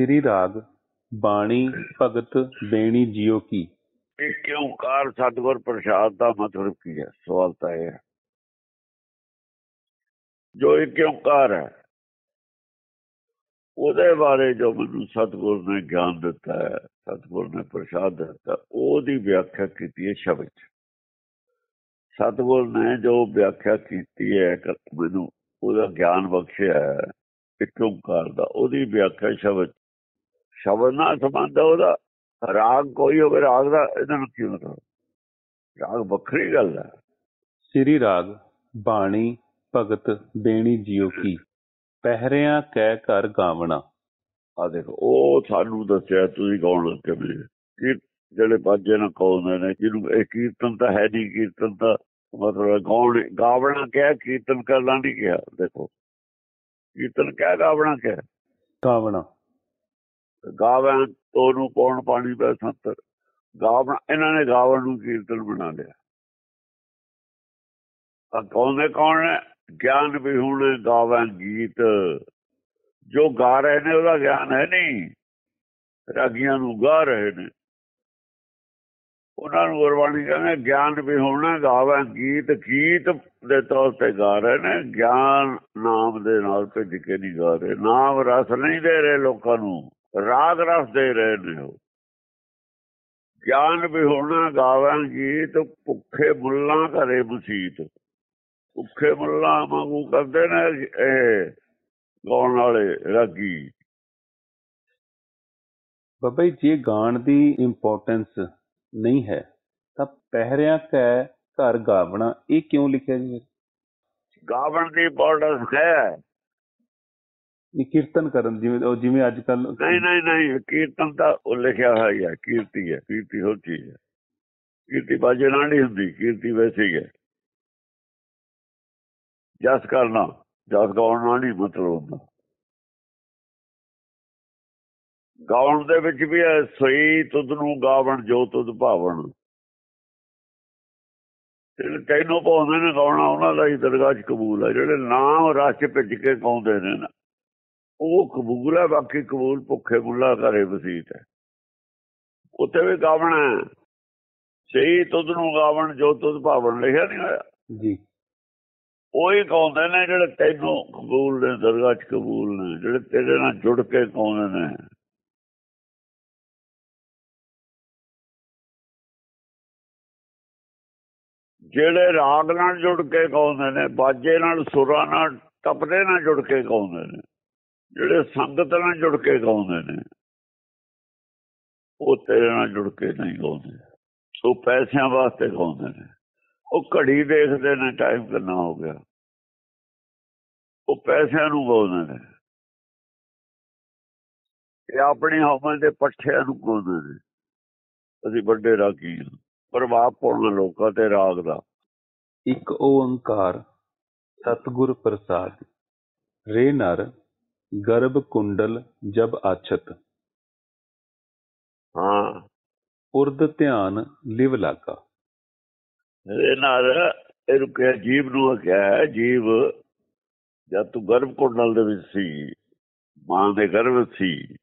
ਸ੍ਰੀ ਰਾਗ, ਬਾਣੀ, ਭਗਤ, ਦੇਣੀ ਜਿਉ ਕੀ? ਇੱਕ ਓੰਕਾਰ ਸਤਿਗੁਰ ਪ੍ਰਸਾਦ ਦਾ ਮਤਲਬ ਕੀ ਹੈ? ਸਵਾਲ ਤਾਂ ਇਹ ਹੈ। ਜੋ ਇੱਕ ਓੰਕਾਰ ਹੈ? ਉਹਦੇ ਬਾਰੇ ਜੋ ਮੈਨੂੰ ਸਤਿਗੁਰ ਨੇ ਗਿਆਨ ਦਿੱਤਾ ਹੈ, ਸਤਿਗੁਰ ਨੇ ਪ੍ਰਸਾਦ ਦਿੱਤਾ, ਉਹਦੀ ਵਿਆਖਿਆ ਕੀਤੀ ਹੈ ਸ਼ਬਦ 'ਚ। ਸਤਿਗੁਰ ਨੇ ਜੋ ਵਿਆਖਿਆ ਕੀਤੀ ਹੈ ਮੈਨੂੰ ਉਹਦਾ ਗਿਆਨ ਬਖਸ਼ਿਆ ਹੈ, ਇੱਕ ਓੰਕਾਰ ਦਾ, ਉਹਦੀ ਵਿਆਖਿਆ ਸ਼ਬਦ ਸ਼ਬਦ ਨਾਲ ਸੰਬੰਧ ਉਹਦਾ ਰਾਗ ਕੋਈ ਹੋਵੇ ਰਾਗ ਦਾ ਇਹਨਾਂ ਨੂੰ ਕੀ ਮਤਲਬ? ਰਾਗ ਵੱਖਰੀ ਗੱਲ ਹੈ ਸ੍ਰੀ ਰਾਗ ਬਾਣੀ ਭਗਤ ਬੇਣੀ ਜਿਉ ਕੀ। ਪਹਿਰਿਆਂ ਕੈ ਘਰ ਗਾਵਣਾ। ਆ ਦੇਖੋ ਉਹ ਸਾਨੂੰ ਦੱਸਿਆ ਤੁਸੀਂ ਗਾਉਣ ਲੱਗੇ ਵੀ ਕੀ ਜਿਹੜੇ ਬਾਜੇ ਨਾਲ ਗਾਉਂਦੇ ਨੇ ਜਿਹਨੂੰ ਇਹ ਕੀਰਤਨ ਤਾਂ ਹੈ ਨਹੀਂ ਕੀਰਤਨ ਤਾਂ ਮਤਲਬ ਗਾਉਣ ਗਾਵਣਾ ਕਿਹਾ ਕੀਰਤਨ ਕਰਨਾ ਨਹੀਂ ਕਿਹਾ ਦੇਖੋ ਕੀਰਤਨ ਕਿਹਾ ਗਾਵਣਾ ਕਿਹਾ ਗਾਵਣਾ। ਗਾਵਾਂ ਤੋਨੂੰ ਪੌਣ ਪਾਣੀ ਪੈ ਸੰਤਰ। ਗਾਵਣ, ਇਹਨਾਂ ਨੇ ਗਾਵਣ ਨੂੰ ਕੀਰਤਨ ਬਣਾ ਲਿਆ। ਆ ਕੌਣ ਨੇ ਕੌਣ ਨੇ ਗਿਆਨ ਵੀ ਹੁਣ ਗਾਵਾਂ ਗੀਤ ਜੋ ਗਾ ਰਹੇ ਨੇ, ਉਹਦਾ ਗਿਆਨ ਹੈ ਨਹੀਂ। ਰਾਗੀਆਂ ਨੂੰ ਗਾ ਰਹੇ ਨੇ। ਉਹਨਾਂ ਨੂੰ ਗੁਰਬਾਣੀ ਕਹਿੰਦੇ, ਗਿਆਨ ਵੀ ਹੋਣਾ ਗਾਵਾਂ ਗੀਤ ਗੀਤ ਦੇ ਤੌਰ ਤੇ ਗਾ ਰਹੇ ਨੇ। ਗਿਆਨ ਨਾਮ ਦੇ ਨਾਲ ਭਿੱਜ ਕੇ ਨਹੀਂ ਗਾ ਰਹੇ। ਨਾਮ ਰਸ ਨਹੀਂ ਦੇ ਰਹੇ ਲੋਕਾਂ ਨੂੰ। ਰਾਗ ਰਸ ਦੇ ਰਹੇ ਨੇ ਉਹ ਗਿਆਨ ਵੀ ਹੋਣਾ ਗਾਵਾਂ ਗੀਤ ਭੁੱਖੇ ਮੁੱਲਾਂ ਘਰੇ ਮਸੀਤ। ਭੁੱਖੇ ਮੁੱਲਾਂ ਵਾਂਗੂ ਕਰਦੇ ਨੇ ਇਹ ਗਾਉਣ ਵਾਲੇ ਰਾਗੀ। ਬਾਬਾ ਜੀ ਜੇ ਗਾਣ ਦੀ ਇੰਪੋਰਟੈਂਸ ਨਹੀਂ ਹੈ ਤਾਂ ਪਹਿਰਿਆਂ ਕੈ ਘਰ ਗਾਵਣਾ ਇਹ ਕਿਉਂ ਲਿਖਿਆ ਜੀ? ਗਾਵਣ ਦੀ ਇੰਪੋਰਟੈਂਸ ਹੈ। ਇਹ ਕੀਰਤਨ ਕਰਨ ਜਿਵੇਂ ਉਹ ਜਿਵੇਂ ਅੱਜ ਕੱਲ ਨਹੀਂ ਨਹੀਂ ਨਹੀਂ ਕੀਰਤਨ ਤਾਂ ਉਹ ਲਿਖਿਆ ਹੋਇਆ ਹੀ ਹੈ ਕੀਰਤੀ ਹੈ ਕੀਰਤੀ ਹੋਰ ਚੀਜ਼ ਹੈ। ਕੀਰਤੀ ਬਾਜੇ ਨਾਲ ਨਹੀਂ ਹੁੰਦੀ ਕੀਰਤੀ ਵੈਸੇ ਹੀ ਹੈ। ਜਸ ਕਰਨਾ ਜਸ ਗਾਉਣ ਨਾਲ ਨਹੀਂ ਮਤਲਬ ਹੁੰਦਾ। ਗਾਉਣ ਦੇ ਵਿੱਚ ਵੀ ਹੈ ਸਈ ਤੁਧ ਨੂੰ ਗਾਵਣ ਜੋ ਤੁਧ ਭਾਵਣ। ਤੇ ਤੈਨੂੰ ਪਾਉਂਦੇ ਨੇ ਗਾਉਣਾ ਉਹਨਾਂ ਦਾ ਹੀ ਦਰਗਾਹ 'ਚ ਕਬੂਲ ਹੈ। ਜਿਹੜੇ ਨਾਮ ਰਸ 'ਚ ਭਿੱਜ ਕੇ ਗਾਉਂਦੇ ਨੇ ਨਾ ਉਹ ਕਬੂਲ ਹੈ ਬਾਕੀ ਕਬੂਲ ਭੁੱਖੇ ਮੁੱਲਾ ਘਰੇ ਵਸੀਤ ਹੈ। ਉੱਥੇ ਵੀ ਗਾਵਣਾ ਹੈ। ਸਹੀ ਤੁਧ ਨੂੰ ਗਾਵਣ ਜੋ ਤੁਧ ਭਾਵਨ ਲਿਖਿਆ ਨਹੀਂ ਹੋਇਆ। ਜੀ। ਉਹੀ ਗਾਉਂਦੇ ਨੇ ਜਿਹੜੇ ਤੈਨੂੰ ਕਬੂਲ ਨੇ ਦਰਗਾਹ 'ਚ ਕਬੂਲ ਨੇ ਜਿਹੜੇ ਤੇਰੇ ਨਾਲ ਜੁੜ ਕੇ ਗਾਉਂਦੇ ਨੇ। ਜਿਹੜੇ ਰਾਗ ਨਾਲ ਜੁੜ ਕੇ ਗਾਉਂਦੇ ਨੇ ਬਾਜੇ ਨਾਲ ਸੁਰਾਂ ਨਾਲ ਤਪਦੇ ਨਾਲ ਜੁੜ ਕੇ ਗਾਉਂਦੇ ਨੇ। ਜਿਹੜੇ ਸੰਗਤ ਨਾਲ ਜੁੜ ਕੇ ਗਾਉਂਦੇ ਨੇ, ਉਹ ਤੇਰੇ ਨਾਲ ਜੁੜ ਕੇ ਨਹੀਂ ਗਾਉਂਦੇ। ਉਹ ਪੈਸਿਆਂ ਵਾਸਤੇ ਗਾਉਂਦੇ ਨੇ। ਉਹ ਘੜੀ ਦੇਖਦੇ ਨੇ, ਟਾਈਮ ਕਿੰਨਾ ਹੋ ਗਿਆ। ਉਹ ਪੈਸਿਆਂ ਨੂੰ ਗਾਉਂਦੇ ਨੇ। ਇਹ ਆਪਣੀ ਹਉਮੈ ਦੇ ਪੱਠਿਆਂ ਨੂੰ ਗਾਉਂਦੇ ਨੇ। ਅਸੀਂ ਵੱਡੇ ਰਾਗੀ ਹਾਂ। ਪ੍ਰਭਾਵ ਪਾਉਣ ਲੋਕਾਂ ਤੇ ਰਾਗ ਦਾ। ਇੱਕ ਓੰਕਾਰ, ਸਤਿਗੁਰ ਪ੍ਰਸਾਦ। ਰੇ ਨਰ ਗਰਭ ਕੁੰਡਲ ਜਬ ਆਛਤ। ਹਾਂ। ਉਰਦ ਧਿਆਨ ਲਿਵ ਲਾਗਾ ਇਹ ਨਾਲ ਇਹਨੂੰ ਕਿਹਾ ਜੀਵ ਨੂੰ ਕਿਹਾ ਜੀਵ ਜਦ ਤੂੰ ਗਰਭ ਕੁੰਡਲ ਦੇ ਵਿੱਚ ਸੀ ਮਾਂ ਦੇ ਗਰਭ ਸੀ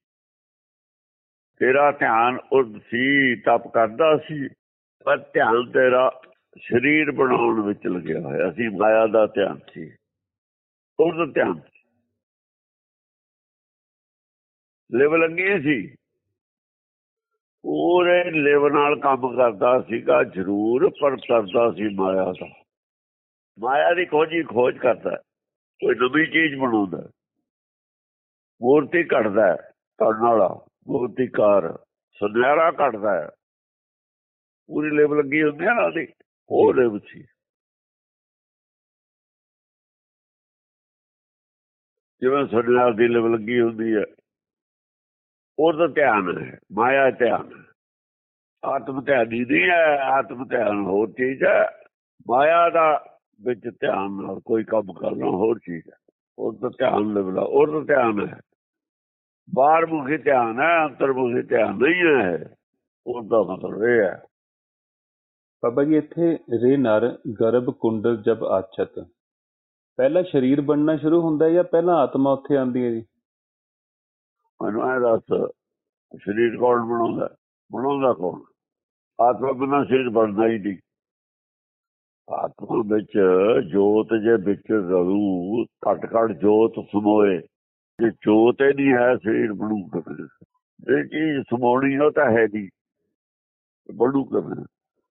ਤੇਰਾ ਧਿਆਨ ਉਦ ਸੀ ਤਪ ਕਰਦਾ ਸੀ ਪਰ ਧਿਆਨ ਤੇਰਾ ਸਰੀਰ ਬਣਾਉਣ ਵਿੱਚ ਲੱਗਿਆ ਹੋਇਆ ਸੀ ਮਾਇਆ ਦਾ ਧਿਆਨ ਸੀ ਉਦ ਧਿਆਨ ਲਿਵ ਲੱਗੀ ਸੀ। ਪੂਰੇ ਲਿਵ ਨਾਲ ਕੰਮ ਕਰਦਾ ਸੀਗਾ, ਜ਼ਰੂਰ, ਪਰ ਕਰਦਾ ਸੀ ਮਾਇਆ ਦਾ। ਮਾਇਆ ਦੀ ਖੋਜੀ ਖੋਜ ਕਰਦਾ ਕੋਈ ਨਵੀਂ ਚੀਜ਼ ਬਣਾਉਂਦਾ ਮੂਰਤੀ ਘੜਦਾ ਕਰਨ ਵਾਲਾ, ਮੂਰਤੀਕਾਰ ਸੁਨਹਿਰਾ ਘੜਦਾ ਪੂਰੀ ਲਿਵ ਲੱਗੀ ਹੁੰਦੀ ਹੈ ਨਾ ਉਹਦੀ, ਉਹ ਲਿਵ ਸੀ। ਜਿਵੇਂ ਸੁਨਹਿਰਾ ਦੀ ਲਿਵ ਲੱਗੀ ਹੁੰਦੀ ਹੈ ਉਹਦਾ ਧਿਆਨ ਹੈ, ਮਾਇਆ ਧਿਆਨ ਆਤਮ ਧਿਆਨ ਨਹੀਂ ਹੈ, ਆਤਮ ਧਿਆਨ ਹੋਰ ਚੀਜ਼ ਹੈ। ਮਾਇਆ ਦਾ ਵਿੱਚ ਧਿਆਨ ਨਾਲ ਕੋਈ ਕੰਮ ਕਰਨਾ ਹੋਰ ਚੀਜ਼ ਹੈ। ਉਹਦਾ ਧਿਆਨ ਲੈਵਲਾ, ਉਹਦਾ ਧਿਆਨ ਹੈ। ਬਾਹਰ ਮੁਖੀ ਧਿਆਨ ਹੈ, ਅੰਤਰਮੁਖੀ ਧਿਆਨ ਨਹੀਂ ਹੈ। ਉਹਦਾ ਮਤਲਬ ਇਹ ਹੈ। ਬਾਬਾ ਜੀ, ਇੱਥੇ ਰੇ ਨਰ, ਗਰਭ, ਕੁੰਡਲ, ਜਬ, ਆਛਤ। ਪਹਿਲਾਂ ਸਰੀਰ ਬਣਨਾ ਸ਼ੁਰੂ ਹੁੰਦਾ ਹੈ ਜਾਂ ਪਹਿਲਾਂ ਆਤਮਾ ਉੱਥੇ ਆਉਂਦੀ ਹੈ ਜੀ? ਮੈਨੂੰ ਇਹ ਦੱਸ, ਸਰੀਰ ਕੌਣ ਬਣਾਉਂਦਾ? ਬਣਾਉਂਦਾ ਕੌਣ? ਆਤਮਾ ਬਿਨਾਂ ਸਰੀਰ ਬਣਦਾ ਹੀ ਨਹੀਂ। ਆਤਮਾ ਵਿੱਚ ਜੋਤ ਜੇ ਵਿੱਚ ਰਲੂ, ਘਟ ਘਟ ਜੋਤ ਸਮੋਏ ਜੇ ਜੋਤ ਹੀ ਨਹੀਂ ਹੈ, ਸਰੀਰ ਬਣੂ ਕਿਵੇਂ? ਜੇ ਚੀਜ਼ ਸਮਾਉਣੀ ਉਹ ਤਾਂ ਹੈ ਨਹੀਂ। ਬਣੂ ਕਿਵੇਂ?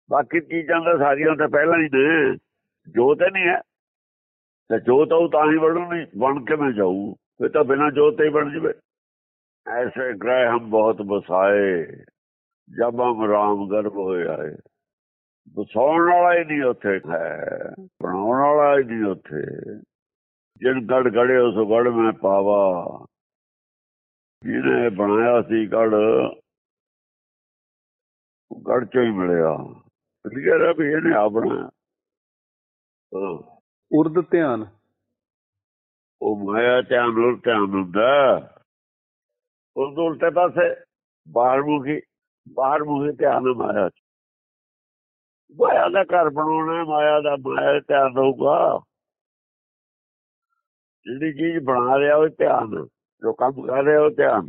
ਬਾਕੀ ਚੀਜ਼ਾਂ ਦਾ ਸਾਰੀਆਂ ਤਾਂ ਪਹਿਲਾਂ ਹੀ ਨੇ। ਜੋਤ ਹੀ ਨਹੀਂ ਹੈ। ਤੇ ਜੋਤ ਉਹ ਤਾਂ ਹੀ ਬਣੂ ਨਹੀਂ ਬਣ ਕੇ ਮੈਂ ਜਾਊ? ਫਿਰ ਤਾਂ ਬਿਨਾਂ ਜੋਤ ਹੀ ਬਣ ਜਵੇ। ਐਸੇ ਗ੍ਰਹਿ ਹਮ ਬਹੁਤ ਬਸਾਏ ਜਬ ਹਮ ਰਾਮ ਗਰਭ ਹੋਏ ਆਏ ਬਸਾਉਣ ਵਾਲਾ ਹੀ ਨਹੀਂ ਉੱਥੇ ਹੈ ਬਣਾਉਣ ਵਾਲਾ ਹੀ ਨਹੀਂ ਉੱਥੇ ਜਿਨ ਗੜ ਗੜੇ ਉਸ ਗੜ ਮੈਂ ਪਾਵਾ ਜਿਹਨੇ ਬਣਾਇਆ ਸੀ ਗੜ ਗੜ ਚੋਂ ਹੀ ਮਿਲਿਆ ਕਲੀਅਰ ਹੈ ਵੀ ਇਹਨੇ ਆ ਬਣਾਇਆ ਉਰਦ ਧਿਆਨ ਉਹ ਮਾਇਆ ਧਿਆਨ ਨੂੰ ਧਿਆਨ ਹੁੰਦਾ ਉਸ ਤੋਂ ਉਲਟੇ ਪਾਸੇ ਬਾਹਰਮੁਖੀ ਬਾਹਰਮੁਖੀ ਧਿਆਨ ਮਾਇਆ 'ਚ। ਮਾਇਆ ਦਾ ਘਰ ਬਣਾਉਣਾ, ਮਾਇਆ ਦਾ ਮਾਇਆ ਧਿਆਨ ਰਹੂਗਾ। ਜਿਹੜੀ ਚੀਜ਼ ਬਣਾ ਰਿਹਾ ਉਹ ਧਿਆਨ ਜੋ ਕੰਮ ਕਰ ਰਿਹਾ ਉਹ ਧਿਆਨ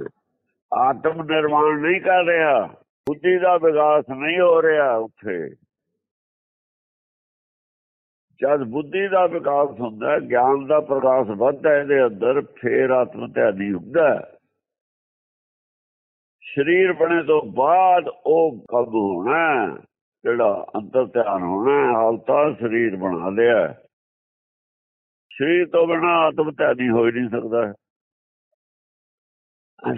ਆਤਮ ਨਿਰਮਾਣ ਨਹੀਂ ਕਰ ਰਿਹਾ। ਬੁੱਧੀ ਦਾ ਵਿਕਾਸ ਨਹੀਂ ਹੋ ਰਿਹਾ ਉੱਥੇ। ਜਦ ਬੁੱਧੀ ਦਾ ਵਿਕਾਸ ਹੁੰਦਾ ਗਿਆਨ ਦਾ ਪ੍ਰਕਾਸ਼ ਵੱਧਦਾ ਇਹਦੇ ਅੰਦਰ ਫੇਰ ਆਤਮ ਧਿਆਨੀ ਹੁੰਦਾ ਸਰੀਰ ਬਣੇ ਤੋਂ ਬਾਅਦ ਉਹ ਕੰਮ ਹੋਣਾ ਹੈ, ਜਿਹੜਾ ਅੰਦਰ ਧਿਆਨ ਹੋਣਾ ਹਾਲ ਤਾਂ ਸਰੀਰ ਬਣਾ ਲਿਆ। ਸਰੀਰ ਤੋਂ ਬਿਨਾ ਆਤਮ ਧਿਆਨੀ ਹੋ ਹੀ ਨਹੀਂ ਸਕਦਾ।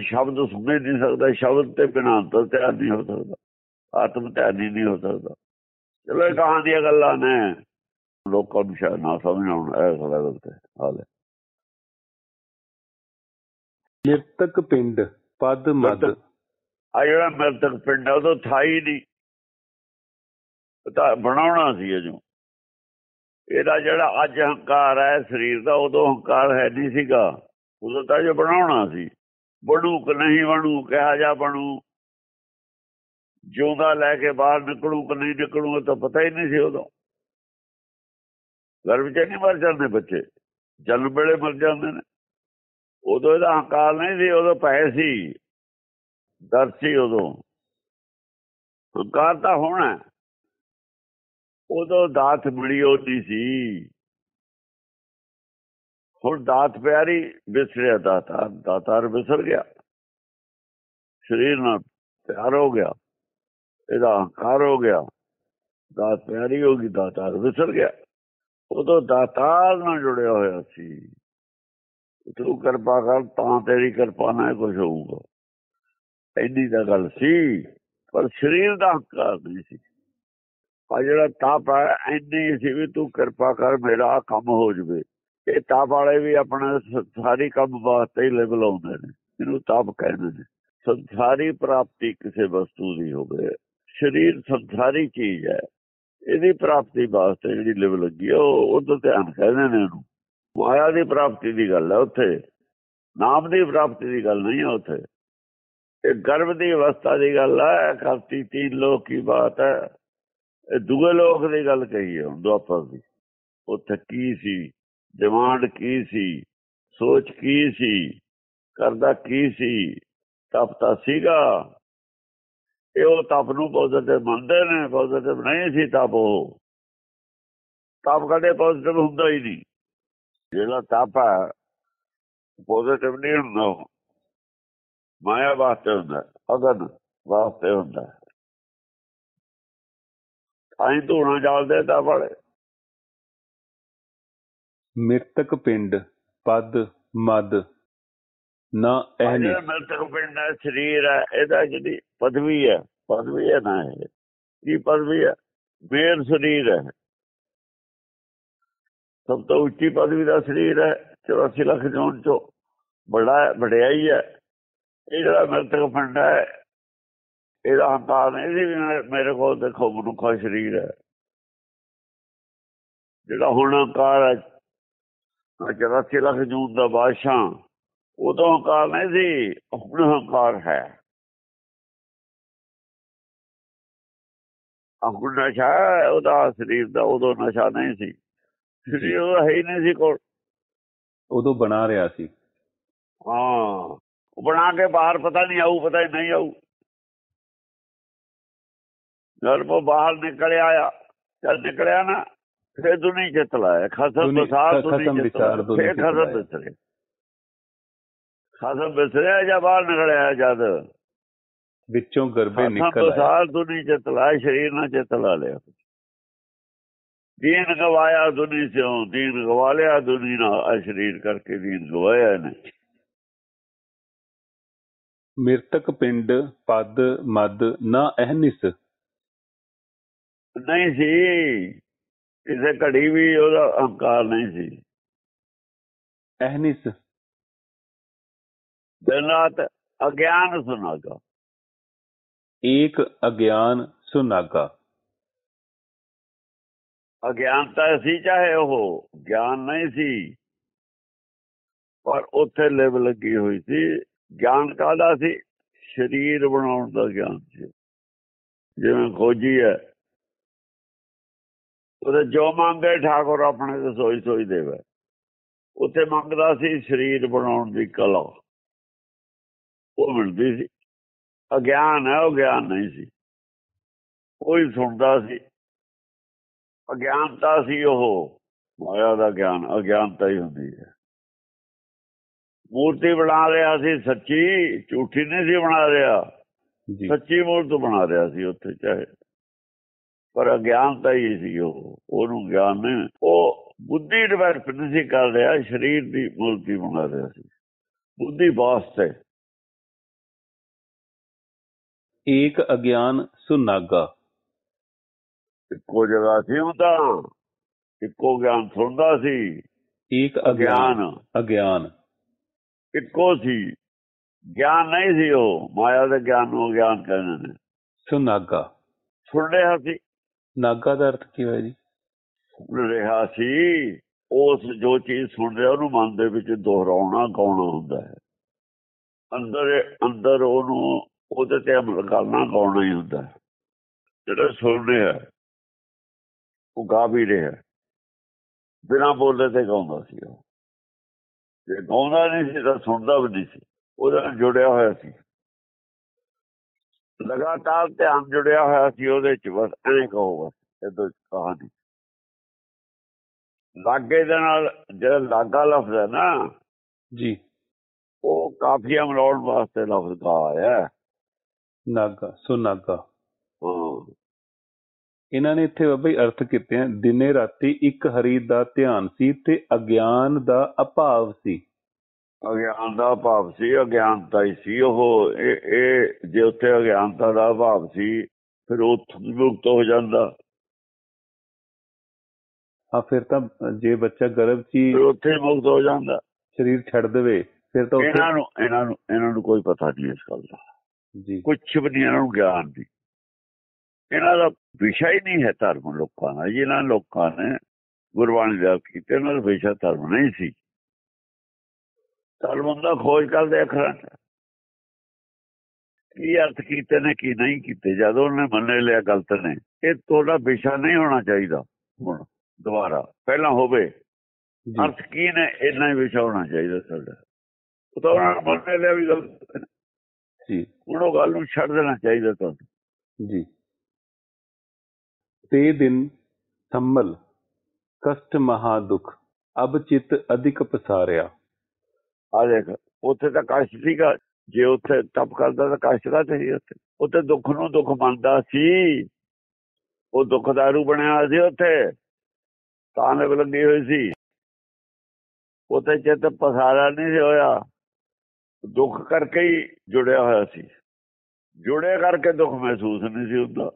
ਸ਼ਬਦ ਸੁਣ ਨਹੀਂ ਸਕਦਾ ਸ਼ਬਦ ਤੇ ਬਿਨਾ ਅੰਤਰ ਧਿਆਨ ਨਹੀਂ ਹੋ ਸਕਦਾ ਆਤਮ ਧਿਆਨੀ ਨਹੀਂ ਹੋ ਸਕਦਾ। ਚਲੋ ਕਹਾਂ ਦੀਆਂ ਗੱਲਾਂ ਨੇ। ਲੋਕਾਂ ਨੂੰ ਸ਼ਾਇਦ ਨਾ ਸਮਝ ਆਉਣ ਇਹ ਗੱਲ ਗਲਤ ਹੈ। ਹਾਲੇ ਨਿਰਤਕ ਪਿੰਡ ਪਦ ਮਦ। ਆ ਜਿਹੜਾ ਮਰਤਕ ਪਿੰਡ ਆ ਉਹ ਤਾਂ ਥਾ ਹੀ ਨਹੀਂ। ਉਹ ਬਣਾਉਣਾ ਸੀ ਅਜੂ। ਇਹਦਾ ਜਿਹੜਾ ਅੱਜ ਹੰਕਾਰ ਹੈ, ਸਰੀਰ ਦਾ, ਉਦੋਂ ਹੰਕਾਰ ਹੈ ਨਹੀਂ ਸੀਗਾ। ਉਦੋਂ ਤਾਂ ਜੋ ਬਣਾਉਣਾ ਸੀ। ਬਣੂ ਕਿ ਨਹੀਂ ਬਣੂ, ਕਿਹਾ ਜਾ ਬਣੂ। ਜਿਉਂਦਾ ਲੈ ਕੇ ਬਾਹਰ ਨਿਕਲੂ ਕਿ ਨਹੀਂ ਨਿਕਲੂ, ਇਹ ਤਾਂ ਪਤਾ ਹੀ ਨਹੀਂ ਸੀ ਉਦੋਂ। ਗਰਭ ਚ ਨਹੀਂ ਮਰ ਜਾਂਦੇ ਬੱਚੇ। ਜਨਮ ਵੇਲੇ ਮਰ ਜਾਂਦੇ ਨੇ। ਉਦੋਂ ਇਹਦਾ ਹੰਕਾਰ ਨਹੀਂ ਸੀ, ਉਦੋਂ ਪਏ ਸੀ। ਦਰ ਸੀ ਉਦੋਂ। ਹੰਕਾਰ ਤਾਂ ਹੋਣਾ ਹੈ। ਉਦੋਂ ਦਾਤ ਮਿਲੀ ਹੋਤੀ ਸੀ। ਹੁਣ ਦਾਤ ਪਿਆਰੀ ਵਿਸਰਿਆ ਦਾਤਾਰ ਦਾਤਾਰ ਵਿਸਰ ਗਿਆ। ਸਰੀਰ ਨਾਲ ਪਿਆਰ ਹੋ ਗਿਆ। ਇਹਦਾ ਹੰਕਾਰ ਹੋ ਗਿਆ। ਦਾਤ ਪਿਆਰੀ ਹੋ ਗਈ, ਦਾਤਾਰ ਵਿਸਰ ਗਿਆ। ਉਦੋਂ ਦਾਤਾਰ ਨਾਲ ਜੁੜਿਆ ਹੋਇਆ ਸੀ। ਤੂੰ ਕਿਰਪਾ ਕਰ, ਤਾਂ ਤੇਰੀ ਕਿਰਪਾ ਨਾਲ ਕੁਝ ਹੋਊਗਾ। ਇੰਨੀ ਦਾ ਗੱਲ ਸੀ ਪਰ ਸਰੀਰ ਦਾ ਹੰਕਾਰ ਨਹੀਂ ਸੀ। ਆ ਜਿਹੜਾ ਤਾਪ ਹੈ ਇੰਨੀ ਸੀ ਵੀ ਤੂੰ ਕਿਰਪਾ ਕਰ ਮੇਰਾ ਕੰਮ ਹੋ ਜਵੇ। ਇਹ ਤਾਪ ਵਾਲੇ ਵੀ ਆਪਣਾ ਸੰਸਾਰੀ ਕੰਮ ਵਾਸਤੇ ਹੀ ਲੈਵਲ ਆਉਂਦੇ ਨੇ ਇਹਨੂੰ ਤਾਪ ਕਹਿੰਦੇ ਨੇ। ਸੰਸਾਰੀ ਪ੍ਰਾਪਤੀ ਕਿਸੇ ਵਸਤੂ ਦੀ ਹੋਵੇ ਸਰੀਰ ਸੰਸਾਰੀ ਚੀਜ਼ ਹੈ। ਇਹਦੀ ਪ੍ਰਾਪਤੀ ਵਾਸਤੇ ਜਿਹੜੀ ਲਿਵ ਲੱਗੀ ਹੈ, ਉਹ ਉਹਦਾ ਧਿਆਨ ਕਹਿੰਦੇ ਨੇ ਉਹਨੂੰ ਮਾਇਆ ਦੀ ਪ੍ਰਾਪਤੀ ਦੀ ਗੱਲ ਹੈ ਉੱਥੇ ਨਾਮ ਦੀ ਪ੍ਰਾਪਤੀ ਦੀ ਗੱਲ ਨਹੀਂ ਹੈ ਉੱਥੇ। ਇਹ ਗਰਭ ਦੀ ਅਵਸਥਾ ਦੀ ਗੱਲ ਹੈ ਕਰਤੀ ਤੀਨ ਲੋਕ ਕੀ ਬਾਤ ਹੈ। ਇਹ ਦੂਏ ਲੋਕ ਦੀ ਗੱਲ ਕਹੀ ਹੈ ਦੁਆਪਰ ਦੀ ਉੱਥੇ ਕੀ ਸੀ? ਡਿਮਾਂਡ ਕੀ ਸੀ? ਸੋਚ ਕੀ ਸੀ? ਕਰਦਾ ਕੀ ਸੀ? ਤਪਤਾ ਸੀਗਾ। ਇਹ ਉਹ ਤਪ ਨੂੰ ਪੋਜ਼ਿਟਿਵ ਮੰਨਦੇ ਨੇ ਪੋਜ਼ਿਟਿਵ ਨਹੀਂ ਸੀ ਤਪ ਉਹ। ਤਪ ਕਦੇ ਪੋਜ਼ਿਟਿਵ ਹੁੰਦਾ ਹੀ ਨਹੀਂ। ਜਿਹੜਾ ਤਪ ਹੈ ਪੋਜ਼ਿਟਿਵ ਨਹੀਂ ਹੁੰਦਾ ਉਹ। ਮਾਇਆ ਵਾਸਤੇ ਹੁੰਦਾ ਅਗਨ ਵਾਸਤੇ ਹੁੰਦਾ। ਆਈ ਧੂਣਾ ਜਾਲਦੇ ਤਾਂ ਬੜੇ ਮਿਰਤਕ ਪਿੰਡ ਪਦ ਮਦ ਨਾ ਇਹ ਜਿਹੜਾ ਮਰਤਕ ਪਿੰਡ ਹੈ ਸਰੀਰ ਹੈ ਇਹਦਾ ਜਿਹੜੀ ਪਦਵੀ ਹੈ ਪਦਵੀ ਹੈ ਨਾ ਇਹ ਕੀ ਪਦਵੀ ਹੈ ਮੇਰ ਸਰੀਰ ਹੈ ਸਭ ਤੋਂ ਉੱਚੀ ਪਦਵੀ ਦਾ ਸਰੀਰ ਹੈ 84 ਲੱਖ ਜੋਨ ਚੋਂ ਬੜਾ ਵਡਿਆਈ ਹੈ ਇਹ ਜਿਹੜਾ ਮਰਤਕ ਪਿੰਡ ਹੈ ਇਹਦਾ ਹੰਕਾਰ ਨਹੀਂ ਸੀ ਵੀ ਮੇਰੇ ਕੋਲ ਦੇਖੋ ਮਨੁੱਖਾ ਸਰੀਰ ਹੈ। ਜਿਹੜਾ ਹੁਣ ਹੰਕਾਰ ਹੈ 84 ਲੱਖ ਜੂਨ ਦਾ ਬਾਦਸ਼ਾਹ ਉਦੋਂ ਹੰਕਾਰ ਨਹੀਂ ਸੀ ਹੁਣ ਹੰਕਾਰ ਹੈ। ਹੁਣ ਨਸ਼ਾ ਉਹਦਾ ਸਰੀਰ ਦਾ ਉਦੋਂ ਨਸ਼ਾ ਨਹੀਂ ਸੀ। ਸਰੀਰ ਉਹਦਾ ਹੈ ਹੀ ਨਹੀਂ ਸੀ ਕੋਲ। ਉਦੋਂ ਬਣਾ ਰਿਹਾ ਸੀ। ਹਾਂ। ਉਹ ਬਣਾ ਕੇ ਬਾਹਰ ਪਤਾ ਨਹੀਂ ਆਊ ਪਤਾ ਨਹੀਂ ਆਊ। ਜਦ ਉਹ ਬਾਹਰ ਨਿਕਲਿਆ ਆ ਜਦ ਨਿਕਲਿਆ ਨਾ ਫਿਰ ਦੁਨੀ ਚਿਤ ਲਾਇਆ। ਖਸਮ ਖਸਮ ਦੁਨੀ ਵਿਸਾਰ ਫਿਰ ਖਸਮ। ਬਿਸਰੇ ਖਸਮ ਬਿਸਰਿਆ ਜਾਂ ਬਾਹਰ ਨਿਕਲਿਆ ਜਦ? ਵਿੱਚੋਂ ਖਸਮ ਨਿਕਲ ਆਇਆ ਬਸਾਰ ਦੁਨੀ ਚਿਤ ਲਾਇਆ ਸਰੀਰ ਨਾਲ ਚਿਤ ਲਾ ਲਿਆ। ਦੀਨ ਗਵਾਇਆ ਦੁਨੀ ਸਿਓ ਦੀਨ ਗਵਾ ਲਿਆ ਦੁਨੀ ਨਾਲ ਸਰੀਰ ਕਰਕੇ ਦੀਨ ਗਵਾਇਆ ਇਹਨੇ। ਮਿਰਤਕ ਪਿੰਡ ਪਦ ਮਦ ਨਾ ਅਹਨਿਸ? ਨਹੀਂ ਸੀ। ਕਿਸੇ ਘੜੀ ਵੀ ਉਹਦਾ ਅਹੰਕਾਰ ਨਹੀਂ ਸੀ। ਅਹਨਿਸ? ਦਿਨ ਰਾਤ ਅਗਿਆਨ ਸੁਨਾਗਾ। ਏਕ ਅਗਿਆਨ ਸੁਨਾਗਾ। ਅਗਿਆਨਤਾ ਸੀ ਚਾਹੇ ਉਹ ਗਿਆਨ ਨਹੀਂ ਸੀ ਪਰ ਉੱਥੇ ਲਿਵ ਲੱਗੀ ਹੋਈ ਸੀ। ਗਿਆਨ ਕਾਹਦਾ ਸੀ? ਸਰੀਰ ਬਣਾਉਣ ਦਾ ਗਿਆਨ ਸੀ। ਜਿਵੇਂ ਖੋਜੀ ਹੈ। ਉਹਦੇ ਜੋ ਮੰਗੇ ਠਾਕੁਰ ਆਪਣੇ ਤੇ ਸੋਈ ਸੋਈ ਦੇਵੇ। ਉੱਥੇ ਮੰਗਦਾ ਸੀ ਸਰੀਰ ਬਣਾਉਣ ਦੀ ਕਲਾ। ਉਹ ਮਿਲਦੀ ਸੀ। ਅਗਿਆਨ ਹੈ, ਉਹ ਗਿਆਨ ਨਹੀਂ ਸੀ। ਕੋਈ ਸੁਣਦਾ ਸੀ। ਅਗਿਆਨਤਾ ਸੀ ਉਹ। ਮਾਇਆ ਦਾ ਗਿਆਨ ਅਗਿਆਨਤਾ ਹੀ ਹੁੰਦੀ ਹੈ। ਮੂਰਤੀ ਬਣਾ ਰਿਹਾ ਸੀ ਸੱਚੀ ਝੂਠੀ ਨਹੀਂ ਸੀ ਬਣਾ ਜੀ। ਸੱਚੀ ਮੂਰਤ ਬਣਾ ਰਿਹਾ ਸੀ ਉੱਥੇ ਚਾਹੇ। ਪਰ ਅਗਿਆਨਤਾ ਹੀ ਸੀ ਉਹ ਉਹਨੂੰ ਗਿਆਨ ਨਹੀਂ। ਉਹ ਬੁੱਧੀ ਡਿਵੈਲਪ ਨਹੀਂ ਸੀ ਕਰ ਰਿਹਾ ਸਰੀਰ ਦੀ ਮੂਰਤੀ ਬਣਾ ਰਿਹਾ ਸੀ। ਬੁੱਧੀ ਵਾਸਤੇ ਏਕ ਅਗਿਆਨ ਸੁਨਾਗਾ। ਇੱਕੋ ਜਗ੍ਹਾ ਸੀ ਉਹ ਤਾਂ। ਇੱਕੋ ਗਿਆਨ ਸੁਣਦਾ ਸੀ। ਏਕ ਅਗਿਆਨ। ਅਗਿਆਨ। ਇੱਕੋ ਸੀ। ਗਿਆਨ ਨਹੀਂ ਸੀ ਉਹ। ਮਾਇਆ ਦੇ ਗਿਆਨ ਨੂੰ ਗਿਆਨ ਕਹਿੰਦੇ ਨੇ। ਸੁਨਾਗਾ ਸੁਣ ਰਿਹਾ ਸੀ। ਨਾਗਾ ਦਾ ਅਰਥ ਕੀ ਹੋਇਆ ਜੀ? ਸੁਣ ਰਿਹਾ ਸੀ। ਉਸ ਜੋ ਚੀਜ਼ ਸੁਣ ਰਿਹਾ ਉਹਨੂੰ ਮਨ ਦੇ ਵਿੱਚ ਦੁਹਰਾਉਣਾ ਗਾਉਣਾ ਹੁੰਦਾ ਹੈ? ਅੰਦਰ ਅੰਦਰ ਉਹਨੂੰ ਉਹਦੇ ਤੇ ਅਮਲ ਕਰਨਾ ਗਾਉਣਾ ਹੀ ਹੁੰਦਾ? ਹੈ ਜਿਹੜਾ ਸੁਣ ਰਿਹਾ ਉਹ ਗਾ ਵੀ ਰਿਹਾ। ਬਿਨਾਂ ਬੋਲੇ ਤੇ ਗਾਉਂਦਾ ਸੀ ਉਹ। ਜੇ ਗਾਉਂਦਾ ਨਹੀਂ ਸੀ ਤਾਂ ਸੁਣਦਾ ਵੀ ਨਹੀਂ ਸੀ ਉਹਦੇ ਨਾਲ ਜੁੜਿਆ ਹੋਇਆ ਸੀ। ਲਗਾਤਾਰ ਧਿਆਨ ਜੁੜਿਆ ਹੋਇਆ ਸੀ ਉਹਦੇ ਚ ਬਸ ਐਂ ਕਹੋ ਬਸ ਇਹਦੋਂ ਕਹਾਣੀ। ਲਾਗੇ ਦੇ ਨਾਲ ਜਿਹੜਾ ਲਾਗਾ ਲਫ਼ਜ਼ ਹੈ ਨਾ ਜੀ। ਉਹ ਕਾਫੀਆ ਮਿਲਾਉਣ ਵਾਸਤੇ ਲਫ਼ਜ਼ ਕਾ ਆਇਆ। ਨਾਗਾ ਸੁਨਾਗਾ ਹਾਂ। ਇਹਨਾਂ ਨੇ ਇੱਥੇ ਬਾਬਾ ਜੀ ਅਰਥ ਕੀਤੇ ਆ ਦਿਨੇ ਰਾਤੀ ਇੱਕ ਹਰੀ ਦਾ ਧਿਆਨ ਸੀ ਤੇ ਅਗਿਆਨ ਦਾ ਅਭਾਵ ਸੀ। ਅਗਿਆਨ ਦਾ ਭਾਵ ਸੀ ਅਗਿਆਨਤਾ ਹੀ ਸੀ ਉਹ ਇਹ ਜੇ ਉੱਥੇ ਅਗਿਆਨਤਾ ਦਾ ਭਾਵ ਸੀ ਫਿਰ ਉਹ ਮੁਕਤ ਹੋ ਜਾਂਦਾ। ਆ ਫਿਰ ਤਾਂ ਜੇ ਬੱਚਾ ਗਰਭ ਫਿਰ ਉੱਥੇ ਮੁਕਤ ਹੋ ਜਾਂਦਾ। ਸਰੀਰ ਛੱਡ ਦੇਵੇ ਫਿਰ ਤਾਂ ਇਹਨਾਂ ਨੂੰ ਇਹਨਾਂ ਨੂੰ ਇਹਨਾਂ ਨੂੰ ਕੋਈ ਪਤਾ ਨਹੀਂ ਇਸ ਗੱਲ ਦਾ। ਜੀ। ਕੁਝ ਵੀ ਨਹੀਂ ਇਹਨਾਂ ਨੂੰ ਗਿਆਨ ਦੀ ਇਹਨਾਂ ਦਾ ਵਿਸ਼ਾ ਹੀ ਨਹੀਂ ਹੈ ਧਰਮ ਲੋਕਾਂ ਦਾ ਜਿਹਨਾਂ ਲੋਕਾਂ ਨੇ ਗੁਰਬਾਣੀ ਦਾ ਕੀਤੇ ਇਹਨਾਂ ਦਾ ਵਿਸ਼ਾ ਧਰਮ ਨਹੀਂ ਸੀ। ਧਰਮ ਦਾ ਖੋਜ ਕਰਦੇ ਅੱਖਰਾਂ 'ਚ। ਕੀ ਅਰਥ ਕੀਤੇ ਨੇ ਕੀ ਨਹੀਂ ਕੀਤੇ ਜਦੋਂ ਉਹਨੇ ਮੰਨੇ ਲਿਆ ਗਲਤ ਨੇ। ਇਹ ਤੁਹਾਡਾ ਵਿਸ਼ਾ ਨਹੀਂ ਹੋਣਾ ਚਾਹੀਦਾ ਹੁਣ ਦੁਬਾਰਾ। ਪਹਿਲਾਂ ਹੋਵੇ। ਅਰਥ ਕੀ ਨੇ ਇੰਨਾ ਹੀ ਵਿਸ਼ਾ ਹੋਣਾ ਚਾਹੀਦਾ ਸਾਡਾ ਉਹ ਤਾਂ ਉਹਨਾਂ ਮੰਨ ਲਿਆ ਵੀ ਗਲਤ। ਜੀ। ਹੁਣ ਉਹ ਗੱਲ ਨੂੰ ਛੱਡ ਦੇਣਾ ਚਾਹੀਦਾ ਤੁਹਾਨੂੰ। ਜੀ। ਤੇ ਦਿਨ ਸੰਮਲ ਕਸ਼ਟ ਮਹਾ ਦੁਖ, ਅਬ ਚਿਤ ਅਧਿਕ ਪਸਾਰਿਆ। ਆ ਦੇਖ, ਉੱਥੇ ਤਾਂ ਕਸ਼ਟ ਸੀਗਾ, ਜੇ ਉੱਥੇ ਤਪ ਕਰਦਾ ਤਾਂ ਕਸ਼ਟ ਦਾ ਸੀ ਉੱਥੇ। ਉੱਥੇ ਦੁੱਖ ਨੂੰ ਦੁੱਖ ਮੰਨਦਾ ਸੀ। ਉਹ ਦੁੱਖਦਾਰੂ ਬਣਿਆ ਸੀ ਉੱਥੇ। ਤਾਂ ਲੱਗੀ ਹੋਈ ਸੀ। ਉੱਥੇ ਚਿੱਤ ਪਸਾਰਾ ਨਹੀਂ ਸੀ ਹੋਇਆ। ਦੁੱਖ ਕਰਕੇ ਹੀ ਜੁੜਿਆ ਹੋਇਆ ਸੀ। ਜੁੜੇ ਕਰਕੇ ਦੁੱਖ ਮਹਿਸੂਸ ਨਹੀਂ ਸੀ ਹੁੰਦਾ।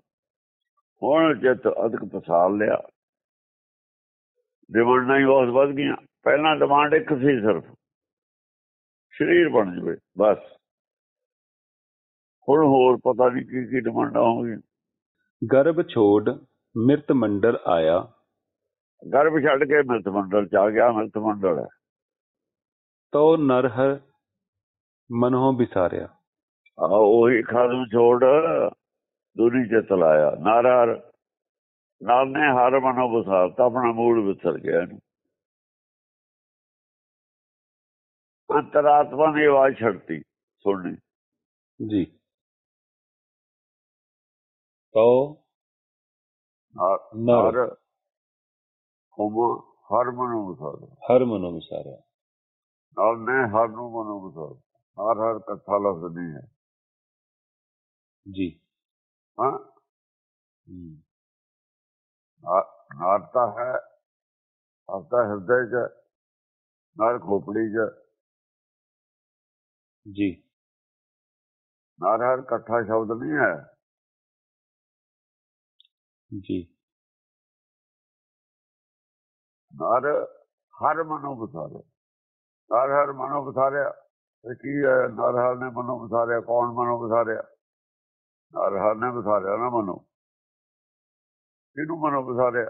ਹੁਣ ਚਿੱਤ ਅਧਿਕ ਪਸਾਰ ਲਿਆ। ਡਿਮਾਂਡਾਂ ਹੀ ਬਹੁਤ ਵੱਧ ਗਈਆਂ। ਪਹਿਲਾਂ ਡਿਮਾਂਡ ਇੱਕ ਸੀ ਸਿਰਫ। ਸਰੀਰ ਬਣ ਜਵੇ ਬਸ। ਹੁਣ ਹੋਰ ਪਤਾ ਨਹੀਂ ਕੀ ਕੀ ਡਿਮਾਂਡਾਂ ਹੋਣਗੀਆਂ ਗਰਭ ਛੋੜ ਮਿਰਤ ਮੰਡਲ ਆਇਆ। ਗਰਭ ਛੱਡ ਕੇ ਮਿਰਤ ਮੰਡਲ ਚ ਆ ਗਿਆ ਮਿਰਤ ਮੰਡਲ। ਤੋ ਨਰਹਰ ਮਨੋਂ ਵਿਸਾਰਿਆ। ਆ ਉਹੀ ਖਾਦਮ ਛੋੜ ਦੂਰੀ ਚ ਤਲਾਇਆ। ਨਾਰਾਰ ਨਾਲ ਨੇ ਹਰ ਮਨੋ ਬਸਾਰਤਾ ਆਪਣਾ ਮੂਡ ਵਿਸਰ ਗਿਆ ਇਹਨੂੰ। ਅੰਤਰਾਤਮਾ ਨੇ ਆਵਾਜ਼ ਛੱਡਤੀ ਸੁਣਨੀ। ਜੀ। ਤੋ ਨਰ ਹੁਮ ਹਰ ਮਨੁ ਵਿਸਾਰ ਹਰ ਮਨੋ ਵਿਸਾਰਿਆ ਨਾਲ ਨੇ ਹਰ ਨੂੰ ਮਨੁ ਵਿਸਾਰ ਹਰ ਹਰ ਇਕੱਠਾ ਲਫ਼ਜ਼ ਨਹੀਂ ਹੈ। ਜੀ। ਹਾਂ। ਹਮ, ਨਾ- ਨਾਰ ਤਾਂ ਹੈ। ਆਪਦਾ ਹਿਰਦੇ ਚ ਨਾਰ ਖੋਪੜੀ ਚ। ਜੀ। ਨਾਰ ਹਰ ਇਕੱਠਾ ਸ਼ਬਦ ਨਹੀਂ ਹੈ। ਜੀ। ਨਾਰ ਹਰ ਮਨੋਂ ਬਸਾਰੇ ਨਾਰ ਹਰ ਮਨੋਂ ਬਸਾਰਿਆ ਕੀ ਹੈ? ਨਾਰ ਹਰ ਨੇ ਮਨੋਂ ਬਸਾਰਿਆ ਕੌਣ ਮਨੋਂ ਬਸਾਰਿਆ ਨਾਰ ਹਰ ਨੇ ਬਸਾਰਿਆ ਨਾ ਮਨੋਂ। ਕਿਹਨੂੰ ਮਨੋਂ ਵਿਸਾਰਿਆ?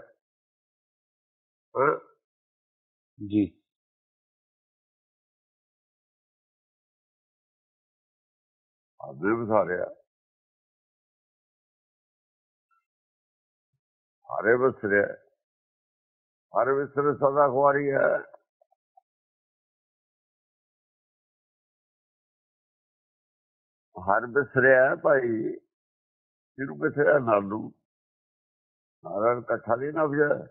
ਹੈਂ? ਜੀ। ਆਪਨੇ ਵਿਸਾਰਿਆ। ਹਰੇ ਵਿਸਰਿਆ। ਹਰ ਵਿਸਰ ਸਦਾ ਖੁਆਰੀ ਹੈ। ਹਰ ਵਿਸਰਿਆ ਭਾਈ। ਜਿਹਨੂੰ ਬਿਸਰਿਆ ਨਾਲ ਨੂੰ ਨਾਰ ਇਕੱਠਾ ਨਹੀਂ ਨਾ ਵਜਾ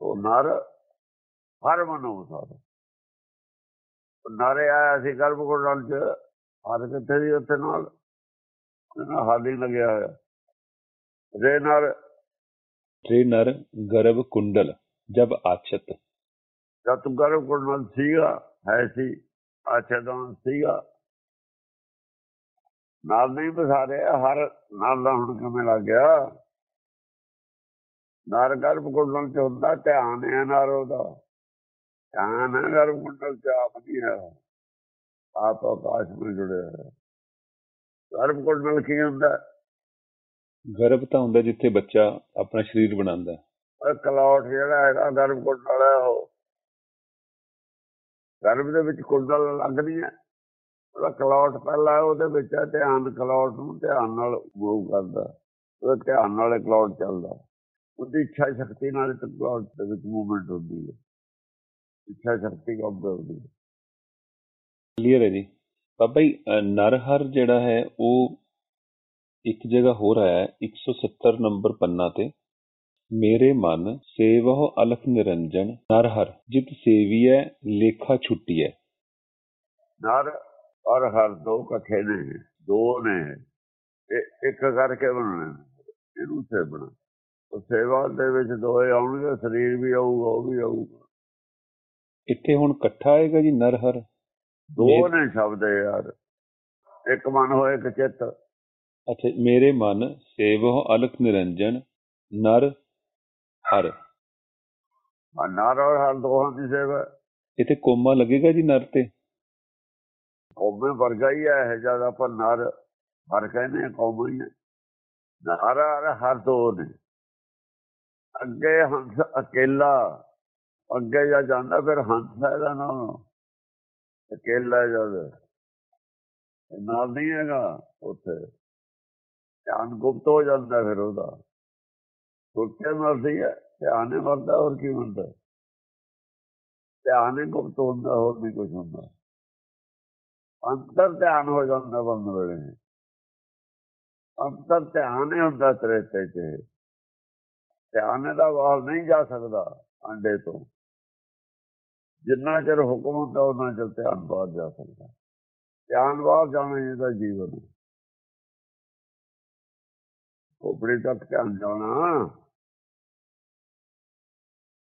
ਉਹ ਨਰ ਹਰ ਮਨੋਂ ਬਸਾਰਿਆ ਨਾਰੇ ਆਇਆ ਸੀ ਗਰਭਗੁੰਡਲ ਚ ਹਰ ਕਿੱਥੇ ਦੀ ਉੱਥੇ ਨਾਲ? ਇਹਨਾਂ ਹਾਲੀ ਲੱਗਿਆ ਹੋਇਆ। ਰੇ ਨਾਲ ਤ੍ਰੇ ਨਰ ਗਰਭ ਕੁੰਡਲ ਜਬ ਆਛਤ। ਜਦ ਤੂੰ ਗਰਭਗੁੰਡਲ ਸੀਗਾ ਹੈ ਸੀ ਆਛਦਾਂ ਸੀਗਾ ਨਾਲ ਨਹੀਂ ਬਸਾਰੇ ਹਰ ਨਾਲ ਦਾ ਹੁਣ ਕਿਵੇਂ ਲੱਗ ਗਿਆ? ਨਾਰ ਗਰਭਗੁੰਡਲ ਚ ਹੁੰਦਾ ਧਿਆਨ ਹੈ ਨਾਰ ਉਹਦਾ। ਧਿਆਨ ਹੈ ਗਰਭਗੁੰਡਲ ਚ ਆਪ ਨਹੀਂ ਹੈ। ਆਪ ਆਕਾਸ਼ ਨਾਲ ਜੁੜਿਆ ਹੈ। ਗਰਭਗੁੰਡਲ ਕੀ ਹੁੰਦਾ? ਗਰਭ ਤਾਂ ਹੁੰਦਾ ਜਿੱਥੇ ਬੱਚਾ ਆਪਣਾ ਸਰੀਰ ਬਣਾਉਂਦਾ ਹੈ। ਕਲੌਟ ਜਿਹੜਾ ਹੈਗਾ ਗਰਭ ਕੁੰਡਲ ਹੈ ਉਹ। ਗਰਭ ਦੇ ਵਿੱਚ ਕੁੰਡਲ ਲੱਗਦੀ ਹੈ। ਉਹਦਾ ਕਲੌਟ ਪਹਿਲਾਂ ਉਹਦੇ ਵਿੱਚ ਧਿਆਨ ਕਲੌਟ ਨੂੰ ਧਿਆਨ ਨਾਲ ਮੂਵ ਕਰਦਾ ਉਹਦੇ ਧਿਆਨ ਨਾਲ ਕਲੌਟ ਚੱਲਦਾ ਉਹਦੀ ਇੱਛਾ ਸ਼ਕਤੀ ਨਾਲ ਕਲੌਟ ਦੇ ਵਿੱਚ ਮੂਵਮੈਂਟ ਹੁੰਦੀ ਹੈ। ਇੱਛਾ ਸ਼ਕਤੀ ਕੰਮ ਕਰਦੀ ਹੈ। ਕਲੀਅਰ ਹੈ ਜੀ। ਬਾਬਾ ਜੀ ਨਰਹਰ ਜਿਹੜਾ ਹੈ ਉਹ ਇੱਕ ਜਗ੍ਹਾ ਹੋ ਰਿਹਾ ਹੈ 170 ਨੰਬਰ ਪੰਨਾ ਤੇ। ਮੇਰੇ ਮਨ ਸੇਵਹੁ ਅਲਖ ਨਿਰੰਜਨ ਨਰਹਰ ਜਿਤ ਸੇਵੀਐ ਲੇਖਾ ਛੁੱਟੀਐ। ਨਰ ਔਰ ਹਰ ਦੋ ਇਕੱਠੇ ਨੇ ਦੋ ਨੇ ਇੱਕ ਕਰਕੇ ਬਣਨੇ। ਇਹਨੂੰ ਸੇਵਣਾ ਉਹ ਸੇਵਾ ਦੇ ਵਿੱਚ ਦੋਏ ਆਉਣਗੇ ਸਰੀਰ ਵੀ ਆਊਗਾ ਉਹ ਵੀ ਆਊਗਾ। ਇੱਥੇ ਹੁਣ ਇਕੱਠਾ ਆਏਗਾ ਜੀ ਨਰਹਰ? ਦੋ ਮੇ- ਨੇ ਸ਼ਬਦ ਯਾਰ ਇੱਕ ਮਨ ਹੋਏ ਇੱਕ ਚਿੱਤ। ਅੱਛਾ ਮੇਰੇ ਮਨ ਸੇਵਹੁ ਅਲਖ ਨਿਰੰਜਨ ਨਰ ਹਰ। ਆ ਨਰ ਔਰ ਹਰ ਦੋਹਾਂ ਦੀ ਸੇਵਾ। ਇੱਥੇ ਕੋਮਾ ਲੱਗੇਗਾ ਜੀ ਨਰ ਤੇ? ਕੌਮੇ ਵਰਗਾ ਹੀ ਹੈ, ਇਹ ਜ਼ਿਆਦਾ ਪਰ ਨਰ ਹਰ ਕਹਿੰਦੇ ਆ ਕੌਮ ਹੀ ਹੈ। ਨਰ ਔਰ ਹਰ ਦੋ ਨੇ। ਅੱਗੇ ਹੰਸ ਅਕੇਲਾ, ਅੱਗੇ ਜਾ ਜਾਂਦਾ, ਫਿਰ ਹੰਸ ਹੈ ਇਹਦਾ ਨਾਮ ਅਕੇਲਾ ਜਦ ਨਾਲ ਨਹੀਂ ਹੈਗਾ ਉੱਥੇ। ਧਿਆਨ ਗੁਪਤ ਹੋ ਜਾਂਦਾ ਫਿਰ ਉਹਦਾ। ਸੁੱਤੇ ਮਰਦੀ ਹੈ, ਧਿਆਨ ਹੀ ਮਰਦਾ, ਹੋਰ ਕੀ ਹੁੰਦਾ। ਧਿਆਨ ਹੀ ਗੁਪਤ ਹੁੰਦਾ, ਹੋਰ ਨਹੀਂ ਕੁਝ ਹੁੰਦਾ। ਅੰਤਰ ਧਿਆਨ ਹੋ ਜਾਂਦਾ ਬੰਦ ਵੇਲੇ। ਅੰਤਰ ਧਿਆਨ ਹੀ ਹੁੰਦਾ ਤ੍ਰੇਤੇ ਚ ਧਿਆਨ ਦਾ ਬਾਹਰ ਨਹੀਂ ਜਾ ਸਕਦਾ ਅੰਡੇ ਤੋਂ। ਜਿੰਨਾ ਚਿਰ ਹੁਕਮ ਹੁੰਦਾ ਉਹਨਾਂ ਚਿਰ ਧਿਆਨ ਬਾਹਰ ਜਾ ਸਕਦਾ। ਧਿਆਨ ਬਾਹਰ ਜਾਣਾ ਇਹਦਾ ਜੀਵਨ। ਉਪਰੇ ਤੱਕ ਧਿਆਨ ਜਾਣਾ।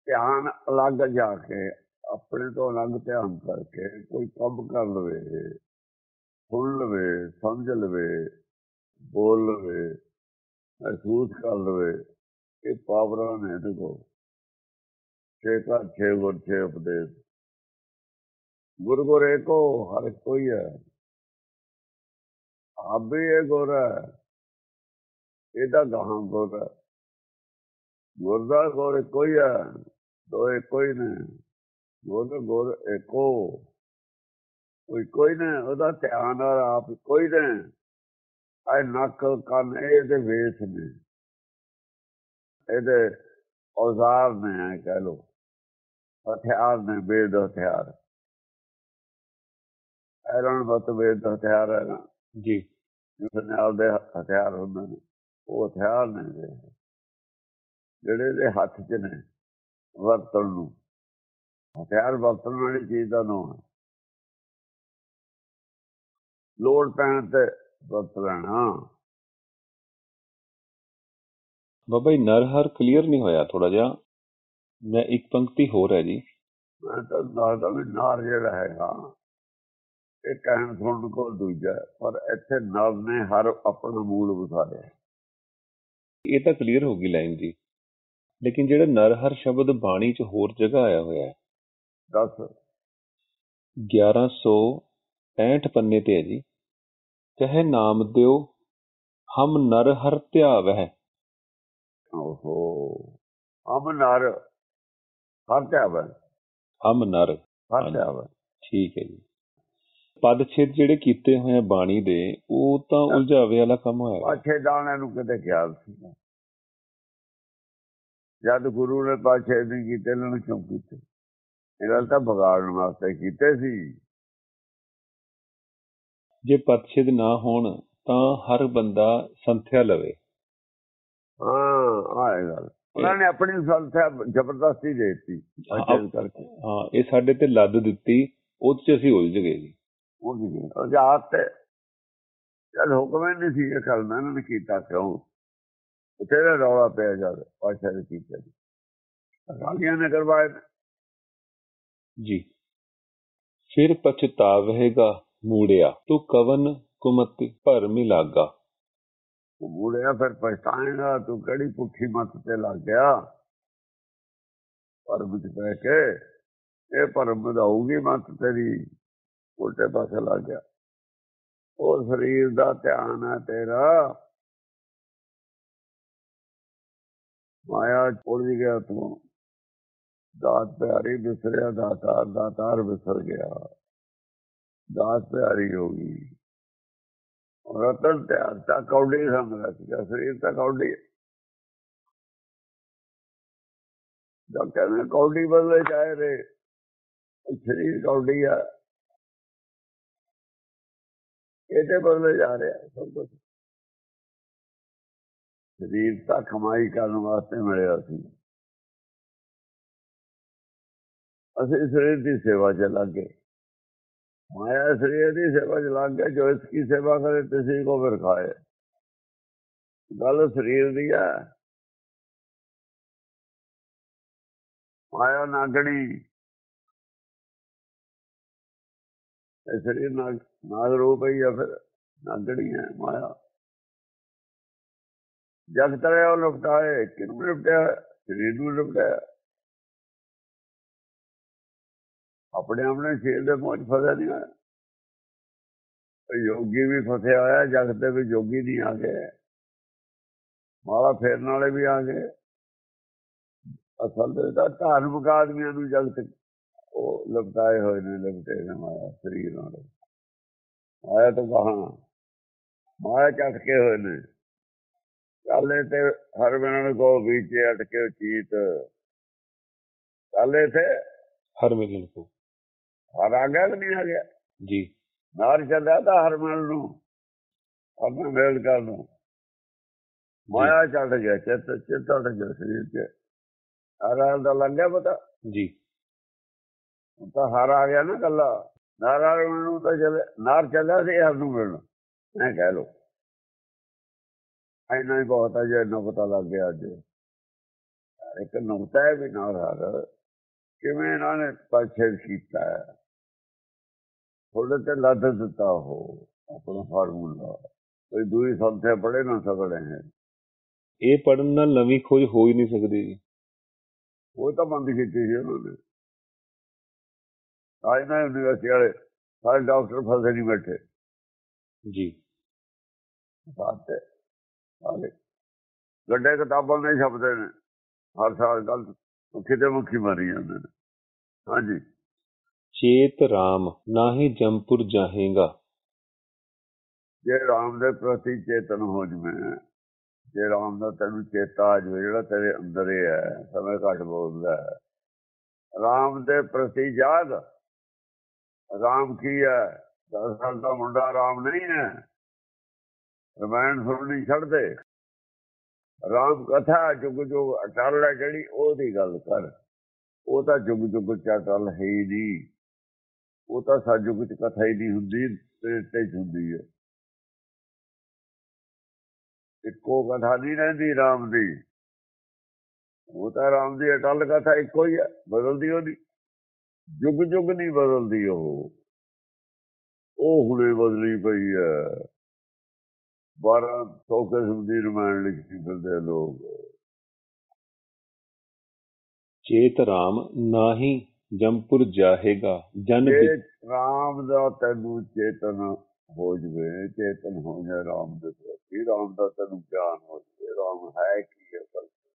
ਧਿਆਨ ਅਲੱਗ ਜਾ ਕੇ, ਆਪਣੇ ਤੋਂ ਅਲੱਗ ਧਿਆਨ ਕਰਕੇ ਕੋਈ ਕੰਮ ਕਰ ਲਵੇ। ਸੁਣ ਲਵੇ ਸਮਝ ਲਵੇ ਬੋਲ ਲਵੇ ਮਹਿਸੂਸ ਕਰ ਲਵੇ ਇਹ ਪਾਵਰਾਂ ਨੇ ਦੇਖੋ ਛੇ ਕਾ ਛੇ ਗੁਰ ਛੇ ਉਪਦੇਸ਼ ਗੁਰ ਗੁਰ ਏਕੋ ਹਰ ਕੋਈ ਹੈ ਆਪ ਵੀ ਇਹ ਗੁਰ ਹੈ ਇਹਦਾ ਗਾਹਾਂ ਗੁਰ ਹੈ ਗੁਰ ਦਾ ਗੁਰ ਕੋਈ ਹੈ ਦੋਏ ਕੋਈ ਨੇ ਗੁਰ ਗੁਰ ਏਕੋ ਕੋਈ ਕੋਈ ਨੇ ਉਹਦਾ ਧਿਆਨ ਔਰ ਆਪ ਕੋਈ ਨੇ। ਐ ਨੱਕ ਕੰਨ ਇਹਦੇ ਵੇਸ ਨੇ। ਇਹਦੇ ਔਜ਼ਾਰ ਨੇ ਕਹਿ ਲੋ ਹਥਿਆਰ ਨੇ ਬੇਦ ਹਥਿਆਰ। ਐਰਨ ਬਤ ਵੇਦ ਹਥਿਆਰ ਹੈ ਨਾ। ਜੀ। ਜਿਸ ਨਾਲ ਦੇ ਹਥਿਆਰ ਹੁੰਦੇ ਨੇ ਉਹ ਹਥਿਆਰ ਨੇ। ਜਿਹੜੇ ਦੇ ਹੱਥ 'ਚ ਨੇ ਵਰਤਣ ਨੂੰ। ਹਥਿਆਰ ਵਰਤਣ ਵਾਲੀ ਚੀਜ਼ ਦਾ ਨਾਮ ਹੈ। ਲੋੜ ਪੈਣ ਤੇ ਵਰਤ ਲੈਣਾ। ਬਾਬਾ ਜੀ ਨਰਹਰ ਕਲੀਅਰ ਨਹੀਂ ਹੋਇਆ ਥੋੜਾ ਜਿਹਾ। ਮੈਂ ਇੱਕ ਪੰਕਤੀ ਹੋਰ ਹੈ ਜੀ। ਮੈਂ ਤਾਂ ਦੱਸਦਾ ਵੀ ਨਾਰ ਜਿਹੜਾ ਹੈਗਾ ਇਹ ਕਹਿਣ ਸੁਣਨ ਕੋਲ ਦੂਜਾ ਪਰ ਇੱਥੇ ਨਰ ਨੇ ਹਰ ਆਪਣਾ ਮੂਲ ਵਿਸਾਰਿਆ ਇਹ ਤਾਂ ਕਲੀਅਰ ਹੋ ਗਈ ਲਾਈਨ ਜੀ। ਲੇਕਿਨ ਜਿਹੜਾ ਨਰਹਰ ਸ਼ਬਦ ਬਾਣੀ 'ਚ ਹੋਰ ਜਗ੍ਹਾ ਆਇਆ ਹੋਇਆ ਹੈ। ਦੱਸ। 1165 ਪੰਨੇ ਤੇ ਹੈ ਜੀ। ਕਹੇ ਨਾਮ ਦਿਓ ਹਮ ਨਰਹਰ ਧਿਆਵਹਿ। ਓਹੋ ਹਮ ਨਰ ਹਰ ਧਿਆਵੈ ਹਮ ਨਰ ਹਰ ਹਾਂਜੀ। ਧਿਆਵੈ ਠੀਕ ਹੈ ਜੀ। ਪਦ ਛੇਦ ਜਿਹੜੇ ਕੀਤੇ ਹੋਏ ਆ ਬਾਣੀ ਦੇ ਉਹ ਤਾਂ ਉਲਝਾਵੇ ਵਾਲਾ ਕੰਮ ਹੋਇਆ ਦਾਣੇ ਨੂੰ ਕਿਤੇ ਖਿਆਲ ਸੀ? ਜਦ ਗੁਰੂ ਨੇ ਪਾਛੇ ਨਹੀਂ ਕੀਤੇ ਇਹਨਾਂ ਨੂੰ ਕਿਉਂ ਕੀਤੇ? ਇਹ ਗੱਲ ਤਾਂ ਵਿਗਾੜਨ ਵਾਸਤੇ ਕੀਤੇ ਸੀ। ਜੇ ਪਦ ਛੇਦ ਨਾ ਹੋਣ ਤਾਂ ਹਰ ਬੰਦਾ ਸੰਥਿਆ ਲਵੇ। ਹਾਂ ਆਏ ਗੱਲ। ਉਹਨਾਂ ਨੇ ਆਪਣੀ ਸੰਥਿਆ ਜ਼ਬਰਦਸਤੀ ਦੇ ਦਿੱਤੀ ਕਰਕੇ। ਹਾਂ ਇਹ ਸਾਡੇ ਤੇ ਲੱਦ ਦਿੱਤੀ ਉਹ 'ਚ ਅਸੀਂ ਉਲਝ ਗਏ ਜੀ। ਉਹ ਨਹੀਂ ਆਜ਼ਾਦ ਤੇ ਜਦ ਹੁਕਮ ਹੀ ਨਹੀਂ ਸੀ ਇਹ ਕਰਨਾ ਇਹਨਾਂ ਨੇ ਕੀਤਾ ਕਿਉਂ? ਤੇਰੇ ਰੌਲਾ ਪਿਆ ਜਦ ਪਾਛੇ ਨੇ ਕੀਤਾ ਜੀ। ਅਕਾਲੀਆਂ ਨੇ ਕਰਵਾਏ ਨੇ। ਜੀ। ਫਿਰ ਪਛਤਾਵੇਗਾ। ਮੂੜਿਆ, ਤੂੰ ਕਵਨ ਕੁਮਤ ਭਰਮੀ ਲਾਗਾ ਉਹ ਬੁੜਿਆ ਫਿਰ ਪਛਤਾਏਗਾ, ਤੂੰ ਕਿਹੜੀ ਪੁੱਠੀ ਮੱਤ ਤੇ ਲੱਗ ਗਿਆ? ਪਰਮ ਚ ਪੈ ਕੇ ਇਹ ਪਰਮ ਵਧਾਊਗੀ, ਮੱਤ ਤੇਰੀ ਉਲਟੇ ਪਾਸੇ ਲੱਗ ਗਿਆ। ਉਹ ਸਰੀਰ ਦਾ ਧਿਆਨ ਹੈ ਤੇਰਾ। ਮਾਇਆ ਉੜ ਗਿਆ ਤੂੰ। ਦਾਤ ਪਿਆਰੀ ਵਿਸਰਿਆ ਦਾਤਾਰ ਦਾਤਾਰ ਵਿਸਰ ਗਿਆ। ਦਾਤ ਪਿਆਰੀ ਹੋ ਗਈ ਰਤਨ ਧਿਆਨ ਤਾਂ ਕੌਡੀ ਸਮਝਦਾ ਸੀਗਾ ਸਰੀਰ ਤਾਂ ਕੌਡੀ ਹੈ ਜਦ ਕਹਿੰਦੇ ਕੌਡੀ ਬਦਲੇ ਚਾਹੇ ਰੇ ਇਹ ਸਰੀਰ ਕੌਡੀ ਆ ਇਹਦੇ ਬਦਲੇ ਜਾ ਰਿਹਾ ਸਭ ਕੁਝ ਸਰੀਰ ਤਾਂ ਕਮਾਈ ਕਰਨ ਵਾਸਤੇ ਮਿਲਿਆ ਸੀ مایا سریتی سیوا چلا کے جو اس کی سیوا کرے کسی کو پھر کھائے۔ گل سریر دیا مایا ناگڑی سریر ناگ ناگ روپ ہے یا پھر۔ ناگڑی ہے مایا۔ جگ ترے اور لپٹائے کن لپٹایا نو نپٹایا ਆਪਣੇ ਆਪਣੇ ਸ਼ੇਰ ਦੇ ਮੋਝ ਫਸਿਆ ਨਹੀਂ ਹੋਇਆ। ਯੋਗੀ ਵੀ ਫਸਿਆ ਹੋਇਆ ਜਗਤ ਦੇ ਵਿੱਚ ਯੋਗੀ ਨਹੀਂ ਆ ਗਏ ਮਾਲਾ ਫੇਰਨ ਵਾਲੇ ਵੀ ਆ ਗਏ। ਅਸਲ ਦੇ ਤਾਂ ਧਾਰਮਿਕ ਆਦਮੀਆਂ ਨੂੰ ਜਗਤ ਉਹ ਲਪਟਾਏ ਹੋਏ ਨੇ, ਲਪਟੇ ਨੇ ਮਾਇਆ, ਸਰੀਰ ਨਾਲ। ਮਾਇਆ ਤੋਂ ਕਹਾਂ ਮਾਇਆ ਚ ਅਟਕੇ ਹੋਏ ਨੇ। ਕਾਲੇ ਤੇ ਹਰ ਬਿਨਾਂ ਕੋ ਵਿੱਚ ਅਟਕੇ ਚੀਤ। ਕਾਲੇ ਤੇ ਹਰ ਮਿਲਨ ਕੋ। ਹਰ ਆ ਗਿਆ ਕਿ ਨਹੀਂ ਆ ਗਿਆ ਜੀ। ਨਾਰ ਚੱਲਿਆ ਤਾਂ ਹਰ ਮਿਲ ਨੂੰ ਆਪਣਾ ਮੇਲ ਕਰ ਨੂੰ ਮਾਇਆ ਚੱਲ ਗਿਆ ਚਿੱਤ ਚਿੱਤ ਉੱਡ ਗਿਆ ਸਰੀਰ ਤੇ। ਹਰ ਦਾ ਲੱਗਿਆ ਪਤਾ। ਜੀ। ਤਾਂ ਹਰ ਆ ਗਿਆ ਨਾ ਕੱਲਾ ਨਾਰਾਇਣ ਨੂੰ ਤਾਂ ਚੱਲੇ ਨਾਰ ਚੱਲਿਆ ਸੀ ਹਰ ਨੂੰ ਮਿਲਣ। ਐ ਕਹਿ ਲੋ ਐਨਾ ਹੀ ਬਹੁਤ ਹੈ ਜੇ ਇੰਨਾ ਪਤਾ ਲੱਗ ਗਿਆ ਅੱਜ। ਇੱਕ ਨੁਕਤਾ ਹੈ ਵੀ ਨਾਰ ਹਰ। ਕਿਵੇਂ ਇਹਨਾਂ ਨੇ ਪਛੇੜ ਕੀਤਾ ਹੈ? ਥੋੜੇ ਤੇ ਲੱਦ ਦਿੱਤਾ ਉਹ ਆਪਣਾ ਫਾਰਮੂਲਾ। ਕੋਈ ਦੂਰੀ ਸੰਥਿਆ ਪੜੇ ਨਾ ਸਕੜੇ ਹੈ। ਇਹ ਪੜਨ ਨਾਲ ਨਵੀਂ ਖੋਜ ਹੋ ਹੀ ਨਹੀਂ ਸਕਦੀ ਜੀ। ਉਹ ਤਾਂ ਬੰਦ ਕੀਤੀ ਸੀ ਉਹਨਾਂ ਨੇ। ਆਜ ਨਾ ਯੂਨੀਵਰਸਿਟੀ ਵਾਲੇ ਸਾਰੇ ਡਾਕਟਰ ਫਸੇ ਨਹੀਂ ਬੈਠੇ। ਜੀ। ਸਾਥੇ ਆਲੇ ਗੱਡੇ ਕਿਤਾਬਾਂ ਨਹੀਂ ਛਪਦੇ ਨੇ। ਹਰ ਸਾਲ ਗੱਲ ਕਿਤੇ ਮੁਖੀ ਮਾਰੀ ਜਾਂਦੇ ਨੇ। ਹਾਂਜੀ। ਚੇਤ ਰਾਮ, ਨਾਹੀ ਜਮਪੁਰ ਜਾਹੇਗਾ। ਜੇ ਰਾਮ ਦੇ ਪ੍ਰਤੀ ਚੇਤਨ ਹੋ ਜਵੇਂ, ਜੇ ਰਾਮ ਦਾ ਤੈਨੂੰ ਚੇਤਾ ਆ ਜਾਵੇ, ਜਿਹੜਾ ਤੇਰੇ ਅੰਦਰ ਹੀ ਹੈ, ਸਮੇਂ ਘੱਟ ਬੋਲਦਾ ਹੈ। ਰਾਮ ਦੇ ਪ੍ਰਤੀ ਯਾਦ ਰਾਮ ਕੀ ਹੈ? ਦਸ ਸਾਲ ਦਾ ਮੁੰਡਾ ਆਰਾਮ ਨਹੀਂ ਹੈ। ਰਮਾਇਣ ਸੁਣਨੀ ਛੱਡਦੇ। ਰਾਮ ਕਥਾ ਜੁਗ ਜੁਗ ਅਟਲ ਹੈ ਜਿਹੜੀ, ਉਹਦੀ ਗੱਲ ਕਰ। ਉਹ ਤਾਂ ਜੁਗ ਜੁਗ ਚ ਅਟਲ ਹੈ ਹੀ ਨਹੀਂ। ਉਹ ਤਾਂ ਸਤਜੁਗ ਚ ਕਥਾ ਹੀ ਨਹੀਂ ਹੁੰਦੀ, ਤੇ ਹੁੰਦੀ ਹੈ। ਇੱਕੋ ਕਥਾ ਨਹੀਂ ਰਹਿੰਦੀ ਰਾਮ ਦੀ। ਉਹ ਤਾਂ ਰਾਮ ਦੀ ਅਟਲ ਕਥਾ ਇੱਕੋ ਹੀ ਹੈ, ਬਦਲਦੀ ਉਹਦੀ। ਜੁਗ ਜੁਗ ਨਹੀਂ ਬਦਲਦੀ ਉਹ। ਉਹ ਹੁਣੇ ਬਦਲੀ ਪਈ ਹੈ। 1200 ਕਿਸਮ ਦੀ ਰਮਾਇਣ ਲਿਖੀ ਫਿਰਦੇ ਲੋਕ। ਚੇਤ ਰਾਮ ਨਾਹੀ ਜੰਪੁਰ ਜਾਹੇਗਾ ਜਨ ਜੇ ਰਾਮ ਦਾ ਤੈਨੂੰ ਚੇਤਨ ਹੋ ਜਵੇ ਚੇਤਨ ਹੋ ਜਾਏ ਰਾਮ ਦੇ ਪ੍ਰਤੀ। ਰਾਮ ਦਾ ਤੈਨੂੰ ਗਿਆਨ ਹੋ ਜਵੇ? ਰਾਮ ਹੈ ਕੀ ਹੈ 'ਚ।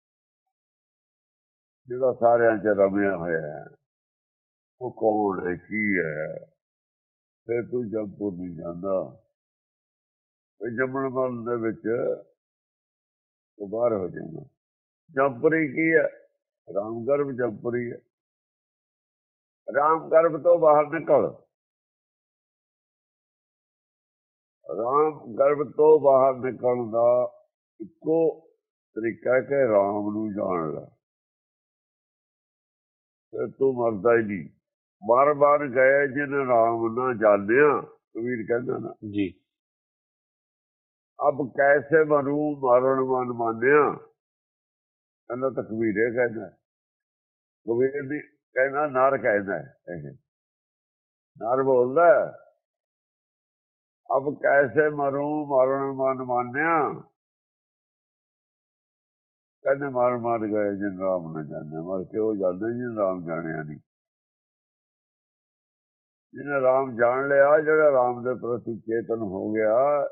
ਜਿਹੜਾ ਸਾਰਿਆਂ 'ਚ ਰਮਿਆ ਹੋਇਆ ਹੈ ਉਹ ਕੌਣ ਹੈ ਕੀ ਹੈ? ਫਿਰ ਤੂੰ ਜੰਪੁਰ ਨਹੀਂ ਜਾਂਦਾ। ਇਹ ਜੰਮਣ ਮਰਨ ਦੇ ਵਿੱਚ ਉਹ ਬਾਹਰ ਹੋ ਜਾਣਾ। ਜੰਪੁਰੀ ਕੀ ਹੈ? ਰਾਮ ਗਰਭ ਜੰਪੁਰੀ ਹੈ। ਰਾਮ ਗਰਭ ਤੋਂ ਬਾਹਰ ਨਿਕਲ। ਰਾਮ ਗਰਭ ਤੋਂ ਬਾਹਰ ਨਿਕਲਣ ਦਾ ਇੱਕੋ ਤਰੀਕਾ ਹੈ ਕਿ ਰਾਮ ਨੂੰ ਜਾਣ ਲੈ। ਤੇ ਤੂੰ ਮਰਦਾ ਹੀ ਨਹੀਂ। ਬਾਰ ਬਾਰ ਗਏ ਜਿਨ ਰਾਮ ਨਾ ਜਾਣਿਆ ਕਬੀਰ ਕਹਿੰਦਾ ਨਾ। ਜੀ। ਅਬ ਕੈਸੇ ਮਰੂ ਮਰਨ ਮਨ ਮਾਨਿਆ? ਕਹਿੰਦਾ ਤਾਂ ਕਬੀਰ ਇਹ ਕਹਿੰਦਾ। ਕਬੀਰ ਦੀ ਕਹਿੰਦਾ ਨਰ ਕਹਿੰਦਾ ਇਹ। ਨਰ ਬੋਲਦਾ, ਅਬ ਕੈਸੇ ਮਰੂ ਮਰਨ ਮਨ ਮਾਨਿਆ? ਕਹਿੰਦੇ, ਮਰ ਮਰ ਗਏ ਜਿਨ ਰਾਮ ਨਾ ਜਾਣਿਆ। ਮਰ ਕੇ ਉਹ ਜਾਂਦੇ ਜਿਨ ਰਾਮ ਜਾਣਿਆ ਨਹੀਂ। ਜਿਹਨੇ ਰਾਮ ਜਾਣ ਲਿਆ, ਜਿਹੜਾ ਰਾਮ ਦੇ ਪ੍ਰਤੀ ਚੇਤਨ ਹੋ ਗਿਆ,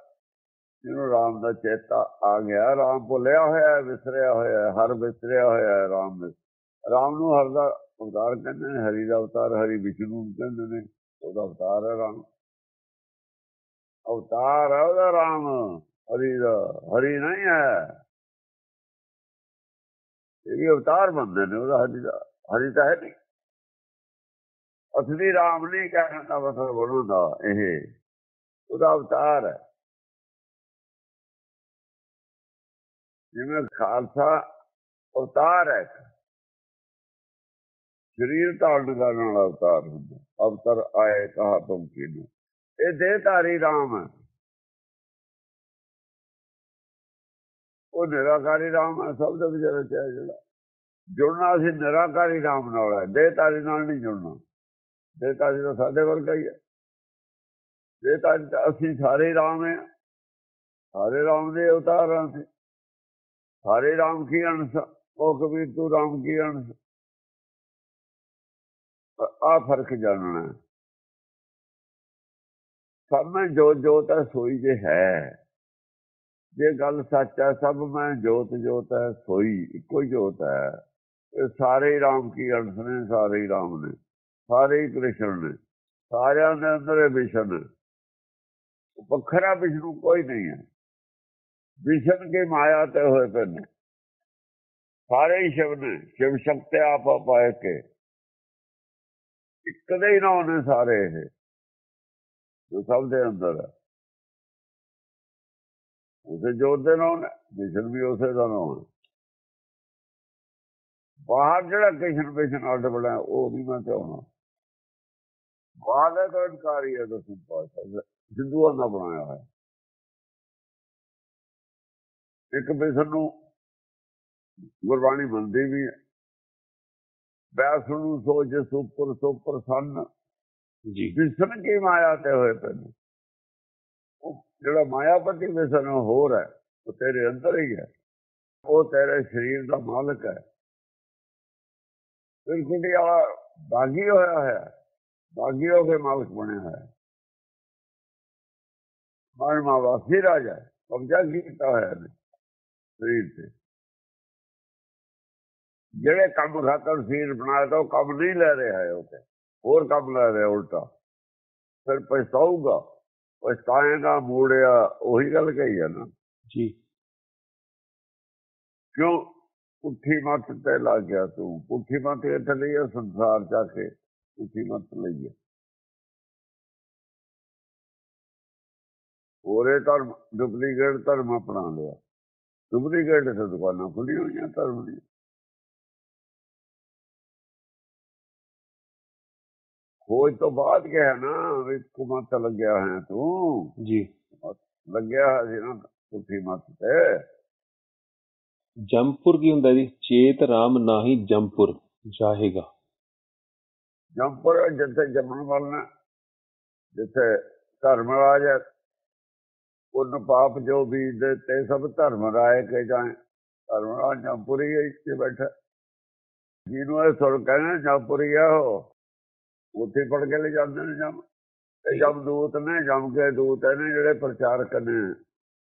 ਜਿਹਨੂੰ ਰਾਮ ਦਾ ਚੇਤਾ ਆ ਗਿਆ, ਰਾਮ ਭੁੱਲਿਆ ਹੋਇਆ ਵਿਸਰਿਆ ਹੋਇਆ ਹਰ ਵਿਸਰਿਆ ਹੋਇਆ ਹੈ ਰਾਮ ਵਿੱਚ। ਰਾਮ ਨੂੰ ਹਰ ਦਾ ਅਵਤਾਰ ਕਹਿੰਦੇ ਨੇ ਹਰੀ ਦਾ ਅਵਤਾਰ ਹਰੀ ਵਿਸ਼ਨੂੰ ਨੂੰ ਕਹਿੰਦੇ ਨੇ ਉਹਦਾ ਅਵਤਾਰ ਹੈ ਰਾਮ ਅਵਤਾਰ ਹੈ ਉਹਦਾ ਰਾਮ ਹਰੀ ਦਾ ਹਰੀ ਨਹੀਂ ਹੈ ਇਹ ਵੀ ਅਵਤਾਰ ਬੰਦੇ ਨੇ ਉਹਦਾ ਹਰੀ ਦਾ ਹਰੀ ਤਾਂ ਹੈ ਨਹੀਂ ਅਸਲੀ ਰਾਮ ਨਹੀਂ ਕਹਿਣ ਦਾ ਮਤਲਬ ਬਣਦਾ ਇਹ ਉਹਦਾ ਅਵਤਾਰ ਹੈ ਜਿਵੇਂ ਖਾਲਸਾ ਅਵਤਾਰ ਹੈ ਸਰੀਰ ਧਾਰਨ ਦਾ ਨਾਲ ਅਵਤਾਰ ਹੁੰਦਾ। ਅਵਤਾਰ ਆਏ ਕਹਾ ਤੁਮ ਕੀਨੂ। ਇਹ ਦੇਹਧਾਰੀ ਰਾਮ ਹੈ। ਉਹ ਨਿਰਾਕਾਰੀ ਰਾਮ ਹੈ, ਸਭ ਦੇ ਵਿਚਾਰਾ ਚ ਜਿਹੜਾ। ਜੁੜਨਾ ਅਸੀਂ ਨਿਰਾਕਾਰੀ ਰਾਮ ਨਾਲ ਹੈ। ਦੇਹਧਾਰੀ ਨਾਲ ਨਹੀਂ ਜੁੜਨਾ। ਦੇਹਧਾਰੀ ਤਾਂ ਸਾਡੇ ਵਰਗਾ ਹੀ ਹੈ। ਦੇਹਧਾਰੀ ਤਾਂ ਅਸੀਂ ਸਾਰੇ ਹੀ ਰਾਮ ਹੈ। ਸਾਰੇ ਰਾਮ ਦੇ ਅਵਤਾਰ ਹਾਂ ਅਸੀਂ। ਸਾਰੇ ਰਾਮ ਕੀ ਅਣਸ ਉਹ ਕਬੀਰ ਤੂੰ ਰਾਮ ਕੀ ਅਣਸ? ਆ ਫ਼ਰਕ ਜਾਣਨਾ ਸਭ ਮੈਂ ਜੋਤ ਜੋਤ ਹੈ, ਸੋਈ ਜੇ ਹੈ। ਜੇ ਗੱਲ ਸੱਚ ਹੈ, ਸਭ ਮੈਂ ਜੋਤ ਜੋਤ ਹੈ, ਸੋਈ, ਇੱਕੋ ਹੀ ਜੋਤ ਹੈ। ਇਹ ਸਾਰੇ ਹੀ ਰਾਮ ਕੀ ਅੰਸ਼ ਨੇ, ਸਾਰੇ ਹੀ ਰਾਮ ਨੇ, ਸਾਰੇ ਹੀ ਕ੍ਰਿਸ਼ਨ ਨੇ, ਸਾਰਿਆਂ ਦੇ ਅੰਦਰ ਵਿਸ਼ਨ ਵੱਖਰਾ ਵਿਸ਼ਨੂੰ ਕੋਈ ਨਹੀਂ ਹੈ। ਵਿਸ਼ਨ ਕੇ ਮਾਇਆ ਤੇ ਹੋਏ ਪਏ ਸਾਰੇ ਹੀ ਸ਼ਿਵ ਨੇ, ਸ਼ਿਵ ਸ਼ਕਤੀ ਆਪ ਪਾਏ ਕੇ। ਇੱਕ ਦੇ ਹੀ ਨਾਮ ਨੇ ਸਾਰੇ ਇਹ, ਜੋ ਸਭ ਦੇ ਅੰਦਰ ਹੈ। ਉਸੇ ਜੋਤ ਦੇ ਨਾਮ ਨੇ ਵੀ ਉਸੇ ਦਾ ਨਾਮ ਬਾਹਰ ਜਿਹੜਾ ਕਿਸ਼ਨ ਵਿਸ਼ਨ ਅੱਡ ਬਣਾ ਉਹ ਨਹੀਂ ਮੈਂ ਚਾਹਣਾ ਬਾਹਰ ਦਾ ਅਧਿਕਾਰੀ ਹੈ, ਦਸਮ ਪਾਸ਼ਾ ਹਿੰਦੂਆਂ ਦਾ ਬਣਾਇਆ ਹੋਇਆ। ਇੱਕ ਵਿਸ਼ਨ ਨੂੰ ਗੁਰਬਾਣੀ ਮੰਨਦੀ ਵੀ ਹੈ। ਨੂੰ ਸੋਚ ਸੁਪਰ ਸੁਪਰ ਸੰਨ। ਜੀ। ਵਿਸ਼ਨ ਕੀ ਮਾਇਆ ਤੇ ਹੋਏ ਪਏ ਨੇ ਉਹ ਜਿਹੜਾ ਮਾਇਆਪਤੀ ਵਿਸ਼ਨ ਹੋਰ ਹੈ ਉਹ ਤੇਰੇ ਅੰਦਰ ਹੀ ਹੈ। ਉਹ ਤੇਰੇ ਸਰੀਰ ਦਾ ਮਾਲਕ ਹੈ। ਬਿਲਕੁਲ ਹੀ ਆ ਬਾਗੀ ਹੋਇਆ ਹੈ ਬਾਗੀ ਹੋ ਕੇ ਮਾਲਕ ਬਣਿਆ ਹੈ। ਮਨ ਮਾ ਵਾਸੀ ਰਾਜਾ ਹੈ, ਕਬਜ਼ਾ ਕੀਤਾ ਹੋਇਆ ਨੇ ਸਰੀਰ ਤੇ। ਜਿਹੜੇ ਕੰਮ ਖਾਤਰ ਸਰੀਰ ਬਣਾਇਆ ਤਾਂ ਉਹ ਕੰਮ ਨਹੀਂ ਲੈ ਰਿਹਾ ਹੈ ਉਹ ਤੇ ਹੋਰ ਕੰਮ ਲੈ ਰਿਹਾ ਉਲਟਾ। ਫਿਰ ਪਛਤਾਊਗਾ ਪਛਤਾਏਗਾ ਮੂੜਿਆ ਉਹੀ ਗੱਲ ਕਹੀ ਹੈ ਨਾ। ਜੀ। ਕਿਉਂ? ਪੁੱਠੀ ਮੱਤ ਤੇ ਲੱਗ ਗਿਆ ਤੂੰ। ਪੁੱਠੀ ਮੱਤ ਇੱਥੇ ਲਈ ਸੰਸਾਰ ਜਾ ਕੇ ਪੁੱਠੀ ਮੱਤ ਲਈ ਹੈ। ਹੋਰੇ ਧਰਮ ਡੁਪਲੀਕੇਟ ਧਰਮ ਅਪਣਾ ਲਿਆ। ਡੁਪਲੀਕੇਟ ਤੇ ਦੁਕਾਨਾਂ ਖੁੱਲੀਆਂ ਹੋਈਆਂ ਧਰਮ ਦੀਆਂ। ਖੋਜ ਤੋਂ ਬਾਅਦ ਕਿਹਾ ਨਾ ਵੀ ਕੁਮਤ ਲੱਗਿਆ ਹੈ ਤੂੰ। ਜੀ। ਲੱਗਿਆ ਹੋਇਆ ਸੀ ਨਾ ਪੁੱਠੀ ਮੱਤ ਤੇ। ਜੰਪੁਰ ਕੀ ਹੁੰਦਾ ਜੀ? ਚੇਤ ਰਾਮ ਨਾਹੀ ਜੰਪੁਰ ਜਾਹੇਗਾ। ਜੰਪਰ ਜਿੱਥੇ ਜੰਮਣ ਵਾਲਾ ਜਿੱਥੇ ਧਰਮ ਰਾਜ ਹੈ ਪੁੰਨ ਪਾਪ ਜੋ ਵੀ ਦੇ ਤੇ ਸਭ ਧਰਮ ਰਾਏ ਕੇ ਜਾਏ। ਧਰਮ ਰਾਜ ਜੰਪੁਰੀ ਹੈ ਇੱਥੇ ਬੈਠਾ। ਜਿਹਨੂੰ ਇਹ ਸੁਣ ਕਹਿੰਦੇ ਜੰਪੁਰੀ ਆ ਉਹ। ਉੱਥੇ ਪੜ ਕੇ ਲੈ ਜਾਂਦੇ ਨੇ ਜਮ ਤੇ ਜਮ ਦੂਤ ਨੇ ਜਮ ਕੇ ਦੂਤ ਨੇ ਜਿਹੜੇ ਪ੍ਰਚਾਰਕ ਨੇ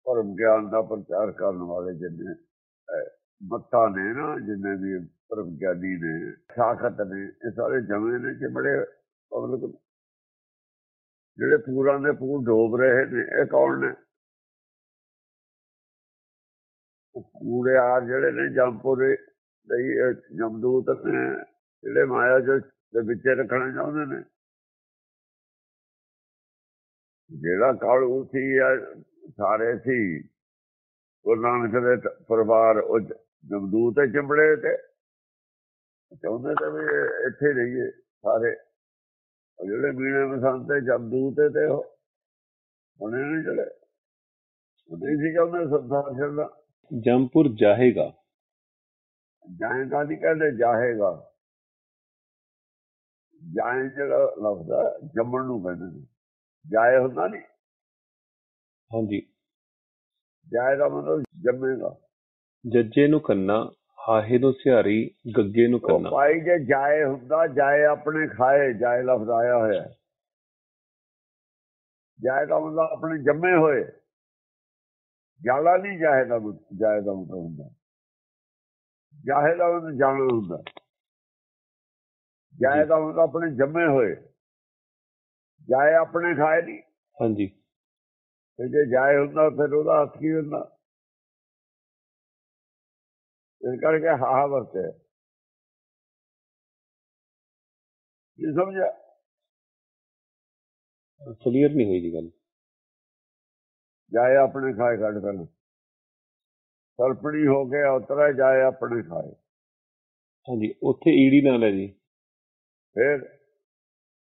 ਧਰਮ ਗਿਆਨ ਦਾ ਪ੍ਰਚਾਰ ਕਰਨ ਵਾਲੇ ਜਿੰਨੇ ਅਹ, ਮੱਤਾ ਨੇ ਨਾ ਜਿੰਨੇ ਵੀ ਧਰਮ ਗਿਆਨੀ ਨੇ ਸਾਖਤ ਨੇ ਇਹ ਸਾਰੇ ਜਮੇ ਨੇ ਕਿ ਬੜੇ ਪਬਲਿਕ ਜਿਹੜੇ ਪੂਰਾਂ ਦੇ ਪੂਰ ਡੋਬ ਰਹੇ ਨੇ ਇਹ ਕੌਣ ਨੇ? ਪੂਰੇ ਆ ਜਿਹੜੇ ਨੇ ਜੰਪੁਰੇ ਲਈ ਇਹ ਜਮਦੂਤ ਨੇ ਜਿਹੜੇ ਮਾਇਆ ਜੋ ਦੇ ਵਿੱਚ ਰੱਖਣਾ ਚਾਹੁੰਦੇ ਨੇ। ਜਿਹੜਾ ਕਾਲੂ ਸੀ ਆ ਸਾਰੇ ਸੀ। ਗੁਰੂ ਨਾਨਕ ਦੇ ਪਰਿਵਾਰ ਉਹ ਜਮਦੂਤ ਚਿੰਬੜੇ ਤੇ। ਚਾਹੁੰਦੇ ਤੇ ਵੀ ਇੱਥੇ ਰਹੀਏ ਸਾਰੇ। ਉਹ ਜਿਹੜੇ ਮੀਣੇ ਮਸੰਤ ਤੇ ਜਮਦੂਤ ਤੇ ਉਹ ਉਹਨੇ ਨਹੀਂ ਚਲੇ। ਉਹਦੇ ਸੀ ਚਾਹੁੰਦੇ ਸੰਸਾਰ ਛੱਡਣਾ ਜੰਪੁਰ ਜਾਹੇਗਾ। ਜਾਏਗਾ ਨਹੀਂ ਕਹਿੰਦੇ ਜਾਹੇਗਾ। ਜਾਏ ਜਿਹੜਾ ਲਫ਼ਜ਼ ਆ, ਜੰਮਣ ਨੂੰ ਕਹਿੰਦੇ ਨੇ। ਜਾਏ ਹੁੰਦਾ ਨਹੀਂ। ਹਾਂਜੀ। ਜਾਏ ਦਾ ਮਤਲਬ ਜੰਮੇਗਾ। ਜੱਜੇ ਨੂੰ ਕੰਨਾ ਹਾਹੇ ਨੂੰ ਸਿਹਾਰੀ ਗੱਗੇ ਨੂੰ ਕੰਨਾ ਭਾਈ ਜੇ ਜਾਏ ਹੁੰਦਾ ਜਾਏ ਆਪਣੇ ਖਾਏ ਜਾਏ ਲਫ਼ਜ਼ ਆਇਆ ਹੋਇਆ। ਹੈ। ਜਾਏ ਦਾ ਮਤਲਬ ਆਪਣੇ ਜੰਮੇ ਹੋਏ। ਜਾਲਾ ਨਹੀਂ ਜਾਏ ਦਾ ਜਾਏ ਦਾ ਮਤਲਬ ਹੁੰਦਾ। ਜਾਏ ਦਾ ਮਤਲਬ ਜਾਣਾ ਹੁੰਦਾ। ਜਾਏ ਦਾ ਮਤਲਬ ਆਪਣੇ ਜੰਮੇ ਹੋਏ। ਜਾਏ ਆਪਣੇ ਖਾਏ ਨਹੀਂ। ਹਾਂਜੀ। ਤੇ ਜੇ ਜਾਏ ਹੁੰਦਾ ਫਿਰ ਉਹਦਾ ਹੱਥ ਕੀ ਹੁੰਦਾ? ਇਸ ਕਰਕੇ ਹਾਹਾ ਵਰਤੇ ਇਹ ਸਮਝਿਆ? ਕਲੀਅਰ ਨਹੀਂ ਹੋਈ ਜੀ ਗੱਲ। ਜਾਏ ਆਪਣੇ ਖਾਏ ਕੱਢ ਕਰ ਸਰਪਣੀ ਹੋ ਕੇ ਉਤਰਾ ਜਾਏ ਆਪਣੇ ਖਾਏ। ਹਾਂਜੀ ਉੱਥੇ ਈੜੀ ਨਾਲ ਹੈ ਜੀ। ਫਿਰ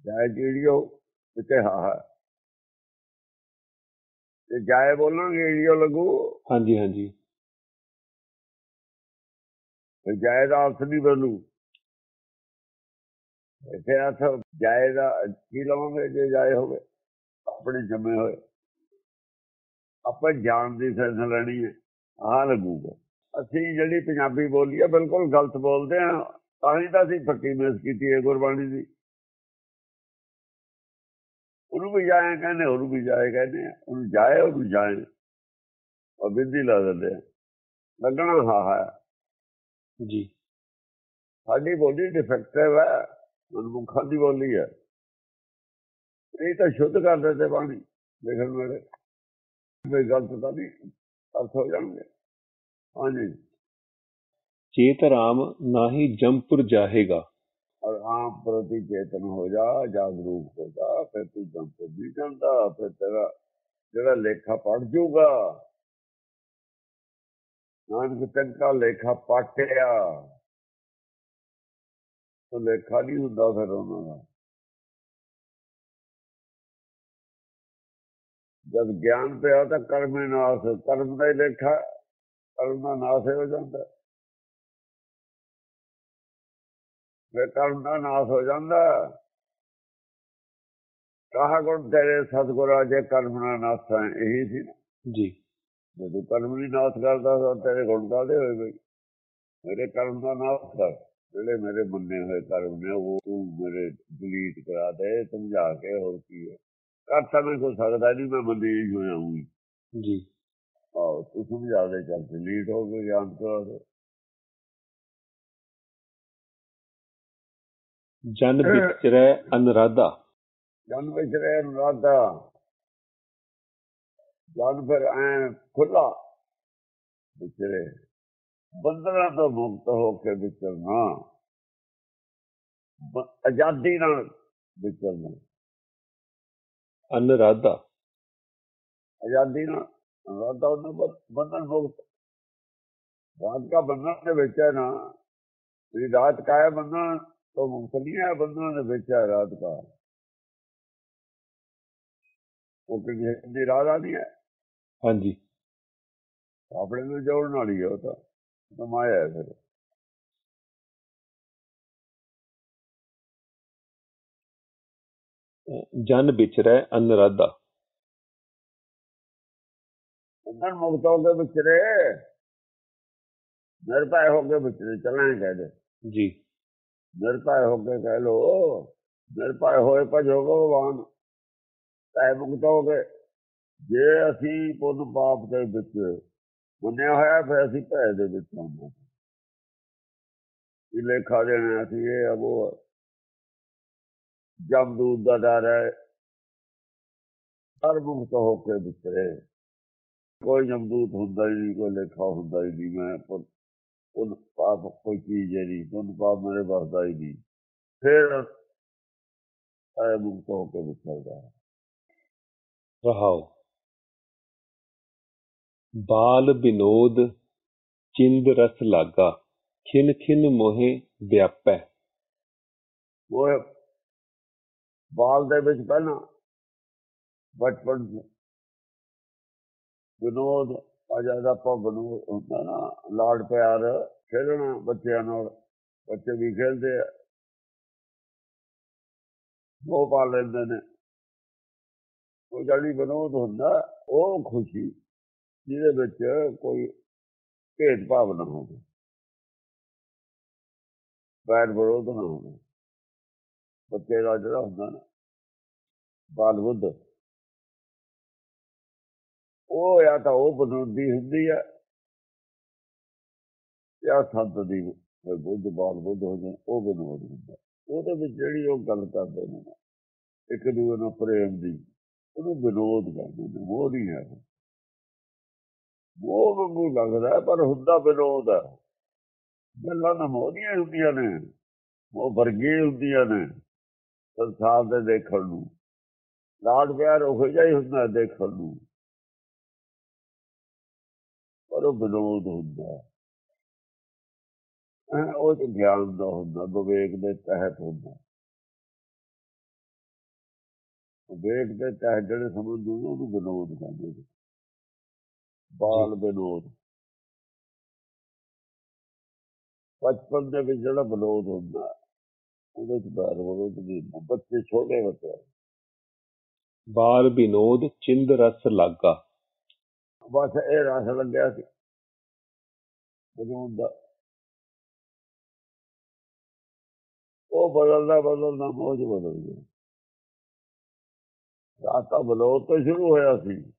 ਜਾਏ ਜਿਹੜੀਓ ਤੇ ਹਾਹਾ ਤੇ ਜਾਏ ਬੋਲਾਂਗੇ ਈੜੀਓ ਲੱਗੂ। ਹਾਂਜੀ ਹਾਂਜੀ। ਤੇ ਜਾਏ ਦਾ ਅਰਥ ਨਹੀਂ ਬਦਲੂ ਇੱਥੇ ਅਰਥ ਜਾਏ ਦਾ ਕੀ ਲਵਾਂਗੇ ਜੇ ਜਾਏ ਹੋਵੇ? ਆਪਣੇ ਜੰਮੇ ਹੋਏ। ਆਪਾਂ ਜਾਣ ਦੀ ਸੈਂਸ ਲੈਣੀ ਹੈ। ਆਹ ਲੱਗੂਗਾ। ਅਸੀਂ ਜਿਹੜੀ ਪੰਜਾਬੀ ਬੋਲੀ ਹੈ ਬਿਲਕੁਲ ਗਲਤ ਬੋਲਦੇ ਆ ਤਾਂ ਹੀ ਤਾਂ ਅਸੀਂ ਪੱਕੀ ਮਿਸ ਕੀਤੀ ਹੈ ਗੁਰਬਾਣੀ ਦੀ। ਉਹਨੂੰ ਵੀ ਜਾਏ ਕਹਿੰਦੇ ਉਹਨੂੰ ਵੀ ਜਾਏ ਕਹਿੰਦੇ ਉਹਨੂੰ ਜਾਏ ਉਹਨੂੰ ਜਾਏ। ਉਹ ਬਿੰਦੀ ਲਾ ਦਿੰਦੇ ਲੱਗਣਾ ਹਾਂ ਹੈ। ਜੀ। ਸਾਡੀ ਬੋਲੀ ਡਿਫੈਕਟਿਵ ਹੈ। ਮਨਮੁਖਾਂ ਦੀ ਬੋਲੀ ਹੈ। ਇਹ ਤਾਂ ਸ਼ੁੱਧ ਕਰ ਦਿੰਦੇ ਬਾਣੀ ਲਿਖਣ ਵੇਲੇ। ਕੋਈ ਗਲਤ ਤਾਂ ਨਹੀਂ ਅਰਥ ਹੋ ਜਾਣਗੇ। ਹਾਂਜੀ। ਚੇਤ ਰਾਮ ਨਾਹੀ ਜੰਪੁਰ ਜਾਹੇਗਾ। ਔਰ ਆਪ ਪ੍ਰਤੀ ਚੇਤਨ ਹੋ ਜਾਗਰੂਕ ਹੋ ਜਾ, ਫਿਰ ਤੂੰ ਜੰਪੁਰ ਨਹੀਂ ਜਾਂਦਾ, ਫਿਰ ਤੇਰਾ ਜਿਹੜਾ ਲੇਖਾ ਪੜ ਜਾਊਗਾ ਨਾਨਕ ਤੰਕਾ ਲੇਖਾ ਪਾਟਿਆ। ਉਹ ਲੇਖਾ ਨਹੀਂ ਹੁੰਦਾ ਫਿਰ ਉਹਨਾਂ ਦਾ। ਜਦ ਗਿਆਨ ਪਿਆ ਤਾਂ ਕਰਮ ਹੀ ਕਰਮ ਦਾ ਹੀ ਲੇਖਾ, ਕਰਮ ਦਾ ਨਾਸ ਹੋ ਜਾਂਦਾ। ਫਿਰ ਕਰਮ ਦਾ ਨਾਸ ਹੋ ਜਾਂਦਾ। ਕਹਾ ਗੁਣ ਤੇਰੇ ਸਤਿਗੁਰਾਂ ਜੇ ਕਰਮ ਨਾ ਨਾਸਾਂ ਇਹੀ ਸੀ। ਜੀ। ਜਦੋਂ ਕਰਮ ਨਹੀਂ ਨਾਸ ਕਰਦਾ ਤਾਂ ਤੇਰੇ ਗੁਣ ਕਾਹਦੇ ਹੋਏ ਬਈ? ਮੇਰੇ ਕਰਮ ਦਾ ਨਾਸ ਕਰ। ਜਿਹੜੇ ਮੇਰੇ ਮੰਨੇ ਹੋਏ ਕਰਮ ਨੇ ਉਹ ਤੂੰ ਮੇਰੇ ਡਿਲੀਟ ਕਰਾ ਦੇ ਸਮਝਾ ਕੇ ਹੋਰ ਕੀ ਹੈ। ਕਰ ਤਾਂ ਮੈਂ ਕੋਈ ਸਕਦਾ ਨਹੀਂ ਮੈਂ ਮੰਨੀ ਹੀ ਹੋਇਆ ਹੂੰ ਜੀ। ਆਹ ਤੂੰ ਸਮਝਾ ਦੇ ਚੱਲ ਡਿਲੀਟ ਹੋ ਗਏ ਗਿਆਨ ਕਰਾ ਦੇ। ਜਨ ਵਿਚਰੈ ਅਨਰਾਧਾ। ਜਨ ਵਿੱਚ ਰਹਿ ਰਾਦਾ ਜਨ ਫਿਰ ਐ ਖੁੱਲਾ ਵਿਚਰੇ ਬੰਦਨਾ ਤੋਂ ਮੁਕਤ ਹੋ ਕੇ ਵਿਚਰਨਾ। ਆਜ਼ਾਦੀ ਨਾਲ ਵਿਚਰਨਾ। ਅਨਰਾਧਾ। ਆਜ਼ਾਦੀ ਨਾਲ ਦਾ ਉਹਨਾਂ ਬੰਧਨ ਮੁਕਤ। ਰਾਤ ਦਾ ਬੰਧਨ ਦੇ ਵਿੱਚ ਹੈ ਨਾ ਰਾਤ ਕਾਇਆ ਬੰਧਨ ਨਹੀਂ ਹੈ ਬੰਧਨ ਦੇ ਵਿੱਚ ਹੈ ਰਾਤ ਦਾ। ਉਹ ਕਿ ਦੀ ਰਾਤ ਨਹੀਂ ਹੈ? ਹਾਂਜੀ। ਆਪਣੇ ਨੂੰ ਜੋੜਨ ਵਾਲੀ ਹੈ ਉਹ ਤਾਂ। ਉਹ ਤਾਂ ਮਾਇਆ ਹੈ ਫਿਰ। ਜਨ ਵਿਚਰੈ ਅਨਰਾਧਾ। ਬੰਧਨ ਮੁਕਤ ਹੋ ਕੇ ਵਿਚਰੇ ਨਿਰਭੈ ਹੋ ਕੇ ਵਿਚਰੇ ਚੱਲਣਾ ਕਹਿ ਦੇ। ਜੀ। ਨਿਰਭੈ ਹੋ ਕੇ ਕਹਿ ਲੋ ਨਿਰਭੈ ਹੋਏ ਭਜੋ ਭਗਵਾਨ ਤੈ ਮੁਕਤ ਹੋ ਗਏ ਜੇ ਅਸੀਂ ਪੁੰਨ ਪਾਪ ਦੇ ਵਿੱਚ ਮੰਨਿਆ ਹੋਇਆ ਫਿਰ ਅਸੀਂ ਭੈ ਦੇ ਵਿੱਚ ਹੁੰਦੇ ਹਾਂ ਇਹ ਲੇਖਾ ਦੇਣਾ ਅਸੀਂ ਇਹ ਅਬੋ ਜਮਦੂਤ ਦਾ ਡਰ ਹੈ ਹਰ ਮੁਕਤ ਹੋ ਕੇ ਵਿਚਰੇ ਕੋਈ ਜਮਦੂਤ ਹੁੰਦਾ ਹੀ ਨਹੀਂ ਕੋਈ ਲੇਖਾ ਹੁੰਦਾ ਹੀ ਨਹੀਂ ਮੈਂ ਪੁੰਨ ਪੁੰਨ ਪਾਪ ਕੋਈ ਚੀਜ਼ ਹੈ ਨਹੀਂ ਪੁੰਨ ਪਾਪ ਮੇਰੇ ਵਸਦਾ ਹੀ ਨਹੀਂ ਫਿਰ ਐ ਮੁਕਤ ਹੋ ਕੇ ਵਿਚਰਦਾ ਹੈ ਰਹਾਉ ਬਾਲ ਬਿਨੋਦ ਚਿੰਦ ਰਸ ਲਾਗਾ ਖਿਨ ਖਿਨ ਮੋਹਿ ਵਿਆਪੈ ਉਹ ਬਾਲ ਦੇ ਵਿੱਚ ਪਹਿਲਾਂ ਬਚਪਨ ਚ ਵਿਨੋਦ ਆਜਾਦਾ ਆਪਾਂ ਵਿਨੋਦ ਹੁੰਦਾ ਨਾ, ਲਾਡ ਪਿਆਰ ਖੇਡਣਾ ਬੱਚਿਆਂ ਨਾਲ, ਬੱਚੇ ਵੀ ਖੇਡਦੇ ਆ। ਉਹ ਪਾ ਲੈਂਦੇ ਨੇ। ਉਹ ਜਿਹੜੀ ਵਿਨੋਦ ਹੁੰਦਾ, ਉਹ ਖੁਸ਼ੀ, ਜਿਹਦੇ ਵਿੱਚ ਕੋਈ ਭੇਦ ਭਾਵ ਨਾ ਹੋਵੇ। ਬੈਡ ਵਿਰੋਧ ਨਾ ਹੋਵੇ। ਬੱਚੇ ਦਾ ਜਿਹੜਾ ਹੁੰਦਾ ਨਾ, ਬਾਲ ਬੁੱਧ। ਉਹ ਜਾਂ ਤਾਂ ਉਹ ਬਨੁੱਦੀ ਹੁੰਦੀ ਹੈ ਜਾਂ ਸੰਤ ਦੀ ਕੋਈ ਬੁੱਧ ਬਾਲ ਬੁੱਧ ਹੋ ਜਾਣ, ਉਹ ਬਨੁੱਦ ਹੁੰਦਾ ਉਹਦੇ ਵਿੱਚ ਜਿਹੜੀ ਉਹ ਗੱਲ ਕਰਦੇ ਨੇ ਇੱਕ ਦੂਜੇ ਨਾਲ ਪ੍ਰੇਮ ਦੀ, ਉਹਨੂੰ ਵਿਨੋਦ ਕਰਦੇ ਨੇ, ਉਹ ਨਹੀਂ ਹੈ। ਉਹ ਵਾਂਗੂ ਲੱਗਦਾ, ਪਰ ਹੁੰਦਾ ਵਿਨੋਦ ਹੈ ਗੱਲਾਂ ਨਾ ਮੋਦੀਆਂ ਹੁੰਦੀਆਂ ਨੇ, ਉਹ ਵਰਗੀ ਹੁੰਦੀਆਂ ਨੇ, ਸੰਸਾਰ ਦੇ ਦੇਖਣ ਨੂੰ। ਲਾਡ ਪਿਆਰ ਉਹ ਜਿਹਾ ਹੀ ਹੁੰਦਾ ਦੇਖਣ ਨੂੰ। ਪਰ ਉਹ ਵਿਨੋਦ ਹੁੰਦਾ ਹੈ। ਉਹ ਤੇ ਗਿਆਨ ਦਾ ਹੁੰਦਾ ਵਿਵੇਕ ਦੇ ਤਹਿਤ ਹੁੰਦਾ। ਵਿਵੇਕ ਦੇ ਤਹਿਤ ਜਿਹੜੇ ਸਮਝ ਨੂੰ ਉਹਨੂੰ ਵਿਨੋਦ ਕਹਿੰਦੇ ਨੇ। ਬਾਲ ਵਿਨੋਦ। ਬਚਪਨ ਦੇ ਵਿੱਚ ਜਿਹੜਾ ਵਿਨੋਦ ਹੁੰਦਾ ਉਹਦੇ ਚ ਬਾਰ ਵਿਨੋਦ ਹੁੰਦਾ। ਬੱਚੇ ਛੋਟੇ ਹੁੰਦੇ ਆ। ਬਾਲ ਬਿਨੋਦ ਚਿੰਦ ਰਸ ਲਾਗਾ। ਬਸ ਇਹ ਰਸ ਲੱਗਿਆ ਸੀ। ਵਿਨੋਦ ਦਾ ਉਹ ਬਦਲਦਾ ਬਦਲਦਾ ਮੋਜ ਬਦਲ ਗਿਆ ਰਾਤਾ ਬਲੋਤ ਤੋਂ ਸ਼ੁਰੂ ਹੋਇਆ ਸੀ।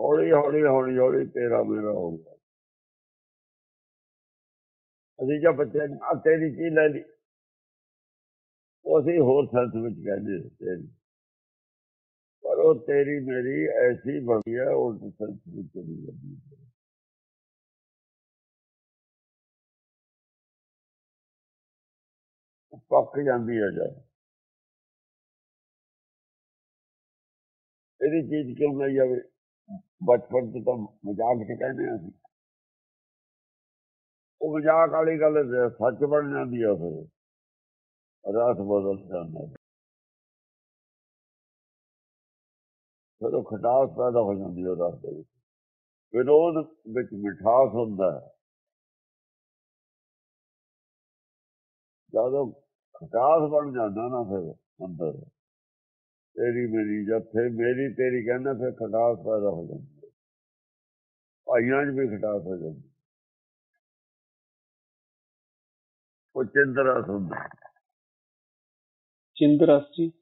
ਹੌਲੀ ਹੌਲੀ ਹੌਲੀ ਹੌਲੀ ਤੇਰਾ ਮੇਰਾ ਹੋ ਗਿਆ। ਅਸੀਂ ਜਾਂ ਬੱਚੇ ਨੇ ਆ ਤੇਰੀ ਚੀਜ਼ ਲੈ ਲਈ? ਉਹ ਅਸੀਂ ਹੋਰ ਸੈਂਸ ਵਿੱਚ ਕਹਿੰਦੇ ਤੇਰੀ। ਪਰ ਉਹ ਤੇਰੀ ਮੇਰੀ ਐਸੀ ਬਣੀ ਹੈ ਉਹ ਸੈਂਸ ਵਿੱਚ ਚਲੀ ਜਾਂਦੀ ਹੈ ਉਹ ਪੱਕ ਜਾਂਦੀ ਹੈ ਜਦ ਇਹਦੀ ਚੀਜ਼ ਕਿਉਂ ਲਈ ਜਾਵੇ ਬਚਪਨ ਚ ਤਾਂ ਮਜ਼ਾਕ ਚ ਕਹਿੰਦੇ ਹਾਂ ਅਸੀਂ ਉਹ ਮਜ਼ਾਕ ਵਾਲੀ ਗੱਲ ਤੇ ਸੱਚ ਬਣ ਜਾਂਦੀ ਆ ਫਿਰ ਰਸ ਬਦਲ ਜਾਂਦਾ ਫਿਰ ਉਹ ਖਟਾਸ ਪੈਦਾ ਹੋ ਜਾਂਦੀ ਹੈ ਰਸ ਦੇ ਵਿੱਚ। ਵਿਨੋਦ ਵਿੱਚ ਮਿਠਾਸ ਹੁੰਦਾ ਹੈ। ਜਦੋਂ ਖਟਾਸ ਬਣ ਜਾਂਦਾ ਨਾ ਫਿਰ ਅੰਦਰ, ਤੇਰੀ ਮੇਰੀ ਜਦ ਫਿਰ ਮੇਰੀ ਤੇਰੀ ਕਹਿੰਦਾ ਫਿਰ ਖਟਾਸ ਪੈਦਾ ਹੋ ਜਾਂਦੀ ਹੈ ਭਾਈਆਂ 'ਚ ਵੀ ਖਟਾਸ ਹੋ ਜਾਂਦੀ ਉਹ ਚੰਦਰਾ ਹੁੰਦਾ। ਚਿੰਦਰਸ ਜੀ?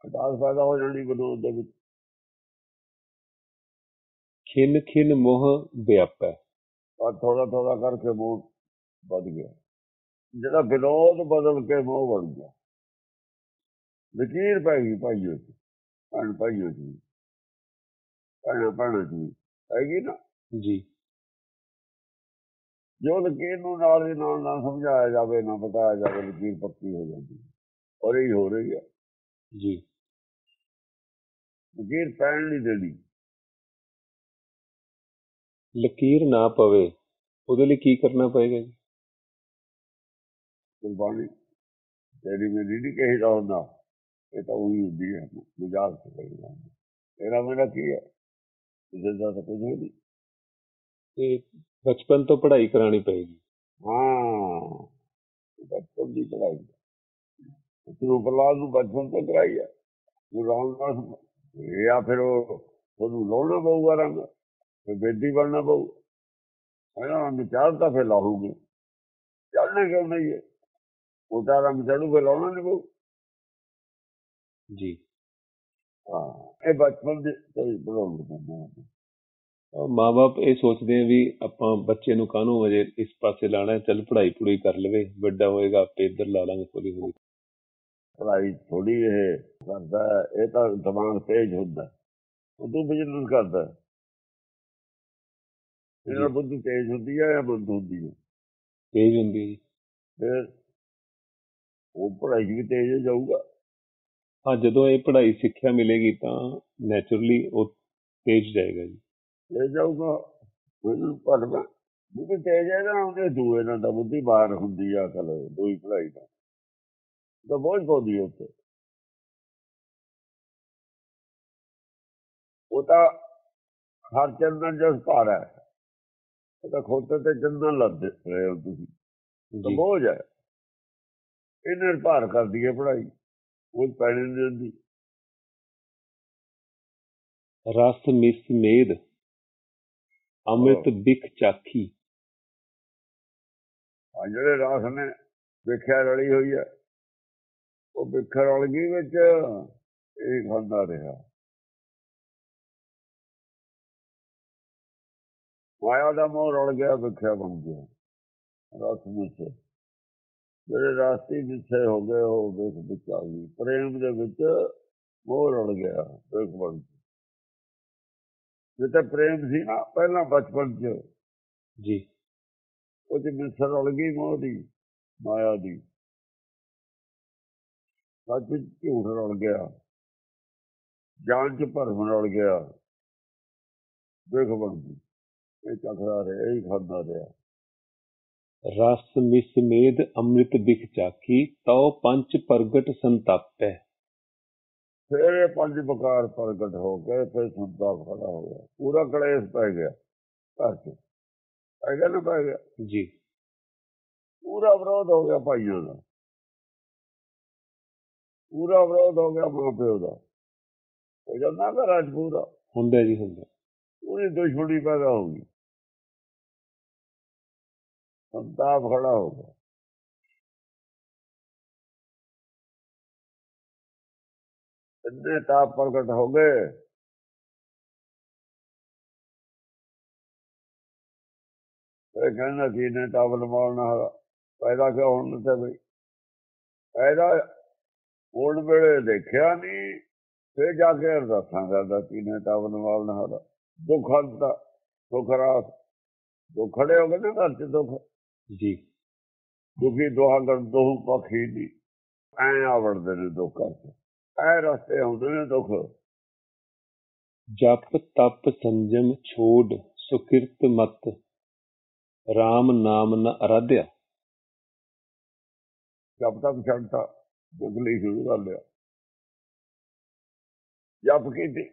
ਖਟਾਸ ਪੈਦਾ ਹੋ ਜਾਂਦੀ ਵਿਨੋਦ ਦੇ ਵਿੱਚ। ਖਿਨ ਖਿਨ ਮੋਹ ਵਿਆਪੈ। ਪਰ ਥੋੜਾ ਥੋੜਾ ਕਰਕੇ ਮੋਹ ਵੱਧ ਗਿਆ। ਜਿਹੜਾ ਵਿਨੋਦ ਬਦਲ ਕੇ ਮੋਹ ਬਣ ਗਿਆ। ਲਕੀਰ ਪੈ ਗਈ ਭਾਈਓ ਚ ਭੈਣ ਭਾਈਓ ਭੈਣਾਂ ਭੈਣਾਂ ਚ ਵੀ ਹੈਗੀ ਨਾ? ਜੀ। ਜੋ ਲਕੀਰ ਨੂੰ ਨਾਲ ਦੀ ਨਾਲ ਨਾ ਸਮਝਾਇਆ ਜਾਵੇ ਨਾ ਬਤਾਇਆ ਜਾਵੇ ਲਕੀਰ ਪੱਕੀ ਹੋ ਜਾਂਦੀ। ਔਰ ਇਹ ਹੋ ਰਹੀ ਹੈ। ਜੀ। ਲਕੀਰ ਪੈਣ ਨਹੀਂ ਦੇਣੀ। ਲਕੀਰ ਨਾ ਪਵੇ ਉਹਦੇ ਲਈ ਕੀ ਕਰਨਾ ਪਏਗਾ ਜੀ? ਕੁਰਬਾਨੀ ਤੇਰੀ ਮੇਰੀ ਨਹੀਂ ਕਹੀਦਾ ਹੁੰਦਾ। ਇਹ ਤਾਂ ਉਹੀ ਹੁੰਦੀ ਹੈ ਮਜ਼ਾਕ ਚ ਕਹੀ ਜਾਂਦਾ। ਤੇਰਾ ਮੇਰਾ ਕੀ ਹੈ? ਕਿਸੇ ਦਾ ਤਾਂ ਕੁਝ ਨਹੀਂ ਤੇ ਬਚਪਨ ਤੋਂ ਪੜ੍ਹਾਈ ਕਰਾਣੀ ਪਏਗੀ। ਹਾਂ ਬਚਪਨ ਦੀ ਪੜਾਈ ਤੂੰ ਪ੍ਰਲਾਦ ਨੂੰ ਬਚਪਨ ਤੋਂ ਕਰਾਈ ਹੈ। ਉਹ ਰਾਮਦਾਸ ਜਾਂ ਫਿਰ ਉਹ ਉਹਨੂੰ ਲਾਉਣਾ ਪਊਗਾ ਰੰਗ ਫਿਰ ਬੇਦੀ ਬਣਨਾ ਪਊ। ਇਹਨਾਂ ਨੂੰ ਵਿਚਾਰ ਤਾਂ ਫਿਰ ਲਾਹੂਗੇ। ਚੜਨੇ ਕਿਉਂ ਨਹੀਂ? ਹੈ ਉਹਦਾ ਰੰਗ ਚੜੂ ਫਿਰ ਲਾਉਣਾ ਨਹੀਂ ਪਊ। ਜੀ। ਹਾਂ ਇਹ ਬਚਪਨ ਦੇ ਤੋਂ ਹੀ। ਬਣਾਉਣਾ ਪੈਂਦਾ ਮਾਪੇ ਇਹ ਸੋਚਦੇ ਆ ਵੀ ਆਪਾਂ ਬੱਚੇ ਨੂੰ ਕਾਹਨੂੰ ਅਜੇ ਇਸ ਪਾਸੇ ਲਾਣਾ ਚੱਲ ਪੜ੍ਹਾਈ ਪੂਰੀ ਕਰ ਲਵੇ ਵੱਡਾ ਹੋਏਗਾ ਆਪੇ ਇੱਧਰ ਲਾ ਲਾਂਗੇ ਹੌਲੀ ਹੌਲੀ ਪੜਾਈ ਥੋੜੀ ਇਹ ਕਰਦਾ ਇਹ ਤਾਂ ਦਿਮਾਗ ਤੇਜ਼ ਹੁੰਦਾ। ਉਦੋਂ ਬਿਜਨਸ ਕਰਦਾ। ਇਹਨਾਂ। ਬੁੱਧੀ ਤੇਜ਼ ਹੁੰਦੀ ਹੈ ਜਾਂ ਬੰਦ ਹੁੰਦੀ ਹੈ ਤੇਜ਼ ਹੁੰਦੀ ਫਿਰ ਉਹ ਪੜਾਈ ਵੀ ਤੇਜ਼ ਹੋ ਜਾਊਗਾ ਹਾਂ ਜਦੋਂ ਇਹ ਪੜ੍ਹਾਈ ਸਿੱਖਿਆ ਮਿਲੇਗੀ ਤਾਂ ਨੈਚੁਰਲੀ ਉਹ ਤੇਜ਼ ਜਾਏਗਾ ਜੀ ਲੈ ਜਾਊਗਾ ਉਹਨੂੰ ਭਰਵਾ ਬੁੱਧੀ ਤੇਜ਼ ਹੈ ਨਾ ਉਹਦੇ ਦੂਏ ਨਾਲ ਤਾਂ ਬੁੱਧੀ ਬਾਹਰ ਹੁੰਦੀ ਆ ਕਲ ਦੋਈ ਪੜਾਈ ਦਾ ਬਹੁਤ ਪਾਉਂਦੀ ਹੈ ਉੱਤੇ ਉਹ ਤਾਂ ਹਰ ਚੰਦਨ ਜਸ ਹੈ। ਉਹ ਤਾਂ ਖੋਤੇ ਤੇ ਚੰਦਨ ਲੱਦ ਰਹੇ ਹੋ ਤੁਸੀਂ। ਤਾਂ ਬੋਝ ਹੈ। ਇਹ ਨਿਰਭਰ ਕਰਦੀ ਹੈ ਪੜਾਈ ਉਹ ਪੈਣੇ ਨਹੀਂ ਦਿੰਦੀ। ਰਸ ਮਿਸ ਮੇਦ। ਅੰਮ੍ਰਿਤ ਬਿਖ ਚਾਖੀ। ਆ ਜਿਹੜੇ ਰਾਸ ਨੇ ਵੇਖਿਆ ਰਲੀ ਹੋਈ ਹੈ। ਉਹ ਗਈ ਵਿੱਚ ਇਹ ਖਾਂਦਾ ਰਿਹਾ। ਮਾਇਆ ਦਾ ਮੋਹ ਰਲ ਗਿਆ ਵਿਖਿਆ ਬਣ ਗਿਆ। ਰਸ ਵਿੱਚ ਜਿਹੜੇ ਰਾਸਤੇ ਜਿੱਥੇ ਹੋ ਗਏ ਉਹ ਵੇਖ ਵਿੱਚ ਆ ਗਈ। ਪ੍ਰੇਮ ਦੇ ਵਿੱਚ ਮੋਹ ਰਲ ਗਿਆ ਵੇਖ ਬਣ ਗਿਆ। ਜਿੱਥੇ ਪ੍ਰੇਮ ਸੀ ਨਾ ਪਹਿਲਾਂ ਬਚਪਨ 'ਚ। ਜੀ। ਉਹ ਚ ਮਿਸਰ ਰਲ ਗਈ ਮੋਹ ਦੀ ਮਾਇਆ ਦੀ। ਸੱਚ ਵਿੱਚ ਝੂਠ ਰਲ ਗਿਆ ਜਾਨ ਚ ਭਰਮ ਰਲ ਗਿਆ। ਦੇਖ ਗਈ ਇਹ ਚੱਕਦਾ ਰਿਹਾ ਇਹ ਖਾਂਦਾ ਰਿਹਾ। ਰਸ ਮਿਸ ਮੇਦ ਅੰਮ੍ਰਿਤ ਬਿਖ ਚਾਖੀ ਤਉ ਪੰਚ ਪ੍ਰਗਟ ਸੰਤਾਪੈ। ਫਿਰ ਇਹ ਪੰਜ ਬਕਾਰ ਪ੍ਰਗਟ ਹੋ ਕੇ ਫਿਰ ਸੁਣਦਾ ਖੜਾ ਹੋ ਗਿਆ। ਪੂਰਾ ਕਲੇਸ਼ ਪੈ ਗਿਆ ਘਰ ਚ। ਪੈ ਗਿਆ ਨਾ ਪੈ ਗਿਆ? ਜੀ। ਪੂਰਾ ਵਿਰੋਧ ਹੋ ਗਿਆ ਭਾਈਆਂ ਦਾ। ਪੂਰਾ ਵਿਰੋਧ ਹੋ ਗਿਆ ਮਾਂ ਪਿਓ ਦਾ। ਹੋ ਜਾਂਦਾ ਚ ਪੂਰਾ ਹੁੰਦਾ ਜੀ ਹੁੰਦਾ। ਉਹਦੀ ਦੁਸ਼ਮਣੀ ਪੈਦਾ ਹੋ ਗਈ। ਸੰਤਾਪ ਖੜਾ ਹੋ ਗਿਆ। ਇੰਨੇ ਤਾਪ ਪ੍ਰਗਟ ਹੋ ਗਏ। ਇਹ ਕਹਿੰਦਾ ਸੀ ਨੇ ਤਾਪ ਲਮਾਉਣਾ ਪੈਦਾ ਕਿਉਂ ਹੋਣ ਦਿੱਤਾ ਬਈ? ਪੈਦਾ ਹੋਣ ਵੇਲੇ ਦੇਖਿਆ ਨਹੀਂ ਫਿਰ ਜਾ ਕੇ ਅਰਦਾਸਾਂ ਕਰਦਾ ਸੀ ਨੇ ਤਾਪ ਲਮਾਉਣਾ ਹਰਾ ਦੁੱਖ ਹੰਤਾ ਦੁੱਖ ਰਾਸ ਦੁੱਖ ਖੜੇ ਹੋ ਗਏ ਨਾ ਘਰ ਚ ਦੁੱਖ। ਜੀ। ਦੁਖੀ ਦੋਹਾਂ ਗਣ ਦੋਹ ਪਖੀ ਦੀ ਐ ਆਵੜਦੇ ਨੇ ਦੁੱਖਾਂ ਐ ਰਸਤੇ ਆਉਂਦੇ ਨੇ ਦੁੱਖ। ਜਪ ਤਪ ਸੰਜਮ ਛੋੜ ਸੁਕਿਰਤ ਮਤ RAM ਨਾਮ ਨ ਅਰਾਧਿਆ। ਜਪ ਤੱਕ ਛੱਡਤਾ। ਦੁੱਖ ਸ਼ੁਰੂ ਕਰ ਲਿਆ। ਜਪ ਕੀਤੀ।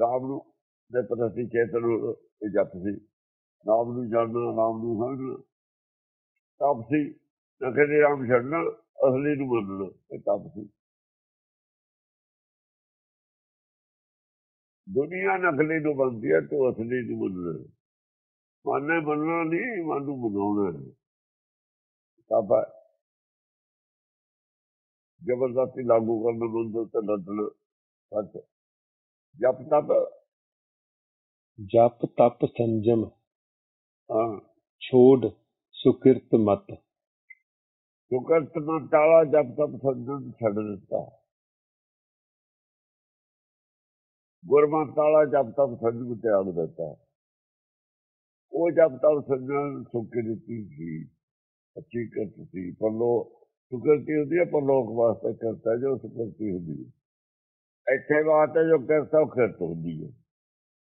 ਰਾਮ ਨੂੰ ਦੇ ਪ੍ਰਤੀ ਚੇਤਨ ਹੋ ਇਹ ਜਪ ਸੀ। ਨਾਮ ਨੂੰ ਜਾਣਨਾ ਨਾਮ ਨੂੰ ਸਮਝਣਾ ਤਪ ਸੀ। ਨਖੇ ਰਾਮ ਛੱਡਣਾ, ਅਸਲੀ ਨੂੰ ਮੰਨਣਾ, ਇਹ ਤਪ ਸੀ। ਦੁਨੀਆ ਨਕਲੀ ਨੂੰ ਬੰਦੀ ਹੈ ਤੂੰ ਅਸਲੀ ਨੂੰ ਮੰਨਣਾ। ਮੰਨੇ ਮੰਨਣਾ ਨਹੀਂ, ਮਨ ਨੂੰ ਮਨਾਉਣਾ ਤਪ ਹੈ। ਜ਼ਬਰਦਸਤੀ ਲਾਗੂ ਕਰਨ ਨੂੰ ਤੇ ਲੱਦਣਾ ਸੱਚ ਜਪ ਤਪ। ਜਪ ਤਪ ਸੰਜਮ। ਹਾਂ। ਛੋੜ ਸੁਕਿਰਤ ਮਤ। ਸੁਕਰਤ ਨੂੰ ਤਾਲਾ ਜਪ ਤਪ ਸੰਜਮ ਛੱਡ ਦਿੱਤਾ। ਗੁਰਮਤਿ ਤਾਲਾ ਜਪ ਤਪ ਸੰਜਮ ਤਿਆਗ ਦਿੱਤਾ। ਉਹ ਜਪ ਤਪ ਸੰਜਮ ਸੁੱਕੀ ਦਿੱਤੀ ਸੀ। ਅੱਛੀ ਕਰਤ ਸੀ। ਪਰ ਲੋ ਸੁਕਰਤੀ ਹੁੰਦੀ ਹੈ ਪਰ ਲੋਕ ਵਾਸਤੇ ਕਰਤਾ ਜੋ ਸੁਕਰਤੀ ਹੁੰਦੀ ਹੈ। ਇੱਥੇ ਵਾਸਤੇ ਜੋ ਕਰਤਾ ਉਹ ਕਿਰਤ ਹੁੰਦੀ ਹੈ।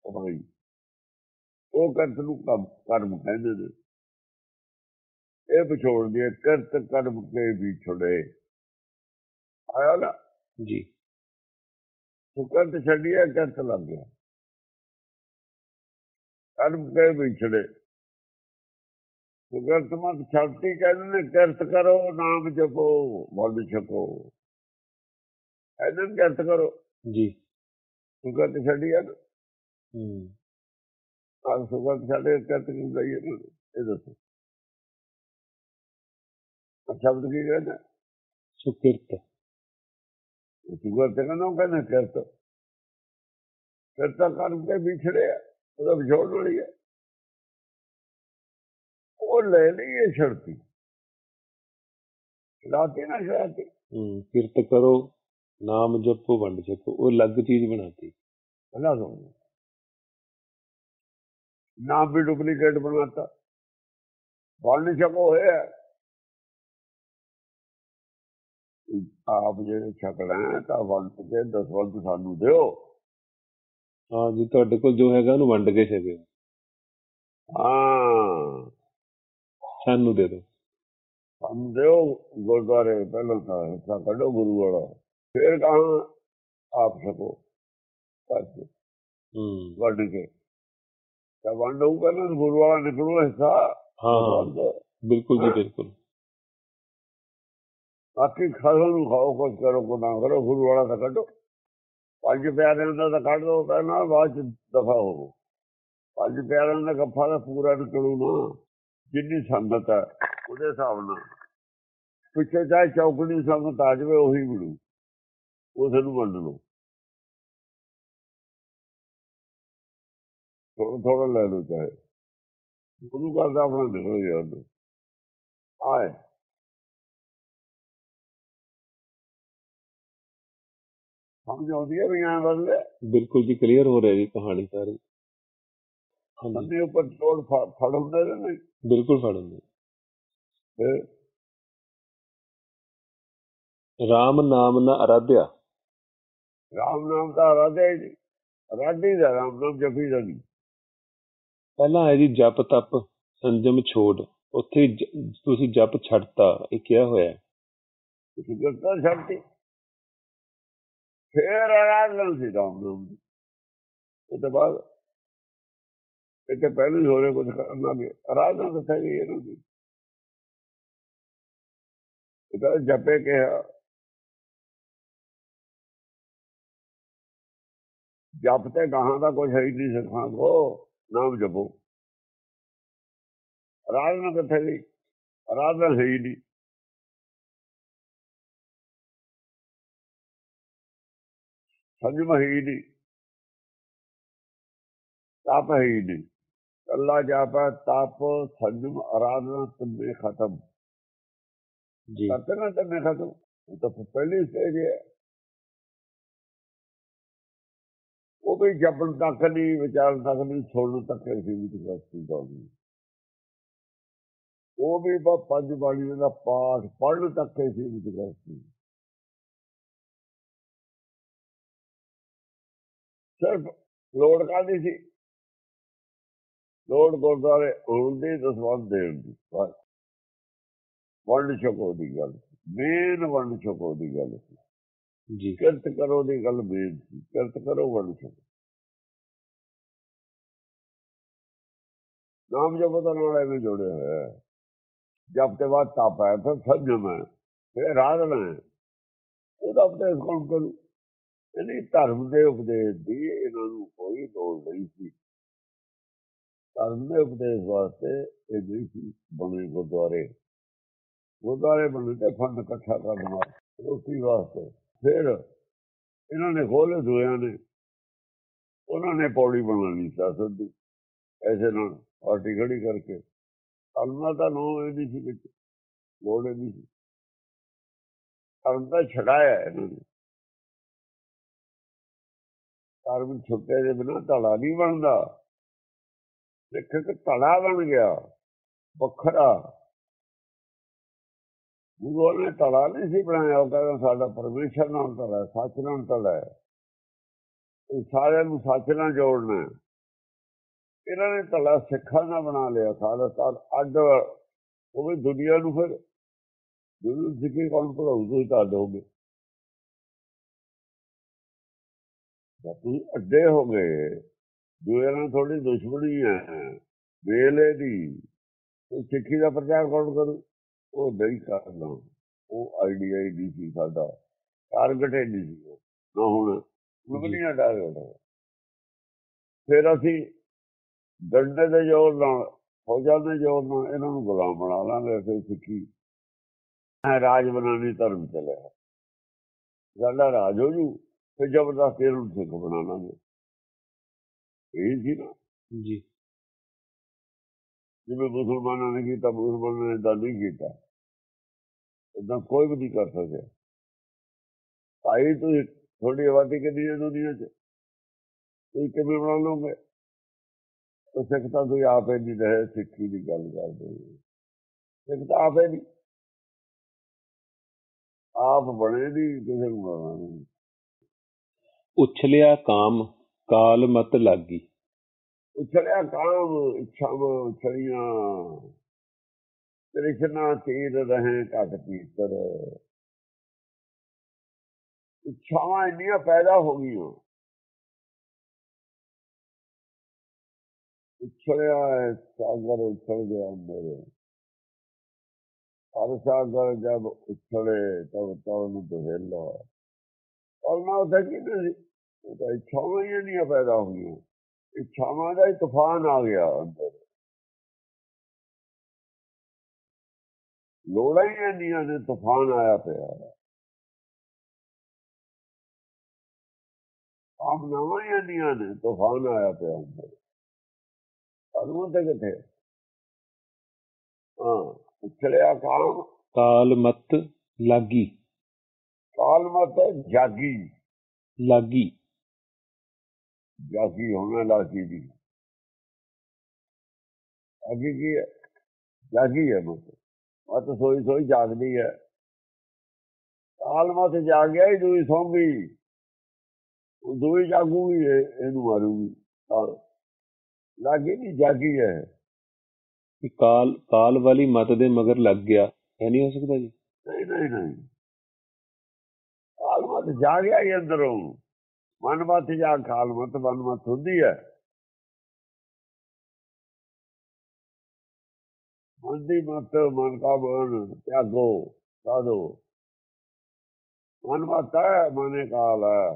ਉਹ ਭਾਈ ਉਹ ਕਰਤ ਨੂੰ ਕੰਮ ਕਰਮ ਕਹਿੰਦੇ ਨੇ। ਇਹ ਵਿਛੋੜਦੀ ਹੈ ਕਰਤ ਕਰਮ ਕੇ ਵਿਛੜੇ ਆਇਆ ਨਾ? ਜੀ। ਸੁਕਰਤ ਛੱਡੀਏ ਕਰਤ ਲੱਗ ਗਿਆ। ਕਰਮ ਕੇ ਵਿਛੜੇ ਸੁਕਰਤ ਮਤ ਛੱਡਤੀ ਕਹਿੰਦੇ ਨੇ ਕਰਤ ਕਰੋ ਨਾਮ ਜਪੋ ਵੰਡ ਛਕੋ। ਇਹਨਾਂ ਕਰਤ ਕਰੋ। ਜੀ। ਸੁਕਰਤ ਛੱਡੀਏ ਨਾ। ਹੂੰ। ਆਹ ਸੁਕਰਤ ਛੱਡੇ ਕਰਤ ਨਾ ਇਹ ਦੱਸੋ। ਸ਼ਬਦ ਕੀ ਕਹਿੰਦਾ? ਸੁਕਿਰਤ। ਸੁਕਰਤ ਕਹਿੰਦਾ ਕਹਿੰਦਾ ਕਰਤ। ਕਰਤਾ ਕਰਮ ਕੇ ਵਿਛੜਿਆ ਉਹਦਾ ਵਿਛੋੜ ਵਾਲੀ ਹੈ ਉਹ ਲੈ ਲਈ ਇਹ ਛੜਤੀ। ਛੜਾਤੀ ਨਾ ਛੜਾਤੀ ਹੂੰ ਕਿਰਤ ਕਰੋ ਨਾਮ ਜਪੋ ਵੰਡ ਛਕੋ ਉਹ ਅਲੱਗ ਚੀਜ਼ ਬਣਾਤੀ। ਭਲਾ ਦੋ ਨਾਮ ਵੀ ਡੁਪਲੀਕੇਟ ਬਣਾਤਾ ਵੰਡ ਛਕੋ ਹੋਇਆ ਆਪ ਜਿਹੜੇ ਛਕਣਾ ਹੈ ਤਾਂ ਵੰਡ ਕੇ ਦਸਵੰਤ ਸਾਨੂੰ ਦਿਓ। ਹਾਂ ਜੀ ਤੁਹਾਡੇ ਕੋਲ ਜੋ ਹੈਗਾ ਉਹਨੂੰ ਵੰਡ ਕੇ ਛਕਿਓ। ਹਾਂ। ਸਾਨੂੰ ਦੇ ਦਿਓ ਸਾਨੂੰ ਦਿਓ ਗੁਰਦੁਆਰੇ ਪਹਿਲਾਂ ਤਾਂ ਹਿੱਸਾ ਕੱਢੋ ਗੁਰੂ ਵਾਲਾ। ਫਿਰ ਕਹਾਂ ਆਪ ਛਕੋ। ਬਸ। ਹੂੰ। ਵੰਡ ਕੇ। ਤਾਂ ਵੰਡ ਪਹਿਲਾਂ ਗੁਰੂ ਵਾਲਾ ਨਿਕਲੂ ਹਿੱਸਾ ਹਾਂ। ਬਿਲਕੁਲ ਜੀ ਬਿਲਕੁਲ। ਬਾਕੀ ਖਾਣ ਨੂੰ ਖਾਓ ਕੁਝ ਕਰੋ ਕੋ ਨਾ ਕਰੋ ਗੁਰੂ ਵਾਲਾ ਤਾਂ ਕੱਢੋ। ਪੰਜ ਪਿਆਰਿਆਂ ਦਾ ਤਾਂ ਕੱਢ ਦੋ ਪਹਿਲਾਂ ਬਾਅਦ ਚ ਦਫਾ ਹੋਵੋ। ਪੰਜ ਪਿਆਰਿਆਂ ਦਾ ਗੱਫਾ ਦਾ ਪੂਰਾ ਨਿਕਲੂ ਨਾ। ਜਿੰਨੀ ਸੰਗਤ ਹੈ, ਉਹਦੇ ਹਿਸਾਬ ਨਾਲ। ਪਿੱਛੇ ਚਾਹੇ ਚੌਕੜੀ ਸੰਗਤ ਆ ਜਾਵੇ, ਉਹੀ ਮਿਲੂ। ਉਸ ਨੂੰ ਵੰਡ ਲਓ। ਥੋੜਾ ਥੋੜਾ ਲੈ ਲਓ ਚਾਹੇ। ਗੁਰੂ ਘਰ ਦਾ ਆਪਣਾ ਨਿਕਲ ਯਾਰ। ਆਏ। ਸਮਝ ਆਉਂਦੀ ਹੈ ਵੀ ਐਂ ਬਦਲੇ? ਬਿਲਕੁਲ ਜੀ ਕਲੀਅਰ ਹੋ ਰਿਹਾ ਜੀ ਕਹਾਣੀ ਸਾਰੀ। ਬੰਦੇ ਉੱਪਰ ਫ- ਫੜ ਹੁੰਦੇ ਨੇ। ਬਿਲਕੁਲ ਫੜਨ ਫਿਰ ਰਾਮ ਨਾਮ ਨਾ ਅਰਾਧਿਆ। ਰਾਮ ਨਾਮ ਦਾ ਰਾਧੇ ਜੀ ਰਾਧੀ ਦਾ ਰਾਮ ਨਾਮ ਜਪੀ ਦਾ ਨਹੀਂ। ਪਹਿਲਾਂ ਹੈ ਜੀ ਜਪ ਤਪ ਸੰਜਮ ਛੋੜ ਉੱਥੇ ਤੁਸੀਂ ਜਪ ਛੱਡਤਾ ਇਹ ਕਿਹਾ ਹੋਇਆ। ਤੁਸੀਂ ਕਰਤਾ ਛੱਡਤੀ। ਫਿਰ ਆਰਾਧਨਾ ਸੀ ਰਾਮ ਨਾਮ ਦੀ। ਉਹ ਤੋਂ ਬਾਅਦ ਇਹ ਤੇ ਪਹਿਲੇ ਹੀ ਹੋ ਰਿਹਾ ਕੁਝ ਕਰਨਾ ਵੀ ਆਰਾਧਨਾ ਤਾਂ ਸਹੀ ਹੈ ਨਾ ਦੀ ਇਹ ਤਾਂ ਜਪੇ ਕਿਹਾ ਜਪ ਤੇ ਗਾਹਾਂ ਦਾ ਕੁਝ ਹੈ ਹੀ ਨਹੀਂ ਸਿੱਖਾਂ ਕੋ ਨਾਮ ਜਪੋ ਆਰਾਧਨਾ ਕਿੱਥੇ ਗਈ ਆਰਾਧਨਾ ਹੈ ਹੀ ਨਹੀਂ ਸੰਜਮ ਹੈ ਹੀ ਨਹੀਂ ਤਪ ਹੈ ਹੀ ਨਹੀਂ ਅੱਲਾ ਜਾਪਾ ਤਪ ਸੰਜਮ ਆਰਾਧਨਾ ਤਿੰਨੇ ਖਤਮ ਜੀ ਕਰਤੇ ਨਾ ਤਿੰਨੇ ਖਤਮ ਉਹ ਤਾਂ ਪਹਿਲੀ ਸਟੇਜ ਹੈ ਉਹ ਵੀ ਜਪਣ ਤੱਕ ਨਹੀਂ ਵਿਚਾਰ ਤੱਕ ਨਹੀਂ ਸੁਣਨ ਤੱਕ ਅਸੀਂ ਵੀ ਕਰਤੀ ਜਾਉਂਦੀ ਉਹ ਵੀ ਬਸ ਪੰਜ ਬਾਣੀ ਦਾ ਪਾਠ ਪੜ੍ਹਨ ਤੱਕ ਅਸੀਂ ਵੀ ਕਰਤੀ ਸਿਰਫ ਲੋੜ ਕਾਦੀ ਸੀ ਲੋੜ ਗੁਰਦੁਆਰੇ ਆਉਣ ਦੀ ਦਸਵੰਦ ਦੇਣ ਦੀ ਬਸ। ਵੰਡ ਛਕੋ ਦੀ ਗੱਲ ਮੇਨ ਵੰਡ ਛਕੋ ਦੀ ਗੱਲ ਸੀ। ਜੀ। ਕਿਰਤ ਕਰੋ ਦੀ ਗੱਲ ਮੇਨ ਸੀ ਕਿਰਤ ਕਰੋ ਵੰਡ ਛਕੋ। ਨਾਮ ਜਪੋ ਦਾ ਨਾਲ ਐਵੇਂ ਜੋੜਿਆ ਹੋਇਆ ਜਪ ਤੇ ਬਾਅਦ ਤਪ ਹੈ ਫਿਰ ਸੰਜਮ ਹੈ ਫਿਰ ਆਰਾਧਨਾ ਹੈ। ਉਹਦਾ ਉਪਦੇਸ਼ ਕੌਣ ਕਰੂ। ਇਹਨੀ ਧਰਮ ਦੇ ਉਪਦੇਸ਼ ਦੀ ਇਹਨਾਂ ਨੂੰ ਕੋਈ ਲੋੜ ਨਹੀਂ ਸੀ। ਧਰਮ ਦੇ ਉਪਦੇਸ਼ ਵਾਸਤੇ ਇਹ ਨਹੀਂ ਸੀ ਬਣੇ ਗੁਰਦੁਆਰੇ ਗੁਰਦੁਆਰੇ ਬਣੇ ਤੇ ਫੰਡ ਇਕੱਠਾ ਕਰਨ ਵਾਸਤੇ ਰੋਟੀ ਵਾਸਤੇ। ਫਿਰ ਇਹਨਾਂ ਨੇ ਖੋਲੇ ਦੁਆਿਆਂ ਨੇ, ਉਹਨਾਂ ਨੇ ਪੌੜੀ ਬਣਾਉਣੀ ਸਿਆਸਤ ਦੀ ਐਸੇ ਨਾਲ ਪਾਰਟੀ ਖੜੀ ਕਰਕੇ। ਧਰਮ ਦਾ ਨੋ ਇਹ ਨਹੀਂ ਸੀ ਵਿੱਚ, ਲੋੜ ਇਹ ਨਹੀਂ ਸੀ। ਧਰਮ ਦਾ ਛਡਾਇਆ ਇਹਨਾਂ ਨੇ। ਧਰਮ ਛੁੱਟੇ ਦੇ ਬਿਨਾਂ ਧੜਾ ਨਹੀਂ ਬਣਦਾ। ਸਿੱਖ ਇੱਕ ਧੜਾ ਬਣ ਗਿਆ ਵੱਖਰਾ। ਗੁਰੂ ਨੇ ਧੜਾ ਨਹੀਂ ਸੀ ਬਣਾਇਆ ਉਹ ਕਹਿੰਦਾ ਸਾਡਾ ਪਰਮੇਸ਼ਰ ਨਾਲ ਧੜਾ ਹੈ, ਸੱਚ ਨਾਲ ਧੜਾ ਇਹ ਸਾਰਿਆਂ ਨੂੰ ਸੱਚ ਨਾਲ ਜੋੜਨਾ ਇਹਨਾਂ ਨੇ ਧੜਾ ਸਿੱਖਾਂ ਨਾਲ ਬਣਾ ਲਿਆ ਖਾਲਸਾ ਅੱਡ ਉਹ ਵੀ ਦੁਨੀਆ ਨੂੰ ਫਿਰ ਦੁਨੀਆ ਸਿੱਖੀ ਕੌਣ ਪੜਾਉ ਤੁਸੀਂ ਤਾਂ ਅੱਡ ਤੁਸੀਂ ਅੱਡੇ ਹੋ ਗਏ ਦੂਏ ਨਾਲ ਥੋੜੀ ਦੁਸ਼ਮਣੀ ਹੈ। ਵੇਲੇ ਦੀ। ਉਹ ਸਿੱਖੀ ਦਾ ਪ੍ਰਚਾਰ ਕੌਣ ਕਰੂ? ਉਹ ਨਹੀਂ ਕਰਨਾ ਉਹ ਆਈਡੀਆ ਹੀ ਨਹੀਂ ਸੀ ਸਾਡਾ। ਟਾਰਗੇਟ ਹੀ ਨਹੀਂ ਸੀ ਉਹ। ਨਾ ਹੁਣ ਦੁਨੀਆ ਟਾਰਗੇਟ ਫਿਰ ਅਸੀਂ ਡੰਡੇ ਦੇ ਜ਼ੋਰ ਨਾਲ ਫੌਜਾਂ ਦੇ ਜ਼ੋਰ ਨਾਲ ਇਹਨਾਂ ਨੂੰ ਗੁਲਾਮ ਬਣਾ ਲਾਂਗੇ ਫਿਰ ਸਿੱਖੀ। ਰਾਜ ਬਣਾਉਣੀ ਧਰਮ ਚੱਲਿਆ ਸਾਡਾ ਰਾਜ ਹੋ ਜੂ ਫਿਰ ਜ਼ਬਰਦਸਤੀ ਇਹਨੂੰ ਸਿੱਖ ਬਣਾ ਲਾਂਗੇ। ਇਹ ਸੀ ਨਾ ਜੀ ਜਿਵੇਂ ਮੁਸਲਮਾਨਾਂ ਨੇ ਕੀਤਾ ਮੁਸਲਮਾਨਾਂ ਨੇ ਤਾਂ ਨਹੀਂ ਕੀਤਾ ਇਦਾਂ ਕੋਈ ਵੀ ਨਹੀਂ ਕਰ ਸਕਿਆ ਭਾਈ ਤੁਸੀਂ ਥੋੜੀ ਆਬਾਦੀ ਕਿੰਨੀ ਹੈ ਦੁਨੀਆ 'ਚ ਤੁਸੀਂ ਕਿਵੇਂ ਬਣਾ ਲਓਗੇ ਉਹ ਸਿੱਖ ਤਾਂ ਤੁਸੀਂ ਆਪੇ ਨਹੀਂ ਰਹੇ ਸਿੱਖੀ ਦੀ ਗੱਲ ਕਰਦੇ ਹੋ। ਸਿੱਖ ਤਾਂ ਆਪੇ ਨਹੀਂ ਆਪ ਬਣੇ ਨਹੀਂ ਕਿਸੇ ਨੂੰ ਬਣਾਉਣਾ ਨਹੀਂ ਉਛਲਿਆ ਕਾਮ ਕਾਲ ਮਤ ਲਾਗੀ। ਉਛਲਿਆ ਕਾਮ ਇੱਛਾਵਾਂ ਉਛਲੀਆਂ ਤ੍ਰਿਸ਼ਨਾ ਤੀਰ ਰਹੇ ਘਟ ਪੀਤਰ ਇੱਛਾਵਾਂ ਇੰਨੀਆਂ ਪੈਦਾ ਹੋ ਗਈਆਂ। ਉਛਲਿਆ ਹੈ, ਸਾਗਰ ਉਛਲ ਗਿਆ ਅੰਦਰ ਹਰ ਸਾਗਰ ਜਬ ਉਛਲੇ, ਤਬ ਤਵਨ ਦੁਹੇਲਾ ਔਰ ਨਾ ਉਹਦਾ ਕੀ ਨਹੀਂ ਉਹ ਤਾਂ ਇੱਛਾਵਾਂ ਹੀ ਇੰਨੀਆਂ ਪੈਦਾ ਹੋ ਗਈਆਂ ਇੱਛਾਵਾਂ ਦਾ ਹੀ ਤੂਫਾਨ ਆ ਗਿਆ ਅੰਦਰ ਲੋੜਾਂ ਹੀ ਇੰਨੀਆਂ ਨੇ ਤੂਫਾਨ ਆਇਆ ਪਿਆ ਆਮ ਨਵਾਂ ਹੀ ਇੰਨੀਆਂ ਨੇ ਤੂਫਾਨ ਆਇਆ ਪਿਆ ਅੰਦਰ ਅਰਮਨ ਤੇ ਕਿੱਥੇ ਹਾਂ ਉਛਲਿਆ ਕਾਮ ਕਾਲ ਮਤ ਕਾਲ ਜਾਗੀ ਲਾਗੀ ਦੀ। ਅੱਗੇ ਕੀ ਹੈ? ਜਾਗੀ ਹੈ ਮਤ ਮਤ ਸੋਈ ਸੋਈ ਜਾਗਦੀ ਹੈ। ਕਾਲ ਮਤ ਜਾਗਿਆ ਹੀ ਦੂਈ ਸੌਂਗੀ ਉਹ ਦੂਈ ਜਾਗੂਗੀ ਇਹ- ਇਹਨੂੰ ਮਾਰੂਗੀ। ਹਾਂ ਲਾਗੀ ਨਹੀਂ ਜਾਗੀ ਹੈ। ਕਿ ਕਾਲ ਕਾਲ ਵਾਲੀ ਮਤ ਦੇ ਮਗਰ ਲੱਗ ਗਿਆ। ਇਹ ਨਹੀਂ ਹੋ ਸਕਦਾ ਜੀ। ਨਹੀਂ ਨਹੀਂ ਨਹੀਂ। ਕਾਲ ਮਤ ਜਾਗਿਆ ਹੀ ਅੰਦਰੋਂ। ਮਨ ਮਤ ਜਾ ਕਾਲ ਮਤ ਮਨ ਮਤ ਹੁੰਦੀ ਹੈ ਮਨ ਦੀ ਮਤ ਮਨ ਕਾ ਮਨ ਤਿਆਗੋ ਸਾਧੋ। ਮਨ ਮਤ ਹੈ ਮਨੇ ਕਾਲ ਹੈ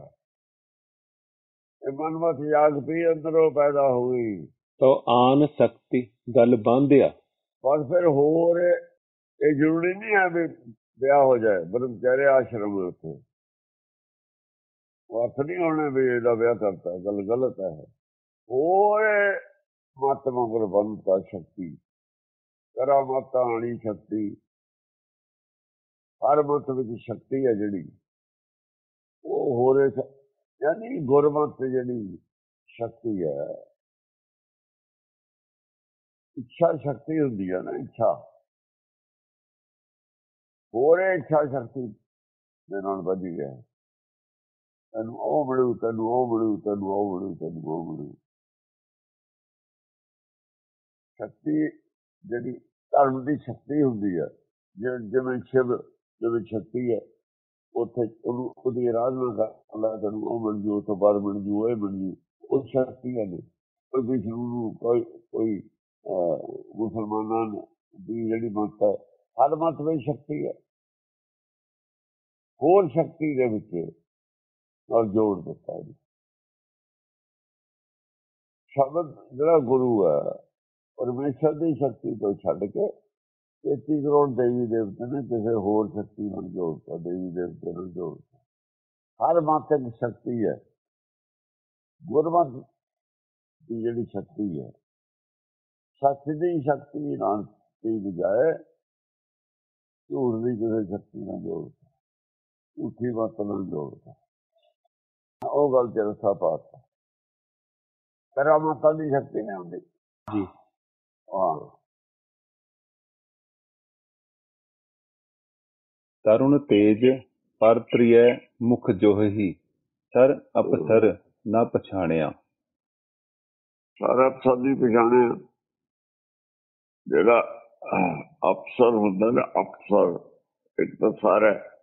ਇਹ ਮਨ ਮਤ ਜਾਗ ਪਈ ਅੰਦਰੋਂ ਪੈਦਾ ਹੋਈ ਤਾਂ ਆਨ ਸਕਤੀ ਗੱਲ ਬੰਧਿਆ। ਪਰ ਫਿਰ ਹੋਰ ਇਹ ਜ਼ਰੂਰੀ ਨਹੀਂ ਹੈ ਵੀ ਵਿਆਹ ਹੋ ਜਾਏ ਬ੍ਰਹਮਚਾਰੀ ਆਸ਼ਰਮ ਉਹ ਅਰਥ ਨਹੀਂ ਹੋਣਾ ਵੀ ਇਹਦਾ ਵਿਆਹ ਕਰਤਾ ਗੱਲ ਗਲਤ ਹੈ। ਹੋਰ ਮਤ ਮਗਰ ਬੰਦਤਾ ਸ਼ਕਤੀ, ਕਰਾ ਮਤ ਆਣੀ ਸ਼ਕਤੀ। ਹਰ ਮਤ ਵਿੱਚ ਸ਼ਕਤੀ ਹੈ ਜਿਹੜੀ, ਉਹ ਹੋਰੇ ਸ- ਯਾਨੀ ਗੁਰਮਤ ਜਿਹੜੀ ਸ਼ਕਤੀ ਹੈ, ਇੱਛਾ ਸ਼ਕਤੀ ਹੁੰਦੀ ਹੈ ਨਾ, ਇੱਛਾ। ਹੋਰ ਇਹ ਇੱਛਾ ਸ਼ਕਤੀ ਦੇ ਨਾਲ ਵਧੀ ਹੈ। ਤੈਨੂੰ ਉਹ ਮਿਲੂ ਤੈਨੂੰ ਉਹ ਮਿਲੂ ਤੈਨੂੰ ਉਹ ਮਿਲੂ ਤੈਨੂੰ ਉਹ ਮਿਲੂ ਸ਼ਕਤੀ ਜਿਹੜੀ ਧਰਮ ਦੀ ਸ਼ਕਤੀ ਹੁੰਦੀ ਹੈ ਜਿ- ਜਿਵੇਂ ਸ਼ਿਵ ਜਿਵੇਂ ਸ਼ਕਤੀ ਹੈ ਉੱਥੇ ਉਹਨੂੰ ਉਹਦੀ ਆਰਾਧਨਾ ਕਰ ਅੱਲਾ ਤੈਨੂੰ ਉਹ ਮਿਲ ਜੂ ਤੋਂ ਬਾਅਦ ਮਿਲ ਜੂ ਇਹ ਮਿਲ ਜੂ ਉਹ ਸ਼ਕਤੀਆਂ ਨੇ ਕੋਈ ਵਿਸ਼ਨੂੰ ਨੂੰ ਕੋਈ ਕੋਈ ਅਹ, ਮੁਸਲਮਾਨਾਂ ਦੀ ਜਿਹੜੀ ਮਤ ਹੈ ਹਰ ਮਤ ਵਿੱਚ ਸ਼ਕਤੀ ਹੈ ਹੋਰ ਸ਼ਕਤੀ ਦੇ ਵਿੱਚ ਨਾਲ ਜੋੜ ਦਿੱਤਾ ਜੀ। ਸ਼ਬਦ ਜਿਹੜਾ ਗੁਰੂ ਹੈ, ਪਰਮੇਸ਼ਰ ਦੀ ਸ਼ਕਤੀ ਤੋਂ ਛੱਡ ਕੇ 33 ਕਰੋੜ ਦੇਵੀ ਦੇਵਤੇ ਨੇ ਕਿਸੇ ਹੋਰ ਸ਼ਕਤੀ ਨਾਲ ਜੋੜਤਾ ਦੇਵੀ ਦੇਵਤੇ ਨਾਲ ਜੋੜਤਾ ਹਰ ਮਤ ਇੱਕ ਸ਼ਕਤੀ ਹੈ। ਗੁਰਮਤ ਦੀ ਜਿਹੜੀ ਸ਼ਕਤੀ ਹੈ, ਸੱਚ ਦੀ ਸ਼ਕਤੀ ਨਾਲ ਦੀ ਬਜਾਏ ਝੂਠ ਦੀ ਕਿਸੇ ਸ਼ਕਤੀ ਨਾਲ ਜੋੜਤਾ ਝੂਠੀ ਮਤ ਨਾਲ ਜੋੜਤਾ ਉਹ ਗੱਲ ਤੇ ਰਸਾ ਪਾਤਾ ਕਰਾਮਾਤਾਂ ਦੀ ਸ਼ਕਤੀ ਨਹੀਂ ਹੁੰਦੀ। ਜੀ। ਹਾਂ। ਤਰੁਣ ਤੇਜ ਪਰ ਪ੍ਰਿਯ ਮੁਖ ਜੋਹੀ ਸਰ ਅਪਸਰ ਨਾ ਪਛਾਣਿਆ। ਸਾਰਾ ਅਫਸਰ ਨਹੀਂ ਪਛਾਣਿਆ। ਜਿਹੜਾ ਅਫਸਰ ਹੁੰਦਾ ਨਾ ਅਫਸਰ ਇੱਕ ਤਾਂ ਸਾਰਾ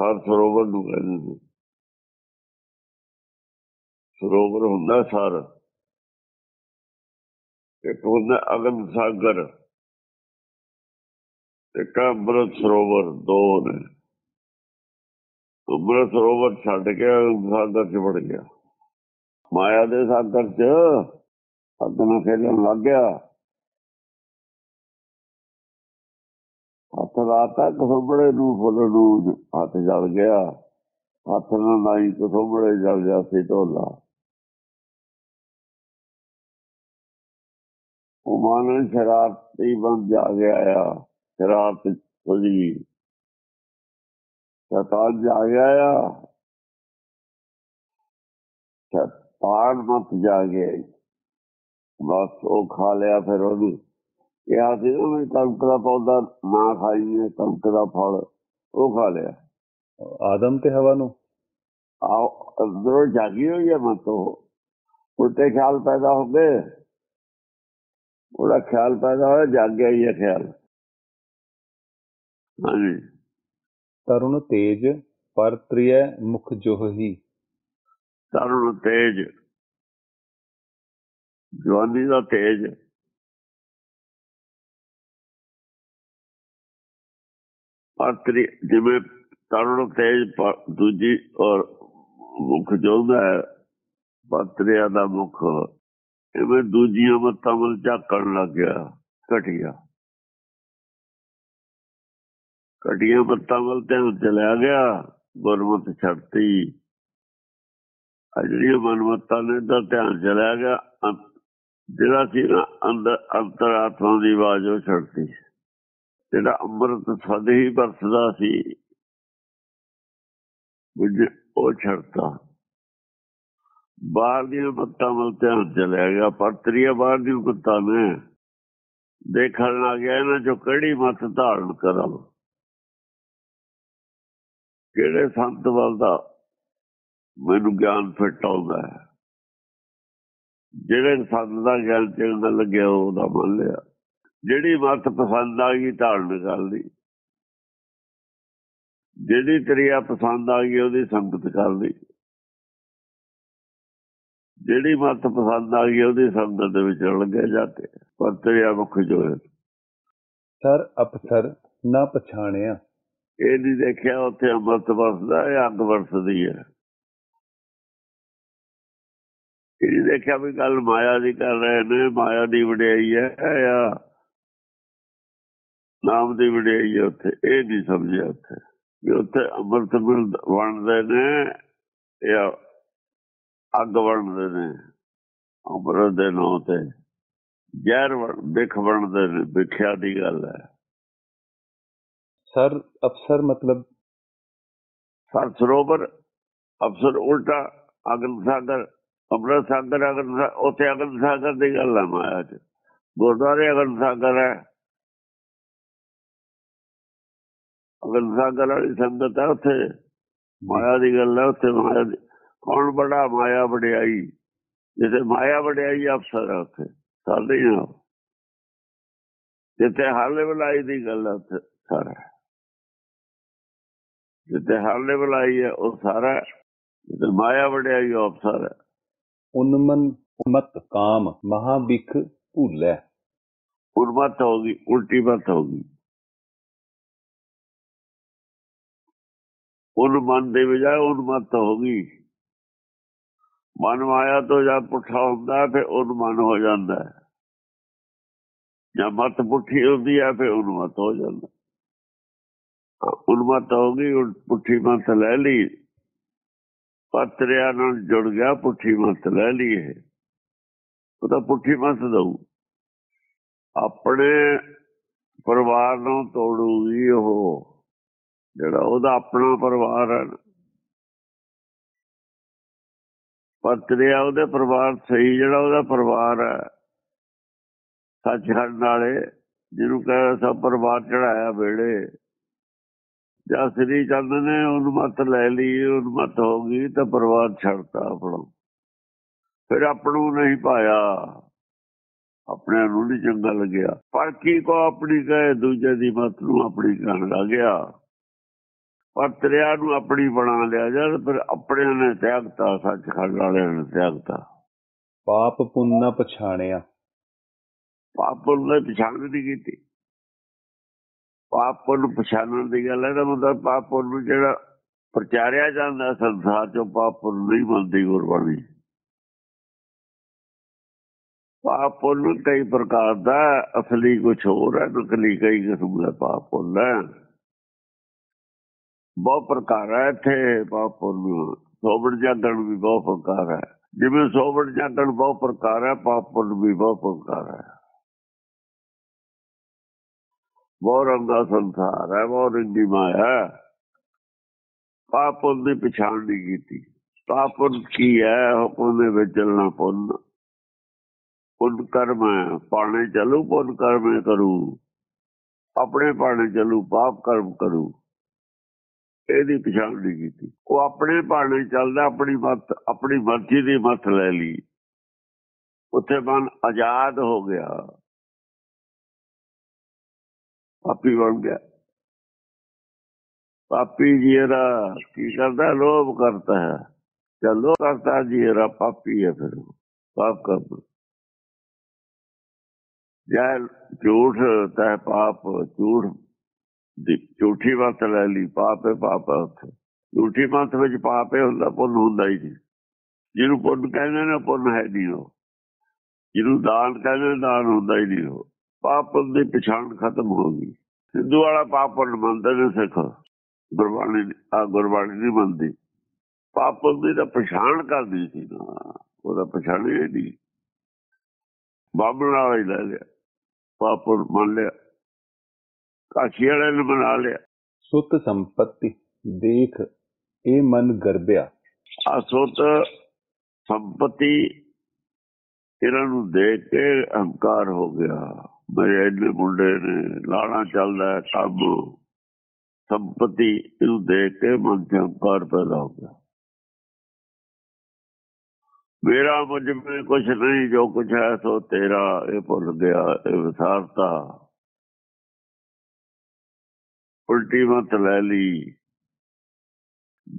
ਸਾਰ ਸਰੋਵਰ ਨੂੰ ਕਹਿੰਦੇ ਨੇ ਸਰੋਵਰ ਹੁੰਦਾ ਸਾਰ। ਇੱਕ ਹੁੰਦਾ ਅਗਨ ਸਾਗਰ। ਇੱਕ ਅੰਮ੍ਰਿਤ ਸਰੋਵਰ, ਦੋ ਨੇ। ਅੰਮ੍ਰਿਤ ਸਰੋਵਰ ਛੱਡ ਕੇ ਅਗਨ ਸਾਗਰ ਚ ਵੜ ਗਿਆ। ਮਾਇਆ ਦੇ ਸਾਗਰ ਚ ਅਗਨ ਖੇਲਣ ਲੱਗ ਗਿਆ। ਹੱਥ ਕਸੋਬੜੇ ਨੂੰ ਫੁੱਲ ਨੂੰ ਹੱਥ ਜਲ ਗਿਆ। ਹੱਥ ਨਾਲ ਨਾਈ ਕਸੋਬੜੇ ਜਲ ਜਾ ਢੋਲਾ। ਉਹ ਮਾਨਨ ਸ਼ਰਾਰਤੀ ਬਣ ਜਾ ਗਿਆ ਆ। ਸ਼ਰਾਰਤ ਖੁਦੀ ਸ਼ੈਤਾਨ ਜਾ ਗਿਆ ਆ। ਸ਼ੈਤਾਨ ਮਤ ਜਾ ਗਿਆ। ਬਸ ਉਹ ਖਾ ਲਿਆ ਫਿਰ ਉਹਨੂੰ। ਕਿਹਾ ਸੀ ਨਾ ਮੈਂ ਕਣਕ ਦਾ ਪੌਦਾ ਨਾ ਖਾਈਏ ਕਣਕ ਦਾ ਫਲ ਉਹ ਖਾ ਲਿਆ। ਆਦਮ ਤੇ ਹਵਾ ਨੂੰ? ਆ ਅੰਦਰੋਂ ਜਾਗੀ ਹੋਈ ਹੈ ਮਤੋ ਉਲਟੇ ਖਿਆਲ ਪੈਦਾ ਹੋ ਗਏ। ਉਹਦਾ ਖਿਆਲ ਪੈਦਾ ਹੋਇਆ ਜਾਗ ਗਿਆ ਹੀ ਹੈ ਖਿਆਲ। ਹਾਂਜੀ। ਤਰੁਣ ਤੇਜ ਪਰ ਤ੍ਰਿਯ ਮੁਖ ਜੋਹੀ ਤਰੁਣ ਤੇਜ। ਜਵਾਨੀ ਦਾ ਤੇਜ। ਪਾਤਰੀ ਜਿਵੇਂ ਤਰੁਣ ਤੇਜ ਪ- ਦੂਜੀ ਔਰ ਮੁਖ ਜੋਦਾ ਹੈ ਪਾਤਰੀਆ ਦਾ ਮੁਖ ਇਵੇਂ ਦੂਜੀਆਂ ਮੱਤਾਂ ਵੱਲ ਝਾਕਣ ਲੱਗ ਗਿਆ ਘਟਿਆ ਘਟੀਆਂ ਮੱਤਾਂ ਵੱਲ ਧਿਆਨ ਚਲਿਆ ਗਿਆ ਗੁਰਮਤ ਛੱਡਤੀ ਆ ਜਿਹੜੀਆਂ ਮਨਮਤਾਂ ਨੇ ਤਾਂ ਧਿਆਨ ਚਲਿਆ ਗਿਆ ਅੰ- ਜਿਹੜਾ ਸੀ ਨਾ ਅੰਦਰ ਅੰਤਰਾਤਮਾ ਦੀ ਆਵਾਜ਼ ਉਹ ਛੱਡਤੀ ਜਿਹੜਾ ਅੰਮ੍ਰਿਤ ਸਦ ਹੀ ਵਰਸਦਾ ਸੀ ਉਹ ਛੱਡਤਾ। ਬਾਹਰ ਦੀਆਂ ਮੱਤਾਂ ਵੱਲ ਧਿਆਨ ਚਲਿਆ ਗਿਆ, ਪਰ ਤਰੀਆ ਬਾਹਰ ਦੀ ਮੱਤਾਂ ਨੇ ਦੇਖਣ ਲੱਗ ਗਿਆ, ਇਹਨਾਂ ਚੋਂ ਕਿਹੜੀ ਮੱਤ ਧਾਰਨ ਕਰਾਂ? ਕਿਹੜੇ ਸੰਤ ਵੱਲ ਦਾ ਮੈਨੂੰ ਗਿਆਨ ਫਿੱਟ ਆਉਂਦਾ ਹੈ? ਜਿਹੜੇ ਸੰਤ ਦਾ ਗਿਆਨ ਚੰਗਾ ਲੱਗਿਆ, ਉਹਦਾ ਮੰਨ ਲਿਆ। ਜਿਹੜੀ ਮੱਤ ਪਸੰਦ ਆ ਗਈ ਧਾਰਨ ਕਰ ਲਈ। ਜਿਹੜੀ ਤਰੀਆ ਪਸੰਦ ਆ ਗਈ ਉਹਦੀ ਸੰਗਤ ਕਰ ਲਈ। ਜਿਹੜੀ ਮੱਤ ਪਸੰਦ ਆ ਗਈ ਉਹਦੀ ਸੰਗਤ ਦੇ ਵਿੱਚ ਲੱਗੇ ਜਾਂਦੇ ਪਰ ਤਰੀਆ ਮੁਖ ਜੋ ਹੈ ਸਰ ਅਪਸਰ ਨਾ ਪਛਾਣਿਆ। ਇਹ ਨਹੀਂ ਦੇਖਿਆ ਉੱਥੇ ਅੰਮ੍ਰਿਤ ਵਰਸਦਾ ਇਹ ਅੱਗ ਵਰਸਦੀ ਹੈ। ਇਹ ਦੇਖਿਆ ਵੀ ਗੱਲ ਮਾਇਆ ਦੀ ਕਰ ਰਹੇ ਨੇ ਮਾਇਆ ਦੀ ਵਡਿਆਈ ਹੈ ਜਾਂ ਨਾਮ ਦੀ ਵਡਿਆਈ ਹੈ ਉੱਥੇ ਇਹ ਨਹੀਂ ਸਮਝਿਆ ਉੱਥੇ ਵੀ ਉੱਥੇ ਅੰਮ੍ਰਿਤ ਮਿਲ ਵੰਡਦੇ ਨੇ ਜਾਂ ਅੱਗ ਵੰਡਦੇ ਨੇ। ਅੰਮ੍ਰਿਤ ਦੇ ਨਾਂ ਤੇ ਜ਼ਹਿਰ ਵੰਡ- ਬਿਖ ਵੰਡਦੇ ਨੇ ਵਿਖਿਆ ਦੀ ਗੱਲ ਹੈ। ਸਰ ਅਪਸਰ ਮਤਲਬ ਸਰ ਸਰੋਵਰ ਅਫਸਰ ਉਲਟਾ ਅਗਨ ਸਾਗਰ ਅੰਮ੍ਰਿਤ ਸਾਗਰ ਅਗਨ ਸਾ- ਉੱਥੇ ਅਗਨ ਸਾਗਰ ਦੀ ਗੱਲ ਹੈ ਮਾਇਆ ਚ। ਗੁਰਦੁਆਰੇ ਅਗਨ ਸਾਗਰ ਹੈ। ਅਗਨ ਸਾਗਰ ਵਾਲੀ ਸੰਗਤ ਹੈ ਉੱਥੇ। ਮਾਇਆ ਦੀ ਗੱਲ ਹੈ ਉੱਥੇ ਮਾਇਆ ਦੀ। ਕੌਣ ਬੜਾ ਮਾਇਆ ਵਡਿਆਈ? ਜਿੱਥੇ ਮਾਇਆ ਵਡਿਆਈ ਅਫਸਰ ਹੈ ਉੱਥੇ। ਸਾਡੇ ਆ ਜਿੱਥੇ ਹਾਲੇ ਬਲਾਈ ਦੀ ਗੱਲ ਹੈ ਉੱਥੇ ਸਾਰਾ ਜਿੱਥੇ ਹਾਲੇ ਬਲਾਈ ਹੈ ਉਹ ਸਾਰਾ ਜਿੱਥੇ ਮਾਇਆ ਵਡਿਆਈ ਅਫਸਰ ਹੈ। ਉਨਮਨ ਮਤ ਕਾਮ ਮਹਾਬਿਖ ਭੂਲੇ। ਉਨਮਤ ਹੋ ਗਈ ਉਲਟੀ ਮਤ ਹੋ ਗਈ ਮਨ ਦੇ ਬਜਾਏ ਉਨਮਤ ਹੋ ਗਈ। ਮਨ ਮਾਇਆ ਤੋਂ ਜਦ ਪੁੱਠਾ ਹੁੰਦਾ ਫਿਰ ਉਨ ਮਨ ਹੋ ਜਾਂਦਾ ਹੈ। ਮਤ ਪੁੱਠੀ ਹੁੰਦੀ ਹੈ, ਫਿਰ ਉਨਮਤ ਹੋ ਜਾਂਦਾ ਉਨਮਤ ਹੋ ਗਈ ਉਲ- ਪੁੱਠੀ ਮਤ ਲੈ ਲਈ। ਪਤਰਿਆਂ ਨਾਲ ਜੁੜ ਗਿਆ, ਪੁੱਠੀ ਮਤ ਲੈ ਲਈ ਇਹ। ਉਹ ਤਾਂ ਪੁੱਠੀ ਮਤ ਦਊ। ਆਪਣੇ ਪਰਿਵਾਰ ਨੂੰ ਤੋੜੂਗੀ ਉਹ। ਜਿਹੜਾ ਉਹਦਾ ਆਪਣਾ ਪਰਿਵਾਰ ਹੈ ਨਾ। ਪਤਰਿਆ ਉਹਦੇ ਪਰਿਵਾਰ ਸਹੀ, ਜਿਹੜਾ ਉਹਦਾ ਪਰਿਵਾਰ ਹੈ। ਸੱਚਖੰਡ ਵਾਲੇ ਜਿਹਨੂੰ ਕਹਿੰਦਾ ਸਭ ਪਰਿਵਾਰ ਚੜਾਇਆ ਵੇੜੇ ਜਦ ਸ੍ਰੀ ਚੰਦ ਨੇ ਉਹਨੂੰ ਉਨਮਤ ਲੈ ਲਈ, ਉਨਮਤ ਹੋ ਗਈ ਤਾਂ ਪਰਿਵਾਰ ਛੱਡਤਾ ਆਪਣਾ। ਫਿਰ ਆਪਣੂ ਨਹੀਂ ਪਾਇਆ। ਆਪਣੇ ਨੂੰ ਨਹੀਂ ਚੰਗਾ ਲੱਗਿਆ। ਪਰ ਕੀ ਕੋ ਆਪਣੀ ਕਹੇ, ਦੂਜੇ ਦੀ ਮਤ ਨੂੰ ਆਪਣੀ ਕਹਿਣ ਲੱਗਿਆ ਪਰ ਤਰਿਆ ਨੂੰ ਆਪਣੀ ਬਣਾ ਲਿਆ ਜਦ ਫਿਰ ਆਪਣੇ ਨੇ ਤਿਆਗਤਾ ਸੱਚਖੰਡ ਵਾਲਿਆਂ ਨੇ ਤਿਆਗਤਾ। ਪਾਪ ਪੁੰਨ ਨਾ ਪਛਾਣਿਆ। ਪਾਪ ਨੇ ਪਛਾਣ ਨਹੀਂ ਕੀਤੀ। ਪਾਪ ਨੂੰ ਪਛਾਣਨ ਦੀ ਗੱਲ ਹੈ ਤਾਂ ਮਤਲਬ ਪਾਪ ਨੂੰ ਜਿਹੜਾ ਪ੍ਰਚਾਰਿਆ ਜਾਂਦਾ ਸੰਸਾਰ ਚੋਂ ਪਾਪ ਨੂੰ ਨਹੀਂ ਮੰਨਦੀ ਗੁਰਬਾਣੀ। ਪਾਪ ਨੂੰ ਕਈ ਪ੍ਰਕਾਰ ਦਾ ਅਸਲੀ ਕੁਝ ਹੋਰ ਹੈ ਨਕਲੀ ਕਈ ਕਿਸਮ ਦਾ ਪਾਪ ਹੁੰਦਾ ਹੈ। ਬਹੁਤ ਪ੍ਰਕਾਰ ਹੈ ਇੱਥੇ ਪਾਪ ਨੂੰ ਸੋਬੜ ਜਾਗਣ ਵੀ ਬਹੁਤ ਪ੍ਰਕਾਰ ਹੈ ਜਿਵੇਂ ਸੋਬੜ ਜਾਗਣ ਬਹੁਤ ਪ੍ਰਕਾਰ ਹੈ ਪਾਪ ਨੂੰ ਵੀ ਬਹੁਤ ਪ੍ਰਕਾਰ ਹੈ ਬਹੁਤ ਰੰਗ ਦਾ ਸੰਸਾਰ ਹੈ ਬਹੁਤ ਰੰਗੀ ਮਾਇਆ ਹੈ ਪਾਪ ਦੀ ਪਛਾਣ ਨਹੀਂ ਕੀਤੀ ਪਾਪ ਕੀ ਹੈ ਹੁਕਮ ਦੇ ਵਿੱਚ ਚੱਲਣਾ ਪੁੰਨ ਪੁੰਨ ਕਰਮ ਹੈ ਪਾਣੇ ਚਲੂ ਪੁੰਨ ਕਰਮ ਕਰੂ ਆਪਣੇ ਪਾਣੇ ਚਲੂ ਪਾਪ ਕਰਮ ਕਰੂ ਇਹਦੀ ਪਛਾਣ ਨਹੀਂ ਕੀਤੀ। ਉਹ ਆਪਣੇ ਪਾਣੇ ਚੱਲਦਾ, ਆਪਣੀ ਮਤ, ਆਪਣੀ ਮਰਜ਼ੀ ਦੀ ਮਤ ਲੈ ਲਈ। ਉੱਥੇ ਮਨ ਆਜ਼ਾਦ ਹੋ ਗਿਆ। ਪਾਪੀ ਬਣ ਗਿਆ। ਪਾਪੀ ਜੀਰਾ ਕੀ ਕਰਦਾ? ਲੋਭ ਕਰਤਾ ਹੈ। ਚਲੋ ਕਰਤਾ ਜੀਰਾ ਪਾਪੀ ਹੈ ਫਿਰ। ਪਾਪ ਕਰਦਾ। ਜਾਂ ਝੂਠ, ਤੈ ਪਾਪ ਝੂਠ। ਦੀ। ਝੂਠੀ ਮਤ ਲੈ ਲਈ, ਪਾਪ ਹੈ ਪਾਪ ਹੈ ਉੱਥੇ। ਝੂਠੀ ਮਤ ਵਿੱਚ ਪਾਪ ਹੈ, ਹੁੰਦਾ, ਪੁੰਨ ਹੁੰਦਾ ਹੀ ਨਹੀਂ। ਜਿਹਨੂੰ ਪੁੰਨ ਕਹਿੰਦੇ ਨੇ ਪੁੰਨ ਹੈ ਨਹੀਂ ਉਹ। ਜਿਹਨੂੰ ਦਾਨ ਕਹਿੰਦੇ ਨੇ, ਦਾਨ ਹੁੰਦਾ ਹੀ ਨਹੀਂ ਉਹ। ਪਾਪ ਦੀ ਪਛਾਣ ਖਤਮ ਹੋ ਗਈ। ਸਿੱਧੂ ਵਾਲਾ ਪਾਪ ਪੁੰਨ ਮੰਨਦੇ ਨੇ ਸਿੱਖ। ਗੁਰਬਾਣੀ ਆ ਗੁਰਬਾਣੀ ਨਹੀਂ ਮੰਨਦੀ। ਪਾਪ ਦੀ ਤਾਂ ਪਛਾਣ ਕਰਦੀ ਸੀ ਨਾ। ਉਹਦਾ ਪਛਾਣਿਆ ਨਹੀਂ। ਬਾਬਲ ਨਾਲ ਹੀ ਲੈ ਲਿਆ। ਪਾਪ ਮੰਨ ਲਿਆ। ਕਾਸ਼ੀ ਵਾਲੇ ਨੇ ਬਣਾ ਲਿਆ। ਸੁਤ ਸੰਪਤੀ ਦੇਖ ਇਹ ਮਨ ਗਰਬਿਆ। ਆ ਸੁਤ ਸੰਪਤੀ ਇਹਨਾਂ ਨੂੰ ਦੇਖ ਕੇ ਹੰਕਾਰ ਹੋ ਗਿਆ। ਮੇਰੇ ਇੰਨੇ ਮੁੰਡੇ ਨੇ ਲਾਣਾ ਚੱਲਦਾ ਕੰਮ ਸੰਪਤੀ ਇਹਨੂੰ ਦੇਖ ਕੇ ਮਨ ਚ ਹੰਕਾਰ ਪੈਦਾ ਹੋ ਗਿਆ। ਮੇਰਾ ਮੁਝ ਵਿੱਚ ਕੁਛ ਨਹੀਂ ਜੋ ਕੁਛ ਹੈ ਸੋ ਤੇਰਾ ਇਹ ਭੁੱਲ ਗਿਆ ਇਹ ਵਿਸਾਰਤਾ। ਉਲਟੀ ਮਤ ਲੈ ਲਈ।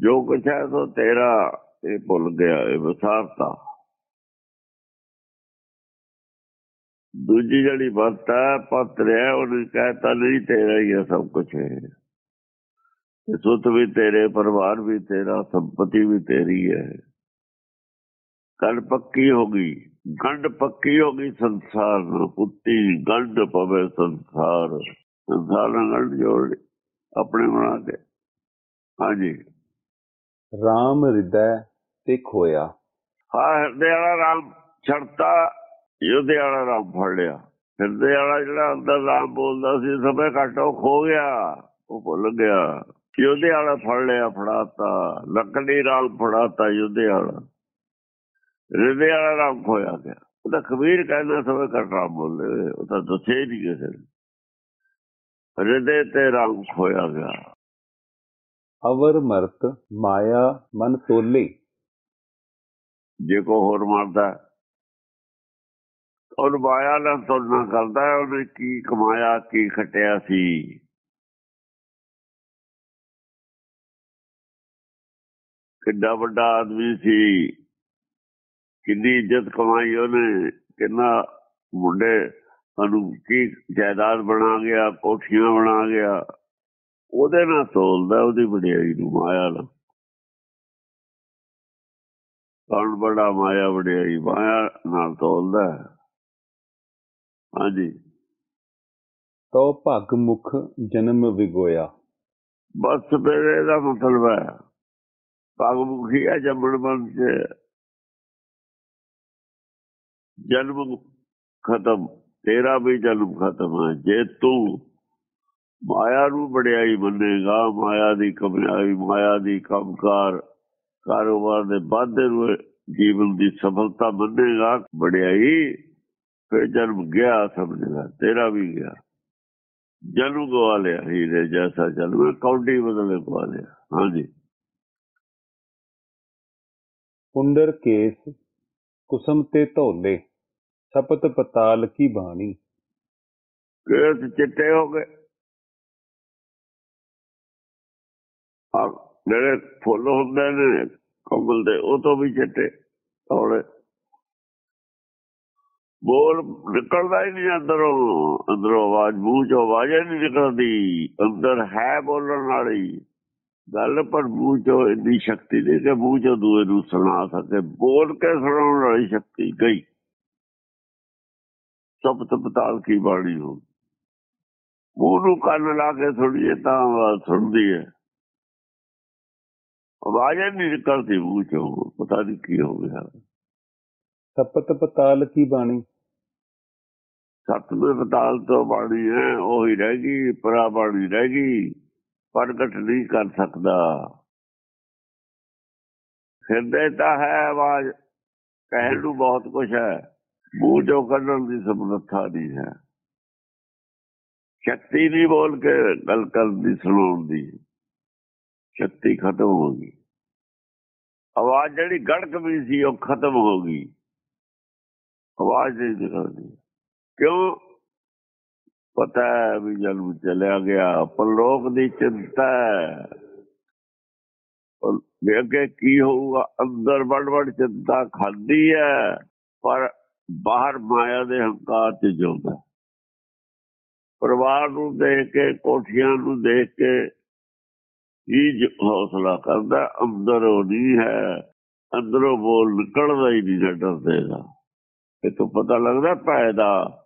ਜੋ ਕੁਛ ਹੈ ਸੋ ਤੇਰਾ ਇਹ ਭੁੱਲ ਗਿਆ, ਇਹ ਵਿਸਾਰਤਾ। ਦੂਜੀ ਜਿਹੜੀ ਬਾਤ ਹੈ ਪੱਤਰ ਉਹਨੇ ਕਹਿਤਾ ਨਹੀਂ, ਤੇਰਾ ਹੀ ਹੈ ਸਭ ਕੁਝ ਹੈ ਸੁੱਤ ਵੀ ਤੇਰੇ, ਪਰਿਵਾਰ ਵੀ ਤੇਰਾ, ਸੰਪਤੀ ਵੀ ਤੇਰੀ ਹੈ। ਕੱਲ ਪੱਕੀ ਹੋ ਗਈ। ਗੰਢ ਪੱਕੀ ਹੋ ਗਈ ਸੰਸਾਰ ਨੂੰ ਪੁੱਤੀ ਗੰਢ ਪਵੇ ਸੰਸਾਰ। ਸੰਸਾਰ ਨਾਲ ਗੰਢ ਜੋੜ ਆਪਣੇ ਬਣਾ ਕੇ। ਹਾਂਜੀ। RAM ਹਿਰਦੈ ਤੇ ਖੋਇਆ ਹਾਂ ਹਿਰਦੇ ਵਾਲਾ ਰਾਮ ਛੜਤਾ ਯੁੱਧੇ ਵਾਲਾ ਰਾਮ ਫੜ ਲਿਆ। ਹਿਰਦੇ ਵਾਲਾ ਜਿਹੜਾ ਅੰਦਰ ਰਾਮ ਬੋਲਦਾ ਸੀ ਸਭੇ ਘਟੋ ਖੋ ਗਿਆ ਉਹ ਭੁੱਲ ਗਿਆ। ਯੁੱਧੇ ਵਾਲਾ ਫੜ ਲਿਆ ਫੜਾਤਾ। ਲੱਕੜੀ ਰਾਮ ਫੜਾਤਾ ਯੁੱਧੇ ਵਾਲਾ ਹਿਰਦੇ ਵਾਲਾ ਰਾਮ ਖੋਇਆ ਗਿਆ। ਉਹਦਾ ਕਬੀਰ ਕਹਿੰਦਾ ਸਭੇ ਘਟ ਰਾਮ ਬੋਲੇ ਉਹ ਤਾਂ ਦੱਸੇ ਹੀ ਨਹੀਂ ਕਿਸੇ ਹਿਰਦੇ ਤੇ ਰਾਮ ਖੋਇਆ ਗਿਆ। ਅਵਰ ਮਰਤ ਮਾਇਆ ਮਨ ਤੋਲੇ। ਜੇ ਕੋ ਹੋਰ ਮਾਰਦਾ ਉਹਨੂੰ ਮਾਇਆ ਨਾਲ ਤੁਲਨਾ ਕਰਦਾ ਹੈ, ਉਹਨੇ ਕੀ ਕਮਾਇਆ ਕੀ ਖਟਿਆ ਸੀ। ਕਿੰਨਾ ਵੱਡਾ ਆਦਮੀ ਸੀ ਕਿੰਨੀ ਇੱਜ਼ਤ ਕਮਾਈ ਉਹਨੇ ਕਿੰਨਾ ਮੁੰਡੇ ਨੂੰ ਕੀ ਜਾਇਦਾਦ ਬਣਾ ਗਿਆ ਕੋਠੀਆਂ ਬਣਾ ਗਿਆ ਉਹਦੇ ਨਾਲ ਤੋਲਦਾ ਉਹਦੀ ਵਡਿਆਈ ਨੂੰ ਮਾਇਆ ਨਾਲ। ਕੌਣ ਬੜਾ ਮਾਇਆ ਵਡਿਆਈ ਮਾਇਆ ਨਾਲ ਤੋਲਦਾ। ਹਾਂਜੀ। ਤੋ ਭਗ ਮੁਖ ਜਨਮ ਵਿਗੋਇਆ। ਬਸ ਫਿਰ ਇਹਦਾ ਮਤਲਬ ਹੈ ਭਗਮੁਖੀ ਹੈ ਜੰਮਣ ਮਨ ਚ। ਜਨਮ ਖਤਮ। ਤੇਰਾ ਵੀ ਜਨਮ ਖਤਮ ਹੈ। ਜੇ ਤੂੰ ਮਾਇਆ ਨੂੰ ਬੜਿਆਈ ਮੰਨੇਗਾ, ਮਾਇਆ ਦੀ ਕਮਾਈ ਮਾਇਆ ਦੀ ਕੰਮਕਾਰ, ਕਾਰੋਬਾਰ ਦੇ ਵਾਧੇ ਨੂੰ ਜੀਵਨ ਦੀ ਸਫਲਤਾ ਮੰਨੇਗਾ, ਵਡਿਆਈ ਫਿਰ ਜਨਮ ਗਿਆ ਸਮਝ ਲੈ, ਤੇਰਾ ਵੀ ਗਿਆ। ਜਨੂ ਗਵਾ ਲਿਆ, ਹੀਰੇ ਜੈਸਾ ਜਨਮ ਕੌਡੀ ਬਦਲੇ ਗਵਾ ਲਿਆ। ਹਾਂਜੀ। ਪੁੰਡਰ ਕੇਸ, ਕੁਸਮ ਤੇ ਧੌਲੇ। ਛਪਤ ਪਤਾਲ ਕੀ ਬਾਣੀ? ਕੇਸ ਚਿੱਟੇ ਹੋ ਗਏ? ਆ ਜਿਹੜੇ ਫੁੱਲ ਹੁੰਦੇ ਨੇ ਕਮਲ ਦੇ, ਉਹ ਤੋਂ ਵੀ ਚਿੱਟੇ। ਥੋੜੇ ਬੋਲ ਨਿਕਲਦਾ ਹੀ ਨਹੀਂ ਅੰਦਰੋਂ। ਅੰਦਰੋਂ ਆਵਾਜ਼, ਮੂੰਹ ਚੋਂ ਆਵਾਜ਼ ਹੀ ਨਹੀਂ ਨਿਕਲਦੀ। ਅੰਦਰ ਹੈ ਬੋਲਣ ਵਾਲੀ। ਗੱਲ ਪਰ ਮੂੰਹ ਚੋਂ ਇੰਨੀ ਸ਼ਕਤੀ ਨਹੀਂ ਕਿ ਮੂੰਹ ਚੋਂ ਦੂਏ ਨੂੰ ਸੁਣਾ ਸਕੇ। ਬੋਲ ਕੇ ਸੁਣਾਉਣ ਵਾਲੀ ਸ਼ਕਤੀ ਤੋਂ ਪਤਾਲ ਕੀ ਬਾਣੀ ਹੋ? ਮੂੰਹ ਨੂੰ ਕੰਨ ਲਾ ਕੇ ਸੁਣੀਏ ਤਾਂ ਆਵਾਜ਼ ਸੁਣਦੀ ਹੈ। ਆਵਾਜ਼ ਹੀ ਨਹੀਂ ਨਿਕਲਦੀ ਮੂੰਹ ਚੋਂ ਪਤਾ ਨਹੀਂ ਕੀ ਹੋ ਗਿਆ। ਛਪਤ ਪਤਾਲ ਕੀ ਬਾਣੀ? ਸਤਵੇਂ ਪਤਾਲ ਤੋਂ ਬਾਣੀ ਹੈ ਉਹੀ ਰਹਿ ਗਈ ਪਰਾ ਬਾਣੀ ਰਹਿ ਗਈ ਪ੍ਰਗਟ ਨਹੀਂ ਕਰ ਸਕਦਾ। ਹਿਰਦੇ ਤਾਂ ਹੈ ਆਵਾਜ਼ ਕਹਿਣ ਨੂੰ ਬਹੁਤ ਕੁਝ ਹੈ। ਮੂੰਹ ਚੋਂ ਕੱਢਣ ਦੀ ਸਮਰੱਥਾ ਨਹੀਂ ਹੈ ਸ਼ਕਤੀ ਨਹੀਂ ਬੋਲ ਕੇ ਗੱਲ ਕਰਨ ਦੀ ਸੁਣਾਉਣ ਦੀ ਸ਼ਕਤੀ ਖਤਮ ਹੋ ਗਈ ਆਵਾਜ਼ ਜਿਹੜੀ ਗੜਕ ਵੀ ਸੀ ਉਹ ਖਤਮ ਹੋ ਗਈ ਆਵਾਜ਼ ਨਹੀਂ ਨਿਕਲਦੀ ਕਿਉਂ ਪਤਾ ਹੈ ਵੀ ਜਨਮ ਚਲਿਆ ਗਿਆ ਪਰਲੋਕ ਦੀ ਚਿੰਤਾ ਹੈ ਔਰ ਵੀ ਅੱਗੇ ਕੀ ਹੋਊਗਾ ਅੰਦਰ ਵੜ ਵੜ ਚਿੰਤਾ ਖਾਦੀ ਹੈ ਪਰ ਬਾਹਰ ਮਾਇਆ ਦੇ ਹੰਕਾਰ ਚ ਜਿਉਂਦਾ। ਪਰਿਵਾਰ ਨੂੰ ਦੇਖ ਕੇ, ਕੋਠੀਆਂ ਨੂੰ ਦੇਖ ਕੇ ਹੀ ਹੌਸਲਾ ਕਰਦਾ, ਅੰਦਰ ਉਹ ਨਹੀਂ ਹੈ, ਅੰਦਰੋਂ ਬੋਲ ਨਿਕਲਦਾ ਹੀ ਨਹੀਂ ਡਰਦੇ ਦਾ ਇਹ ਤੋਂ ਪਤਾ ਲੱਗਦਾ ਪੈ ਦਾ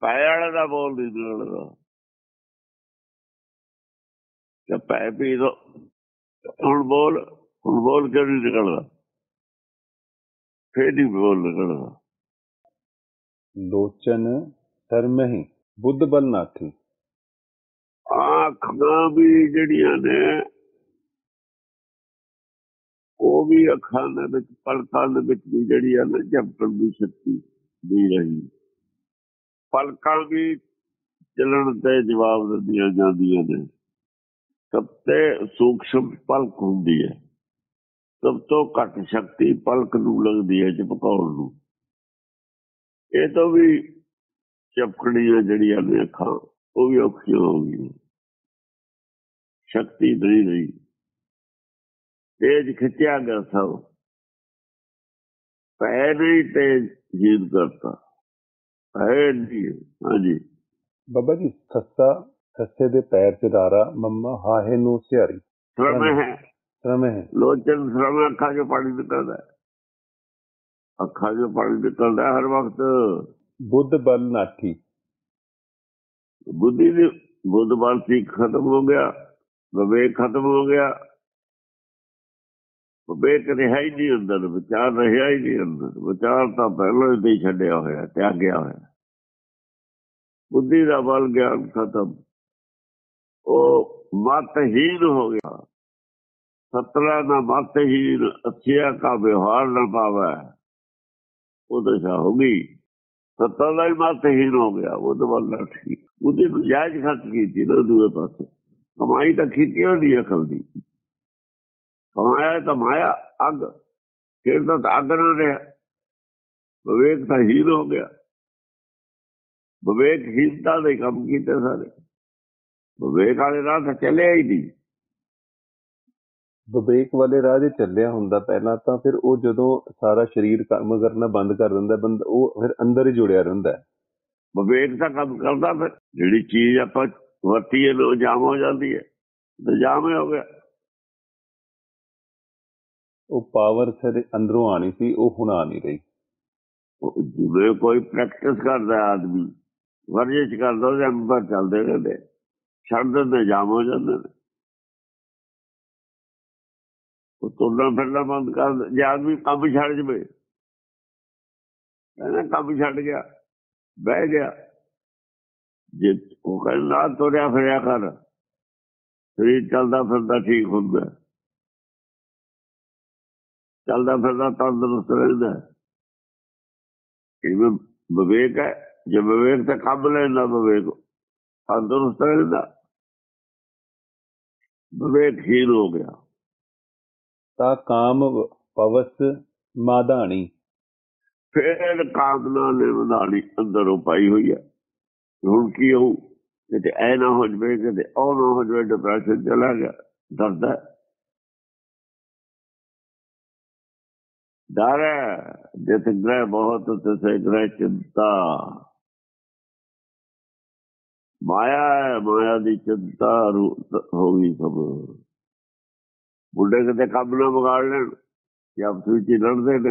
ਪੈ ਵਾਲੇ ਦਾ ਬੋਲ ਨਹੀਂ ਨਿਕਲਦਾ। ਕਿ ਪੈ ਵੀ ਦੋ ਹੁਣ ਬੋਲ ਹੁਣ ਬੋਲ ਕੇ ਨਹੀਂ ਨਿਕਲਦਾ? ਫੇਰ ਹੀ ਬੋਲ ਨਿਕਲਦਾ। ਲੋਚਨ ਸਰਮਹਿ ਬੁੱਧ ਬਲ ਨਾਥੀ ਅੱਖਾਂ ਵੀ ਜਿਹੜੀਆਂ ਨੇ, ਉਹ ਵੀ ਅੱਖਾਂ ਦੇ ਵਿੱਚ, ਪਲਕਾਂ ਦੇ ਵਿੱਚ ਵੀ ਜਿਹੜੀ ਆ ਨਾ ਝਪਕਣ ਦੀ ਸ਼ਕਤੀ ਦੇ ਰਹੀ। ਪਲਕਾਂ ਵੀ ਚੱਲਣ ਤੇ ਜਵਾਬ ਦਿੰਦੀਆਂ ਜਾਂਦੀਆਂ ਨੇ। ਸਭ ਤੋਂ ਸੂਖਸ਼ਮ ਪਲਕ ਹੁੰਦੀ ਹੈ। ਸਭ ਤੋਂ ਘੱਟ ਸ਼ਕਤੀ ਪਲਕ ਨੂੰ ਲੱਗਦੀ ਹੈ ਚਪਕਾਉਣ ਨੂੰ। ਇਹ ਤਾਂ ਵੀ ਚਪਕਣੀਆਂ ਜਿਹੜੀਆਂ ਨੇ ਅੱਖਾਂ ਉਹ ਵੀ ਔਖੀਆਂ ਹੋ ਗਈਆਂ। ਸ਼ਕਤੀ ਨਹੀਂ ਰਹੀ। ਤੇਜ ਖਿੱਚਿਆ ਗਿਆ ਸਭ। ਪੈ ਨਹੀਂ ਤੇਜ ਜੀਤ ਕਰਤਾ। ਹੈ ਹਾਂਜੀ। ਬਾਬਾ ਜੀ ਸੱਸਾ ਸੱਸੇ ਦੇ ਪੈਰ ਚ ਰਾਰਾ ਮੰਮਾ ਹਾਹੇ ਨੂੰ ਸਿਹਾਰੀ। ਸ਼ਰਮ ਹੈ ਸ਼ਰਮ ਹੈ ਲੋਚਨ ਸ਼ਰਮ ਅੱਖਾਂ 'ਚੋਂ ਪਾਣੀ ਨਿਕਲਦਾ ਹੈ। ਅੱਖਾਂ 'ਚੋਂ ਪਾਣੀ ਨਿਕਲਦਾ ਹਰ ਵਕਤ। ਬੁੱਧ ਬਲ ਨਾਠੀ। ਬੁੱਧੀ ਦੀ ਬੁੱਧ ਬਲ ਸੀ ਖਤਮ ਹੋ ਗਿਆ ਵਿਵੇਕ ਖਤਮ ਹੋ ਗਿਆ। ਵਿਵੇਕ ਰਿਹਾ ਹੀ ਨਹੀਂ ਅੰਦਰ ਵਿਚਾਰ ਰਿਹਾ ਹੀ ਨਹੀਂ ਅੰਦਰ। ਵਿਚਾਰ ਤਾਂ ਪਹਿਲਾਂ ਹੀ ਦੇ ਛੱਡਿਆ ਹੋਇਆ ਤਿਆਗਿਆ ਹੋਇਆ। ਬੁੱਧੀ ਦਾ ਬਲ ਗਿਆਨ ਖਤਮ। ਉਹ ਮਤਹੀਨ ਹੋ ਗਿਆ। ਸਤਰਾ ਨਾ ਮਤਹੀਨ ਅਥਿਆ ਕਾ ਵਿਵਹਾਰ ਨਾ ਪਾਵੇ। ਉਹ ਦਸ਼ਾ ਹੋ ਗਈ। ਸੱਤਾ ਦਾ ਹੀ ਮਤਹੀਨ ਹੋ ਗਿਆ, ਉਹ ਤਾਂ ਠੀਕ। ਉਹਦੀ ਜਾਇਜ਼ ਖਰਚ ਕੀਤੀ ਨਾ ਦੂਏ ਪਾਸੇ। ਕਮਾਈ ਤਾਂ ਕੀਤੀ ਹੋਣੀ ਅਕਲ ਦੀ। ਕਮਾਇਆ ਤਾਂ ਮਾਇਆ ਅੱਗ। ਫਿਰ ਤਾਂ ਅੱਗ ਨਾ ਰਿਹਾ। ਵਿਵੇਕ ਤਾਂ ਹੀਨ ਹੋ ਗਿਆ। ਵਿਵੇਕ ਹੀਨਤਾ ਦੇ ਕੰਮ ਕੀਤੇ ਸਾਰੇ। ਵਿਵੇਕ ਵਾਲੇ ਰਾਹ ਤਾਂ ਚੱਲਿਆ ਹੀ ਨਹੀਂ। ਵਿਵੇਕ ਵਾਲੇ ਰਾਹ 'ਤੇ ਚੱਲਿਆ ਹੁੰਦਾ ਪਹਿਲਾਂ ਤਾਂ ਫਿਰ ਉਹ ਜਦੋਂ ਸਾਰਾ ਸਰੀਰ ਕੰਮ ਕਰਨਾ ਬੰਦ ਕਰ ਦਿੰਦਾ ਬੰਦਾ ਉਹ ਫਿਰ ਅੰਦਰ ਹੀ ਜੁੜਿਆ ਰਹਿੰਦਾ। ਵਿਵੇਕ ਤਾਂ ਕੰਮ ਕਰਦਾ ਫਿਰ ਜਿਹੜੀ ਚੀਜ਼ ਆਪਾਂ ਵਰਤੀਏ ਲੋ ਜਾਮ ਹੋ ਜਾਂਦੀ ਹੈ ਤੇ ਜਾਮ ਹੀ ਗਿਆ। ਉਹ ਪਾਵਰ ਫਿਰ ਅੰਦਰੋਂ ਆਣੀ ਸੀ ਉਹ ਹੁਣ ਆ ਨਹੀਂ ਰਹੀ। ਉਹ ਜਿਵੇਂ ਕੋਈ ਪ੍ਰੈਕਟਿਸ ਕਰਦਾ ਆਦਮੀ ਵਰਜਿਸ਼ ਕਰਦਾ ਉਹਦੇ ਅੰਦਰ ਚੱਲਦੇ ਰਹਿੰਦੇ ਛੱਡ ਦਿੰਦੇ ਜਾਮ ਹੋ ਜਾਂਦੇ ਨੇ। ਉਹ ਤੁਰਨਾ ਫਿਰਨਾ ਬੰਦ ਕਰ ਜੇ ਆਦਮੀ ਕੰਮ ਛੱਡ ਜਵੇ। ਕਹਿੰਦਾ ਕੰਮ ਛੱਡ ਗਿਆ, ਬਹਿ ਗਿਆ। ਜੇ ਉਹ ਕਹਿੰਦਾ ਤੁਰਿਆ ਫਿਰਿਆ ਕਰ, ਸਰੀਰ ਚੱਲਦਾ ਫਿਰਦਾ ਠੀਕ ਹੁੰਦਾ। ਚੱਲਦਾ ਫਿਰਦਾ ਤੰਦਰੁਸਤ ਰਹਿੰਦਾ। ਹੈ। ਇਹ ਵਿਵੇਕ ਹੈ, ਜੇ ਵਿਵੇਕ ਤਾਂ ਕੰਮ ਲੈਂਦਾ ਵਿਵੇਕ, ਤੰਦਰੁਸਤ ਰਹਿੰਦਾ। ਵਿਵੇਕ ਵਿਵੇਕਹੀਨ ਹੋ ਗਿਆ। ਤਾ ਕਾਮ ਪਵਸ ਮਾਧਾਣੀ। ਫਿਰ ਕਾਮਨਾ ਨੇ ਵਧਾਣੀ ਅੰਦਰੋਂ ਪਾਈ ਹੋਈ ਹੈ ਹੁਣ ਕੀ ਹੋ ਕਿਤੇ ਐ ਨਾ ਹੋ ਜਵੇ ਕਿਤੇ ਉਹ ਨਾ ਹੋ ਜਵੇ ਡਿਪਰੈਸ਼ਨ ਚਲਾ ਗਿਆ ਡਰਦਾ ਹੈ। ਡਰ ਜਿਤ ਗ੍ਰਹਿ ਬਹੁਤ ਤਿਸੇ ਗ੍ਰਹਿ ਚਿੰਤਾ। ਮਾਇਆ ਹੈ, ਮਾਇਆ ਦੀ ਚਿੰਤਾ ਰੂ- ਹੋ ਗਈ ਸਭ। ਬੁੱਢੇ ਕਿਤੇ ਕੰਮ ਨਾ ਵਿਗਾੜ ਲੈਣ ਜਾਂ ਆਪਸ ਵਿੱਚ ਲੜਦੇ ਨੇ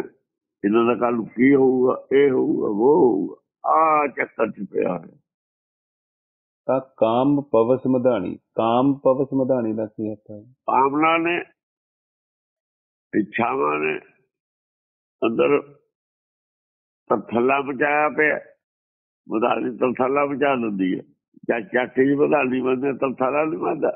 ਇਹਨਾਂ ਦਾ ਕੱਲ ਕੀ ਹੋਊਗਾ ਇਹ ਹੋਊਗਾ ਉਹ ਹੋਊਗਾ ਆ ਚੱਕਰ ਚ ਪਿਆ ਹੈ ਤਾ ਕਾਮ ਪਵਸ ਮਧਾਣੀ ਕਾਮ ਪਵਸ ਮਧਾਣੀ ਦਾ ਕੀ ਅਰਥ ਹੈ? ਕਾਮਨਾ ਨੇ ਇੱਛਾਵਾਂ ਨੇ ਅੰਦਰ ਤਥੱਲਾ ਬਚਾਇਆ ਪਿਆ ਵਧਾਣੀ ਤਥੱਲਾ ਬਚਾ ਦਿੰਦੀ ਹੈ। ਜਾਂ ਚਾਟੀ ਦੀ ਵਧਾਣੀ ਬੰਦੇ ਤਥੱਲਾ ਨਹੀਂ ਬੰਦਾ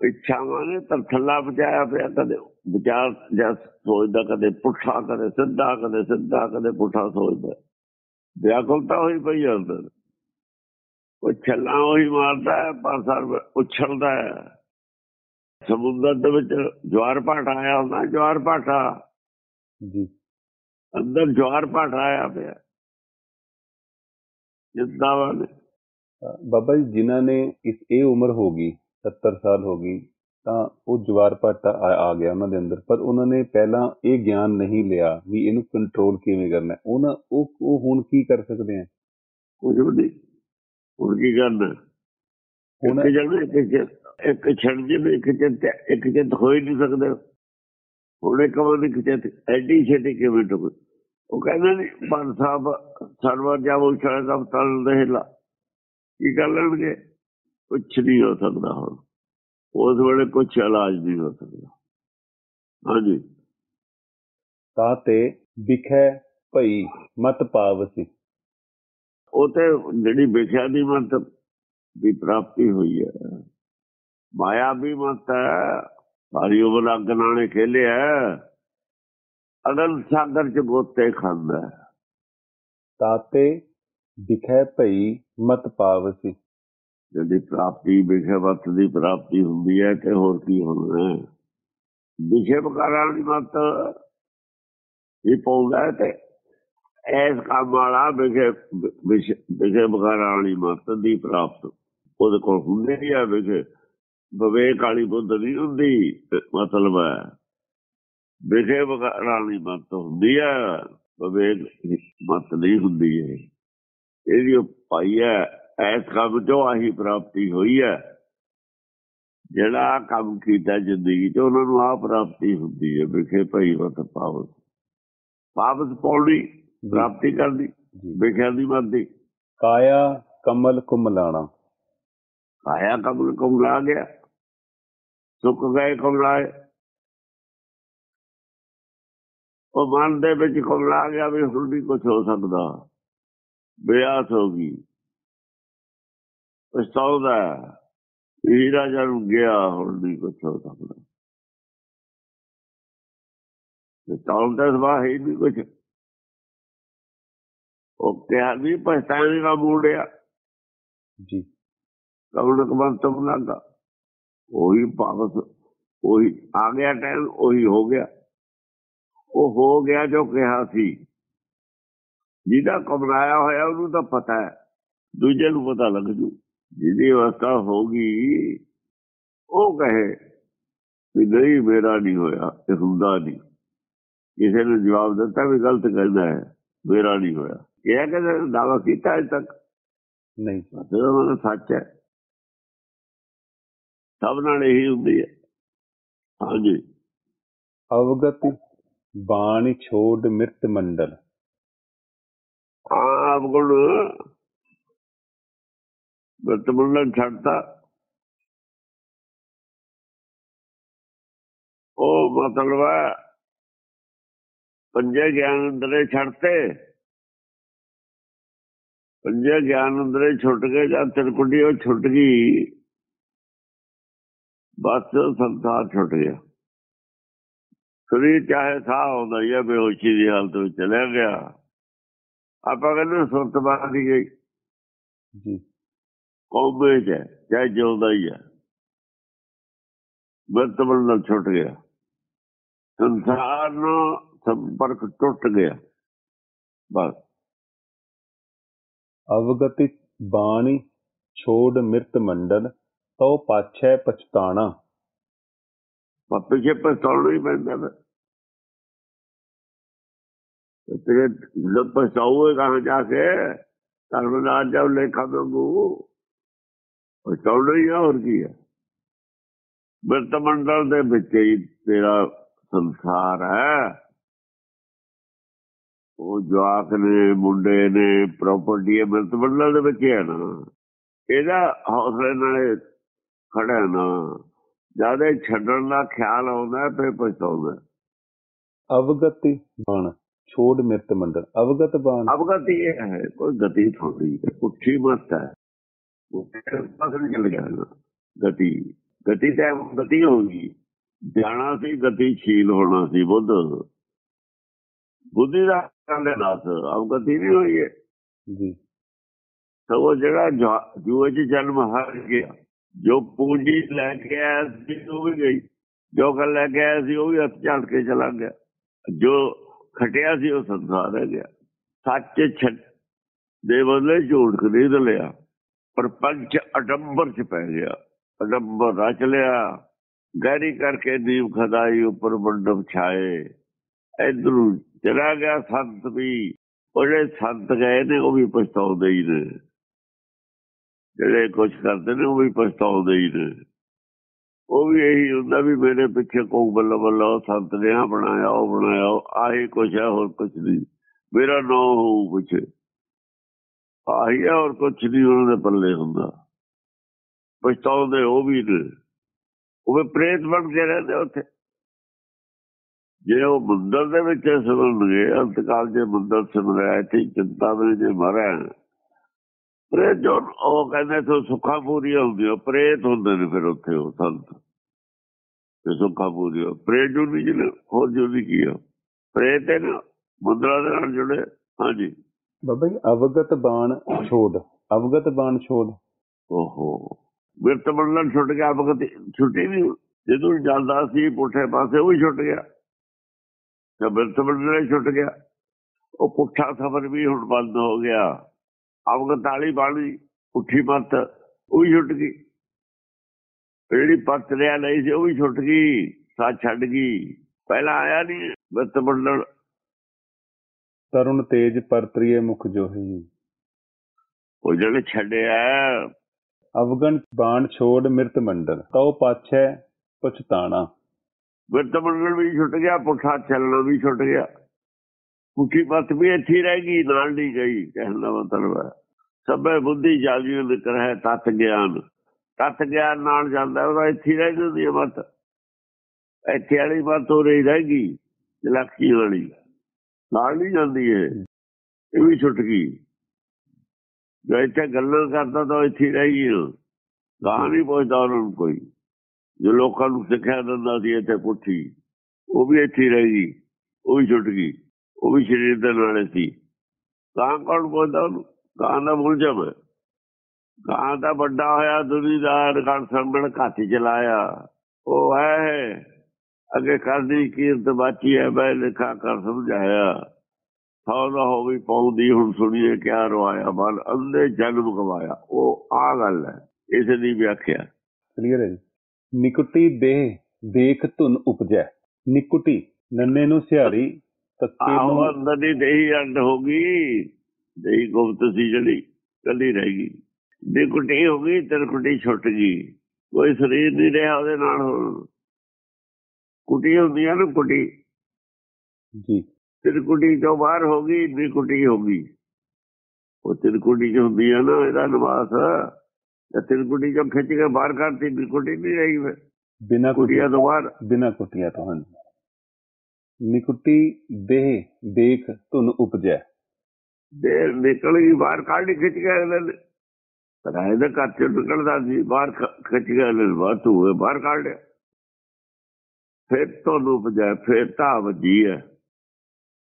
ਇੱਛਾਵਾਂ ਨੇ ਤਥੱਲਾ ਬਚਾਇਆ ਪਿਆ ਕਦੇ ਵਿਚਾਰ ਜਾਂ ਸੋਚਦਾ ਕਦੇ ਪੁੱਠਾ ਕਦੇ ਸਿੱਧਾ ਕਦੇ ਸਿੱਧਾ ਕਦੇ ਪੁੱਠਾ ਸੋਚਦਾ ਵਿਆਕੁਲਤਾ ਹੋਈ ਪਈ ਹੈ ਅੰਦਰ ਉਹ ਛੱਲਾਂ ਉਹੀ ਮਾਰਦਾ ਹੈ ਪਰ ਸਰ ਉਛਲਦਾ ਹੈ ਸਮੁੰਦਰ ਦੇ ਵਿੱਚ ਜਵਾਰ ਭਾਟਾ ਆਇਆ ਹੁੰਦਾ ਜਵਾਰ ਭਾਟਾ ਜੀ ਅੰਦਰ ਜਵਾਰ ਭਾਟਾ ਆਇਆ ਪਿਆ ਜਿੱਦਾਂ ਨੇ ਅ, ਬਾਬਾ ਜੀ ਜਿਨ੍ਹਾਂ ਨੇ ਇਸ ਇਹ ਉਮਰ ਹੋ ਗਈ 70 ਸਾਲ ਹੋ ਗਈ ਤਾਂ ਉਹ ਜਵਾਰ ਭਾਟਾ ਆ ਗਿਆ ਉਹਨਾਂ ਦੇ ਅੰਦਰ ਪਰ ਉਹਨਾਂ ਨੇ ਪਹਿਲਾਂ ਇਹ ਗਿਆਨ ਨਹੀਂ ਲਿਆ ਵੀ ਇਹਨੂੰ ਕੰਟਰੋਲ ਕਿਵੇਂ ਕਰਨਾ। ਉਹਨਾਂ ਉਹ ਉਹ ਹੁਣ ਕੀ ਕਰ ਸਕਦੇ ਆ? ਕੁਝ ਵੀ ਹੁਣ ਕੀ ਕਰਨਾ? ਹੁਣ ਇੱਕ ਛੜ ਜੇ ਇੱਕ ਚ ਇੱਕ ਚ ਹੋ ਹੀ ਨਹੀਂ ਸਕਦੇ। ਹੁਣ ਵਾਰ ਇੱਕ ਚ ਐਡੀ ਛੇਤੀ ਕਿਵੇਂ ਟੁਕ? ਉਹ ਕਹਿੰਦਾ ਨਹੀਂ ਪੰਜ ਸਾਹਿਬ ਸਰਵਰ ਜਾਵੋ ਛੜ ਦਾ ਤਲ ਦੇਲਾ ਕੀ ਕਰ ਲੈਣਗੇ? ਕੁਛ ਨਹੀਂ ਹੋ ਸਕਦਾ ਹੁਣ। ਉਸ ਵੇਲੇ ਕੁਛ ਇਲਾਜ ਨਹੀਂ ਹੋ ਸਕਦਾ। ਹਾਂਜੀ। ਤਾਂ ਤੇ ਵਿਖੇ ਭਈ ਮਤ ਪਾਵਸੀ ਉਹ ਤੇ ਜਿਹੜੀ ਵਿਖਿਆ ਦੀ ਮਤ ਦੀ ਪ੍ਰਾਪਤੀ ਹੋਈ ਹੈ। ਮਾਇਆ ਵੀ ਮਤ ਹੈ। ਸਾਰੀ ਉਮਰ ਅੱਗ ਨਾਲੇ ਖੇਲਿਆ ਅਗਲ ਸਾਗਰ ਚ ਗੋਤੇ ਖਾਂਦਾ। ਤਾਤੇ ਵਿਖੇ ਭਈ ਮਤ ਪਾਵਸੀ ਜਿਹੜੀ ਪ੍ਰਾਪਤੀ ਵਿਖੇ ਮਤ ਦੀ ਪ੍ਰਾਪਤੀ ਹੁੰਦੀ ਹੈ ਤੇ ਹੋਰ ਕੀ ਹੋਣਾ ਹੈ? ਵਿਖੇ ਬਕਾਰਾਂ ਦੀ ਮਤ ਇਹ ਪਾਉਂਦਾ ਤੇ ਐਸ ਕੰਮ ਵਾਲਾ ਵਿਖੇ ਵਿਖੇ ਬਕਾਰਾਂ ਵਾਲੀ ਮਤ ਦੀ ਪ੍ਰਾਪਤ ਉਹਦੇ ਕੋਲ ਹੁੰਦੇ ਹੀ ਆ ਵਿਖੇ ਵਿਵੇਕ ਵਾਲੀ ਬੁੱਧ ਨਹੀਂ ਹੁੰਦੀ ਮਤਲਬ ਹੈ ਵਿਖੇ ਬਕਾਰਾਂ ਵਾਲੀ ਮਤ ਹੁੰਦੀ ਹੈ, ਵਿਵੇਕ ਦੀ ਮਤ ਨਹੀਂ ਹੁੰਦੀ ਹੈ ਇਹਦੀ ਪਾਈ ਹੈ ਐਸ ਕੰਮ ਚੋਂ ਆਹੀ ਪ੍ਰਾਪਤੀ ਹੋਈ ਹੈ। ਜਿਹੜਾ ਕੰਮ ਕੀਤਾ ਜ਼ਿੰਦਗੀ ਚ ਉਹਨਾਂ ਨੂੰ ਆ ਪ੍ਰਾਪਤੀ ਹੁੰਦੀ ਹੈ ਵਿਖੇ ਭਈ ਵਤ ਪਾਵਸ ਪਾਵਸ ਪੌੜੀ ਪ੍ਰਾਪਤੀ ਕਰਦੀ ਵਿਖਿਆ ਦੀ ਮਤ ਦੀ ਕਾਇਆ ਕਮਲ ਕੁਮਲਾਣਾ। ਆਇਆ ਕਬਲ ਕਮਲਾ ਗਿਆ। ਸੁੱਕ ਗਏ ਕਮਲਾਏ। ਉਹ ਮਨ ਦੇ ਵਿੱਚ ਕਮਲਾ ਗਿਆ ਵੀ ਹੁਣ ਵੀ ਕੁਝ ਹੋ ਸਕਦਾ। ਬਿਆਸ ਹੋ ਗਈ। ਪਛਤਾਉਂਦਾ ਇਹ ਰਾਜਾ ਨੂੰ ਗਿਆ ਹੁਣ ਵੀ ਕੁਝ ਹੋ ਸਕਦਾ। ਤੇ ਤੌਲ ਦਾ ਸਵਾਹ ਹੀ ਨਹੀਂ ਕੁਝ ਉਹ ਕਿਹਾ ਵੀ ਪਛਤਾਣੇ ਦਾ ਮੂੜਿਆ ਜੀ। ਕਵਣ ਕਮਨ ਤੁਮ ਲੱਗਾ। ਉਹੀ ਭਾਵਸ ਉਹੀ ਆ ਗਿਆ ਟਾਈਮ ਉਹੀ ਹੋ ਗਿਆ। ਉਹ ਹੋ ਗਿਆ ਜੋ ਕਿਹਾ ਸੀ। ਜਿਹਦਾ ਕਮਰਾਇਆ ਹੋਇਆ ਉਹਨੂੰ ਤਾਂ ਪਤਾ ਹੈ। ਦੂਜੇ ਨੂੰ ਪਤਾ ਲੱਗ ਜੂ। ਜਿਹਦੀ ਅਵਸਥਾ ਹੋਗੀ ਉਹ ਕਹੇ ਵੀ ਨਹੀਂ ਮੇਰਾ ਨਹੀਂ ਹੋਇਆ ਇਹ ਹੁੰਦਾ ਨਹੀਂ। ਕਿਸੇ ਨੇ ਜਵਾਬ ਦਿੱਤਾ ਵੀ ਗਲਤ ਕਹਿੰਦਾ ਹੈ ਮੇਰਾ ਨਹੀਂ ਹੋਇਆ। ਇਹ ਕਹਿੰਦਾ ਦਾਵਾ ਕੀਤਾ ਅਜੇ ਤੱਕ? ਨਹੀਂ। ਮਤਲਬ ਉਹਨਾਂ ਦਾ ਸੱਚ ਹੈ। ਸਭ ਨਾਲ ਇਹੀ ਹੁੰਦੀ ਹੈ। ਹਾਂਜੀ। ਅਵਗਤ ਬਾਣੀ ਛੋੜ ਮਿਰਤ ਮੰਡਲ। ਆਪ ਕੋਲ ਵਰਤਮਾਨ ਛੱਡਤਾ। ਉਹ ਮਤਲਬ ਹੈ, ਪੰਜੇ ਗਿਆਨ ਅੰਦਰੇ ਛੱਡਤੇ। ਪੰਜੇ ਗਿਆਨ ਅੰਦਰੇ ਛੁੱਟ ਗਏ ਜਾਂ ਤਿਰਕੁੰਡੀ ਉਹ ਛੁੱਟ ਗਈ। ਬਸ ਸੰਸਾਰ ਛੁੱਟ ਗਿਆ। ਸਰੀਰ ਚਾਹੇ ਸਾਹ ਆਉਂਦਾ ਹੀ ਹੈ ਬੇਹੋਸ਼ੀ ਦੀ ਹਾਲਤ ਵਿੱਚ ਚਲਿਆ ਗਿਆ। ਆਪਾਂ ਕਹਿੰਦੇ ਸੁਰਤ ਬਾਹਰ ਦੀ ਗਈ। ਜੀ। ਕੌਮੇ ਚ ਹੈ ਚਾਹੇ ਜਿਉਂਦਾ ਹੀ ਹੈ। ਬਿਰਤ ਬੰਧਨ ਛੁੱਟ ਗਿਆ। ਸੰਸਾਰ ਨਾਲ ਸੰਪਰਕ ਟੁੱਟ ਗਿਆ। ਬਸ। ਅਵਗਤਿ ਬਾਣੀ ਛੋੜ ਮਿਰਤ ਮੰਡਲ ਤਉ ਪਾਛੈ ਪਛਤਾਣਾ। ਪਿੱਛੇ ਪਛਤਾਉਣਾ ਹੀ ਪੈਂਦਾ ਤੇ ਤੇਰੇ ਪਛਤਾਓਗੇ ਕਹਾਂ ਜਾ ਕੇ ਨਾਲ ਜਾਉ ਲੇਖਾ ਮੰਗੂ ਪਛਤਾਉਣਾ ਹੀ ਆ ਹੋਰ ਕੀ ਹੈ ਬਿਰਤ ਮੰਡਲ ਦੇ ਵਿੱਚ ਹੀ ਤੇਰਾ ਸੰਸਾਰ ਹੈ। ਉਹ ਜਵਾਕ ਨੇ ਮੁੰਡੇ ਨੇ ਪ੍ਰਾਪਰਟੀ ਬਿਰਤ ਮੰਡਲ ਦੇ ਵਿੱਚ ਹੀ ਨਾ। ਇਹਦਾ ਹੌਸਲੇ ਨਾਲ ਖੜਾ ਨਾ। ਇਹ ਛੱਡਣ ਦਾ ਖਿਆਲ ਆਉਂਦਾ ਫਿਰ ਪਛਤਾਉਂਦਾ ਅਵਗਤਿ ਬਾਣ ਛੋੜ ਮਿਰਤ ਮੰਡਲ। ਅਵਗਤ ਬਾਣ। ਅਵਗਤੀ ਇਹ ਹੈ ਕੋਈ ਗਤੀ ਥੋੜੀ ਉੱਠੀ ਮਤ ਹੈ। ਚੱਲ ਗਿਆ ਗਤੀ ਗਤੀ ਤਾਂ ਗਤੀ ਹੋਗੀ ਜਾਣਾ ਸੀ ਗਤੀਸ਼ੀਲ ਹੋਣਾ ਸੀ ਬੁੱਧ। ਬੁੱਧੀ ਦਾ ਕਹਿੰਦੇ ਨਾਸ ਅਵਗਤੀ ਨਹੀਂ ਹੋਈ ਹੈ ਜੀ। ਸਗੋਂ ਜਿਹੜਾ ਜਾ- ਜੂਏ ਚ ਜਨਮ ਹਾਰ ਗਿਆ ਜੋ ਪੂੰਜੀ ਲੈ ਕੇ ਆਇਆ ਸੀ ਉਹ ਵੀ ਗਈ। ਜੋ ਗੱਲ ਲੈ ਕੇ ਆਇਆ ਸੀ ਉਹ ਵੀ ਹੱਥ ਝਾੜ ਕੇ ਚਲਾ ਗਿਆ। ਜੋ ਖਟਿਆ ਸੀ ਉਹ ਸੰਸਾਰ ਰਹਿ ਗਿਆ। ਸੱਚ ਛੱਡ ਦੇ ਬਦਲੇ ਝੂਠ ਖਰੀਦ ਲਿਆ। ਪਰ ਅਡੰਬਰ ਚ ਪੈ ਗਿਆ। ਅਡੰਬਰ ਰਚ ਲਿਆ। ਗਹਿਰੀ ਕਰਕੇ ਨੀਮ ਖਦਾਈ ਉੱਪਰ ਮੰਡਪ ਛਾਏ। ਇਧਰੋਂ ਚਲਾ ਗਿਆ ਸੰਤ ਵੀ। ਉਹ ਸੰਤ ਗਏ ਨੇ, ਉਹ ਵੀ ਪਛਤਾਉਂਦੇ ਹੀ ਨੇ। ਜਿਹੜੇ ਕੁਝ ਕਰਦੇ ਨੇ, ਉਹ ਵੀ ਪਛਤਾਉਂਦੇ ਹੀ ਨੇ। ਉਹ ਵੀ ਇਹੀ ਹੁੰਦਾ ਵੀ ਮੇਰੇ ਪਿੱਛੇ ਕੋਈ ਬੱਲਾ ਬੱਲਾ ਸੰਤ ਨੇ ਆ ਬਣਾਇਆ, ਉਹ ਬਣਾਇਆ ਆਹੀ ਕੁਛ ਹੈ, ਹੋਰ ਕੁਛ ਨਹੀਂ। ਮੇਰਾ ਨਾਂ ਹੋਊ ਕੁਛ। ਆਹੀ ਹੈ ਹੋਰ ਕੁਛ ਨਹੀਂ ਉਹਨਾਂ ਦੇ ਪੱਲੇ ਹੁੰਦਾ। ਪਛਤਾਉਂਦੇ ਉਹ ਵੀ ਨੇ। ਉਹ ਵੀ ਪ੍ਰੇਤ ਬਣ ਕੇ ਰਹਿੰਦੇ ਉੱਥੇ। ਜੇ ਉਹ ਮੰਦਰ ਦੇ ਵਿੱਚ ਸਿਮਰਨਗੇ, ਅੰਤਕਾਲ ਜੇ ਮੰਦਰ ਸਿਮਰਿਆ ਤੇ ਚਿੰਤਾ ਵਿੱਚ ਜੇ ਮਰਿਆ। ਪ੍ਰੇਤ ਜੋ ਉਹ ਕਹਿੰਦੇ ਸੋ ਸੁੱਖਾ ਪੂਰੀ ਹੁੰਦੀ ਉਹ ਪ੍ਰੇਤ ਹੁੰਦੇ ਨੇ ਫਿਰ ਉੱਥੇ ਉਹ ਸੰਤ। ਤੇ ਸੁੱਖਾ ਪੂਰੀ ਪ੍ਰੇਤ ਜੋ ਜਿਹਨੇ, ਹੋਰ ਜੋ ਕੀ ਆ? ਪ੍ਰੇਤ ਹੈ ਨਾ, ਮੁੰਦਰਾ ਦੇ ਨਾਲ ਜੁੜੇ। ਹਾਂਜੀ। ਬਾਬਾ ਜੀ, ਅਵਗਤ ਬਾਣ ਛੋੜ, ਅਵਗਤ ਬਾਣ ਛੋੜ। ਓਹੋ, ਬਿਰਤ ਮੰਡਲ ਛੁੱਟ ਗਿਆ ਵਕਤ ਛੁੱਟੀ ਨਹੀਂ ਜਦੋਂ ਜਾਂਦਾ ਸੀ, ਪੁੱਠੇ ਪਾਸੇ, ਉਹ ਵੀ ਛੁੱਟ ਗਿਆ। ਤੇ ਬਿਰਤ ਮੰਡਲ ਛੁੱਟ ਗਿਆ। ਉਹ ਪੁੱਠਾ ਸਫਰ ਵੀ ਹੁਣ ਬੰਦ ਹੋ ਗਿਆ। ਅਵਗਤ ਵਾਲੀ ਬਾਣੀ, ਪੁੱਠੀ ਮੱਤ ਉਹ ਵੀ ਛੁੱਟ ਗਈ। ਜਿਹੜੀ ਪੱਤ ਰਿਆ ਲਈ ਸੀ, ਉਹ ਵੀ ਛੁੱਟ ਗਈ, ਸਾਥ ਛੱਡ ਗਈ। ਪਹਿਲਾਂ ਆਇਆ ਨਹੀਂ ਬਿਰਤ ਮੰਡਲ ਤਰੁਣ ਤੇਜ ਪਰਤਰੀਏ ਮੁਖ ਜੋਹੀ। ਉਹ ਜਿਹੜੇ ਛੱਡਿਆ ਅਵਗਣ ਬਾਣ ਛੋੜ ਮਿਰਤ ਮੰਡਲ ਤਉ ਪਾਛੈ ਪਛਤਾਣਾ ਬਿਰਤ ਮੰਡਲ ਵੀ ਛੁੱਟ ਗਿਆ ਪੁੱਠਾ ਚੱਲਣਾ ਵੀ ਛੁੱਟ ਗਿਆ। ਪੁੱਠੀ ਪੱਤ ਵੀ ਇੱਥੇ ਰਹਿ ਗਈ ਨਾਲ ਨਹੀਂ ਗਈ ਕਹਿਣ ਦਾ ਮਤਲਬ ਹੈ। ਸਭੇ ਬੁੱਧੀ ਜਾਗੀ ਜ਼ਿਕਰ ਹੈ ਤਤ ਗਿਆਨ। ਤਤ ਗਿਆਨ ਨਾਲ ਜਾਂਦਾ ਉਹਦਾ ਇੱਥੇ ਰਹਿ ਜਾਂਦੀ ਹੈ ਮਤ। ਇੱਥੇ ਵਾਲੀ ਮਤ ਹੋ ਰਹੀ ਰਹਿ ਗਈ ਲਖੀ ਵਾਲੀ। ਨਾਲ ਨਹੀਂ ਜਾਂਦੀ ਇਹ। ਇਹ ਵੀ ਛੁੱਟ ਗਈ। ਜੋ ਇੱਥੇ ਗੱਲਾਂ ਕਰਦਾ ਤਾਂ ਇੱਥੇ ਰਹਿ ਗਈ। ਗਾਂ ਨਹੀਂ ਪਹੁੰਚਦਾ ਉਹਨਾਂ ਨੂੰ ਕੋਈ। ਜੋ ਲੋਕਾਂ ਨੂੰ ਸਿੱਖਿਆ ਦਿੰਦਾ ਸੀ ਇੱਥੇ ਪੁੱਠੀ, ਉਹ ਵੀ ਇੱਥੇ ਰਹਿ ਗਈ। ਉਹ ਵੀ ਛੁੱਟ ਗਈ। ਉਹ ਵੀ ਸਰੀਰ ਦੇ ਨਾਲੇ ਸੀ। ਗਾਂ ਕੌਣ ਬੋਲਦਾ ਉਹਨੂੰ? ਗਾਂ ਦਾ ਮੁਲਜ਼ਮ। ਹੈ ਕਾਂ ਦਾ ਵੱਡਾ ਹੋਇਆ, ਦੁਨੀਦਾਰ ਗਣ ਸੰਭਲ ਘਾਤੀ ਚਲਾਇਆ। ਉਹ ਹੈ। ਅੱਗੇ ਕਰਦੀ ਕੀਰਤ ਬਾਚੀ ਹੈ ਮੈਂ ਲਿਖਾ ਕਰ ਸਮਝਾਇਆ। ਸੌਦਾ ਹੋ ਵੀ ਪੌਂਦੀ ਹੁਣ ਸੁਣੀਏ ਕਿਆ ਰਵਾਇਆ। ਮਨ ਅੰਦੇ ਜਨਮ ਗਵਾਇਆ। ਉਹ ਆ ਗੱਲ ਹੈ ਇਸ ਦੀ ਵਿਆਖਿਆ। ਕਲੀਅਰ ਹੈ ਜੀ। ਨਿਕੁਟੀ ਦੇਹ ਦੇਖ ਧੁਨ ਉਪਜੈ। ਨਿਕੁਟੀ ਨੰਨੇ ਨੂੰ ਸਿਹਾਰੀ ਤੱਕੇ ਨੂੰ ਅੰਦਰ ਦੀ ਦੇਹੀ ਅੰਡ ਹੋ ਗਈ। ਦੇਹੀ ਗੁਪਤ ਸੀ ਜਿਹੜੀ ਕੱਲੀ ਰਹਿ ਗਈ। ਨਿਕੁਟੀ ਹੋ ਗਈ ਤਿਰਕੁਟੀ ਛੁੱਟ ਗਈ। ਕੋਈ ਸਰੀਰ ਨਹੀਂ ਰਿਹਾ ਉਹਦੇ ਨਾਲ ਹੁਣ। ਕੁਟੀ ਹੁੰਦੀ ਆ ਨਾ ਕੁਟੀ। ਜੀ। ਤਿਰਕੁਟੀ ਤੋਂ ਬਾਹਰ ਹੋ ਗਈ ਨਿਕੁਟੀ ਹੋ ਗਈ। ਉਹ ਤਿਰਕੁਟੀ ਚ ਹੁੰਦੀ ਆ ਨਾ ਇਹਦਾ ਨਿਵਾਸ। ਤੇ ਤਿਰਕੁਟੀ ਚੋਂ ਖਿੱਚ ਕੇ ਬਾਹਰ ਕਰਤੀ ਨਿਕੁਟੀ ਨਹੀਂ ਰਹੀ ਫਿਰ। ਬਿਨਾ ਕੁਟੀਆਂ ਤੋਂ ਬਾਹਰ। ਬਿਨਾ ਕੁਟੀਆਂ ਤੋਂ ਹਾਂਜੀ। ਨਿਕੁਟੀ ਦੇਹ ਦੇਖ ਧੁਨ ਉਪਜੈ। ਦੇ ਨਿਕਲ ਗਈ ਬਾਹਰ ਕੱਢ ਖਿੱਚ ਕੇ ਅਗਲੇ ਨੇ। ਰਾਏ ਦਾ ਘਰ ਚੋਂ ਨਿਕਲਦਾ ਸੀ ਬਾਹਰ ਖਿੱਚ ਕੇ ਅਗਲੇ ਨੇ ਬਾਹਰ ਤੂੰ ਬਾਹਰ ਕੱਢ ਲਿਆ। ਫਿਰ ਤੁਹਾਨੂੰ ਉਪਜਾ ਫਿਰ ਤਾਂ ਵੱਜੀ ਹੈ।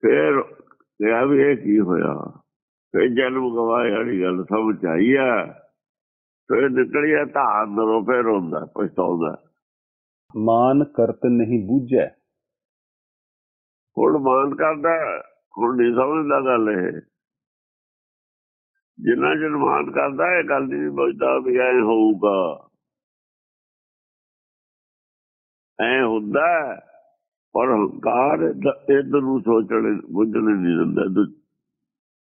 ਫਿਰ ਕਿਹਾ ਵੀ ਇਹ ਕੀ ਹੋਇਆ? ਫਿਰ ਜਨਮ ਗਵਾਏ ਵਾਲੀ ਗੱਲ ਸਮਝ ਆਈ ਆ ਫਿਰ ਨਿਕਲਿਆ ਤਾਂ ਅੰਦਰੋਂ ਫਿਰ ਹੁੰਦਾ ਪਛਤਾਉਂਦਾ। ਮਾਨ ਕਰਤ ਨਹੀਂ ਬੂਝੈ। ਹੁਣ ਮਾਨ ਕਰਦਾ ਹੁਣ ਨਹੀਂ ਸਮਝਦਾ ਗੱਲ ਇਹ। ਜਿੰਨਾ ਚਿਰ ਮਾਨ ਕਰਦਾ ਇਹ ਗੱਲ ਨਹੀਂ ਬੁਝਦਾ ਵੀ ਐ ਹੋਊਗਾ। ਐ ਹੁੰਦਾ ਪਰ ਹੰਕਾਰ ਇਧਰ ਨੂੰ ਸੋਚਣੇ ਬੁੱਝਣੇ ਨਹੀਂ ਦਿੰਦਾ।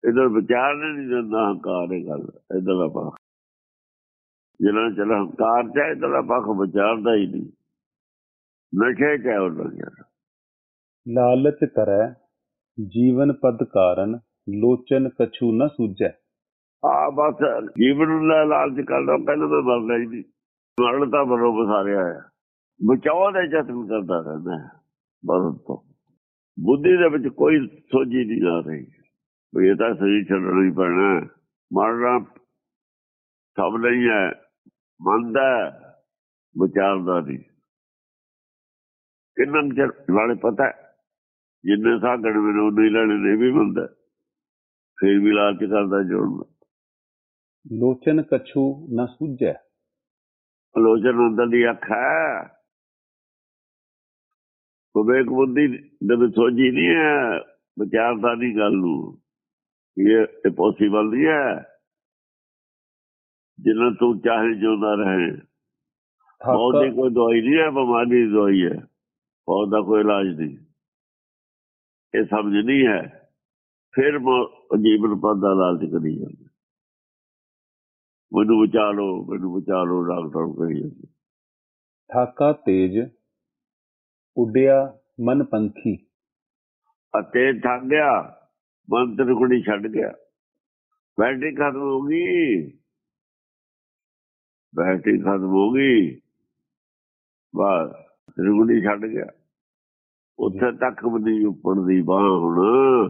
ਇਧਰ ਵਿਚਾਰਨੇ ਨਹੀਂ ਦਿੰਦਾ ਹੰਕਾਰ ਇਹ ਗੱਲ। ਇਧਰ ਦਾ ਪੱਖ ਚਿਰ ਹੰਕਾਰ ਚ ਇਧਰ ਦਾ ਪੱਖ ਵਿਚਾਰਦਾ ਹੀ ਨਹੀਂ। ਨਸ਼ੇ ਚ ਹੈ ਉਹ ਲੱਗਿਆ ਲਾਲਚ ਕਰੈ ਜੀਵਨ ਪਦ ਕਾਰਨ ਲੋਚਨ ਕਛੂ ਨ ਸੂਝੈ। ਆ ਬਸ ਜੀਵਨ ਨੂੰ ਲਾਲਚ ਕਰਦਾ ਕਹਿੰਦਾ ਮੈਂ ਮਰਨਾ ਹੀ ਨਹੀਂ। ਮਰਨ ਤਾਂ ਬਰੋ ਬਸਾਰਿਆ ਹੈ ਬਚਾਓ ਦੇ ਯਤਨ ਕਰਦਾ ਰਹਿੰਦਾ ਮਰਨ ਤੋਂ। ਬੁੱਧੀ ਦੇ ਵਿੱਚ ਕੋਈ ਸੋਝੀ ਨਹੀਂ ਆ ਰਹੀ। ਵੀ ਇਹ ਤਾਂ ਸਹੀ ਚੱਲਣਾ ਹੀ ਪੈਣਾ। ਮਰਨਾ ਸਭ ਨਹੀਂ ਹੈ ਮੰਨਦਾ ਵਿਚਾਰਦਾ ਨਹੀਂ। ਕਿੰਨਾ ਕੁ ਚਿਰ ਨਾਲੇ ਪਤਾ ਜਿੰਨੇ ਸਾਗਣ ਮੈਨੂੰ ਹੀ ਲੈਣੇ ਨੇ ਇਹ ਵੀ ਮੰਨਦਾ ਹੈ। ਫਿਰ ਵੀ ਲਾਲਚ ਕਰਦਾ ਜੋੜਨਾ। ਲੋਚਨ ਕਛੂ ਨ ਸੂਝੈ। ਆਲੋਚਨ ਅੰਦਰ ਦੀ ਅੱਖ ਹੈ। ਵਿਵੇਕ ਬੁੱਧੀ ਦੇ ਵਿੱਚ ਸੋਝੀ ਨਹੀਂ ਹੈ ਵਿਚਾਰਦਾ ਨਹੀਂ ਗੱਲ ਨੂੰ ਇਹ ਪੋਸੀਬਲ ਨਹੀਂ ਹੈ। ਜਿੰਨਾ ਤੂੰ ਚਾਹੇ ਜਿਉਂਦਾ ਰਹੇ। ਮੌਤ ਦੀ ਕੋਈ ਦਵਾਈ ਨਹੀਂ ਹੈ ਬਿਮਾਰੀ ਦੀ ਦਵਾਈ ਹੈ। ਮੌਤ ਦਾ ਕੋਈ ਇਲਾਜ ਨਹੀਂ। ਇਹ ਸਮਝ ਨਹੀਂ ਹੈ। ਫਿਰ ਜੀਵਨ ਪਦ ਦਾ ਲਾਲਚ ਕਰੀ ਜਾਂਦੇ। ਮੈਨੂੰ ਬਚਾ ਲਓ ਮੈਨੂੰ ਬਚਾ ਲਓ ਡਾਕਟਰ ਨੂੰ ਕਹੀ ਜਾਂਦੇ। ਥਾਕਾ ਤੇਜ ਉੱਡਿਆ ਮਨ ਪੰਥੀ ਅਤੇ ਥੱਕ ਗਿਆ ਮਨ ਤ੍ਰਿਕੁੜੀ ਛੱਡ ਗਿਆ। ਬੈਟਰੀ ਖਤਮ ਹੋ ਗਈ। ਬੈਟਰੀ ਖਤਮ ਹੋ ਗਈ। ਬਸ ਤ੍ਰਿਕੁੜੀ ਛੱਡ ਗਿਆ। ਉੱਥੇ ਤੱਕ ਵੀ ਨਹੀਂ ਉੱਪੜਦੀ ਬਾਹ ਹੁਣ।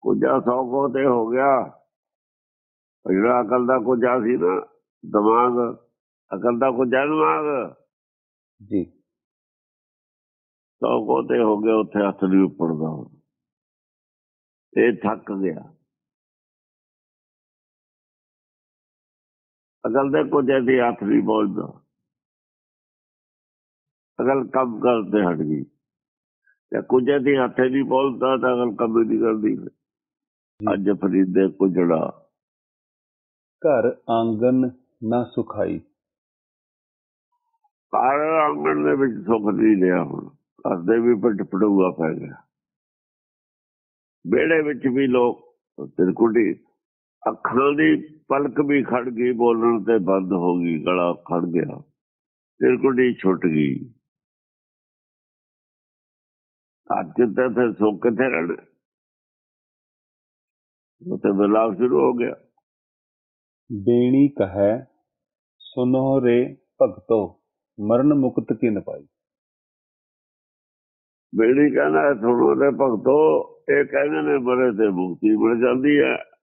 ਕੁਝਾ ਸੌ ਕੋ ਤੇ ਹੋ ਗਿਆ। ਜਿਹੜਾ ਅਕਲ ਦਾ ਕੁਝਾ ਸੀ ਨਾ ਦਿਮਾਗ ਅਕਲ ਦਾ ਕੁਝਾ ਦਿਮਾਗ ਜੀ। ਸੌ ਕੋ ਤੇ ਹੋ ਗਿਆ ਉੱਥੇ ਹੱਥ ਨਹੀਂ ਉੱਪੜਦਾ। ਇਹ ਥੱਕ ਗਿਆ। ਅਕਲ ਦੇ ਕੁਝ ਐਸੀ ਹੱਥ ਨਹੀਂ ਪਹੁੰਚਦਾ ਅਕਲ ਕੰਮ ਕਰਦੇ ਹਟ ਗਈ। ਤੇ ਕੁਝ ਐਸੀ ਹੱਥ ਨਹੀਂ ਪਹੁੰਚਦਾ ਤਾਂ ਅਕਲ ਕੰਮ ਨਹੀਂ ਕਰਦੀ। ਅੱਜ ਫਰੀਦੇ ਕੁਝੜਾ। ਘਰ ਆਂਗਨ ਨਾ ਸੁਖਾਈ। ਘਰ ਆਂਗਣ ਦੇ ਵਿੱਚ ਸੁੱਖ ਨਹੀਂ ਲਿਆ ਹੁਣ। ਘਰ ਦੇ ਵੀ ਪਟ ਪੜੂਆ ਪੈ ਗਿਆ। ਵਿਹੜੇ ਵਿੱਚ ਵੀ ਲੋਕ ਤਿਰਕੁਟੀ ਅੱਖਾਂ ਦੀ ਪਲਕ ਵੀ ਖੜ ਗਈ, ਬੋਲਣ ਤੇ ਬੰਦ ਹੋ ਗਈ, ਗਲਾ ਖੜ ਗਿਆ। ਤਿਰਕੁਟੀ ਛੁੱਟ ਗਈ। ਅੱਜ ਤੇ ਫਿਰ ਸੁੱਖ ਕਿੱਥੇ ਰਹਿਣਾ? ਉਹ ਤੇ ਬਲਾਵ ਸ਼ੁਰੂ ਹੋ ਗਿਆ। ਦੇਣੀ ਕਹੈ, ਸੁਨੋ ਰੇ ਭਗਤੋ। ਮਰਨ ਮੁਕਤ ਕਿਨ ਪਾਈ? ਬੇੜੀ ਕਹਿੰਦਾ, ਸੁਣੋ ਤੇ ਭਗਤੋ, ਇਹ ਕਹਿੰਦੇ ਨੇ, ਮਰੇ ਤੇ ਮੁਕਤੀ ਮਿਲ ਜਾਂਦੀ ਹੈ।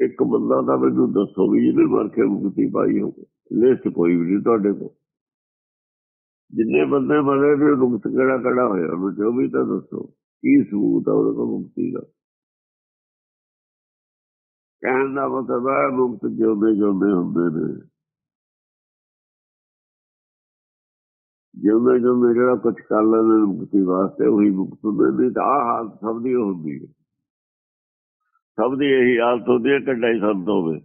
ਇੱਕ ਬੰਦਾ ਤਾਂ ਮੈਨੂੰ ਦੱਸੋ ਵੀ ਜਿਹਨੇ ਮਰ ਕੇ ਮੁਕਤੀ ਪਾਈ ਹੋਵੇ। ਲਿਸਟ ਕੋਈ ਵੀ ਨਹੀਂ ਤੁਹਾਡੇ ਕੋਲ। ਜਿੰਨੇ ਬੰਦੇ ਮਰੇ ਨੇ ਮੁਕਤ ਕਿਹੜਾ ਕਿਹੜਾ ਹੋਇਆ? ਉਹਨੂੰ ਜੋ ਵੀ ਤਾਂ ਦੱਸੋ। ਕੀ ਸਬੂਤ ਹੈ ਉਹਦੇ ਕੋਲ ਮੁਕਤੀ ਦਾ? ਕਹਿਣ ਦਾ ਮਤਲਬ ਹੈ, ਮੁਕਤ ਜਿਉਂਦੇ ਜਿਉਂਦੇ ਹੁੰਦੇ ਨੇ। ਜਿਉਂਦੇ ਜਿਉਂਦੇ ਜਿਹੜਾ ਕੁਝ ਕਰ ਲੈਂਦੇ ਮੁਕਤੀ ਵਾਸਤੇ ਉਹੀ ਮੁਕਤ ਹੁੰਦੇ ਨੇ, ਤਾਂ ਆਹ ਹਾਲਤ ਸਭ ਦੀ ਹੁੰਦੀ ਹੈ। ਸਭ ਦੀ ਇਹੀ ਹਾਲਤ ਹੁੰਦੀ ਹੈ ਕਿ ਡਾਈ ਸੰਤ ਹੋਵੇ।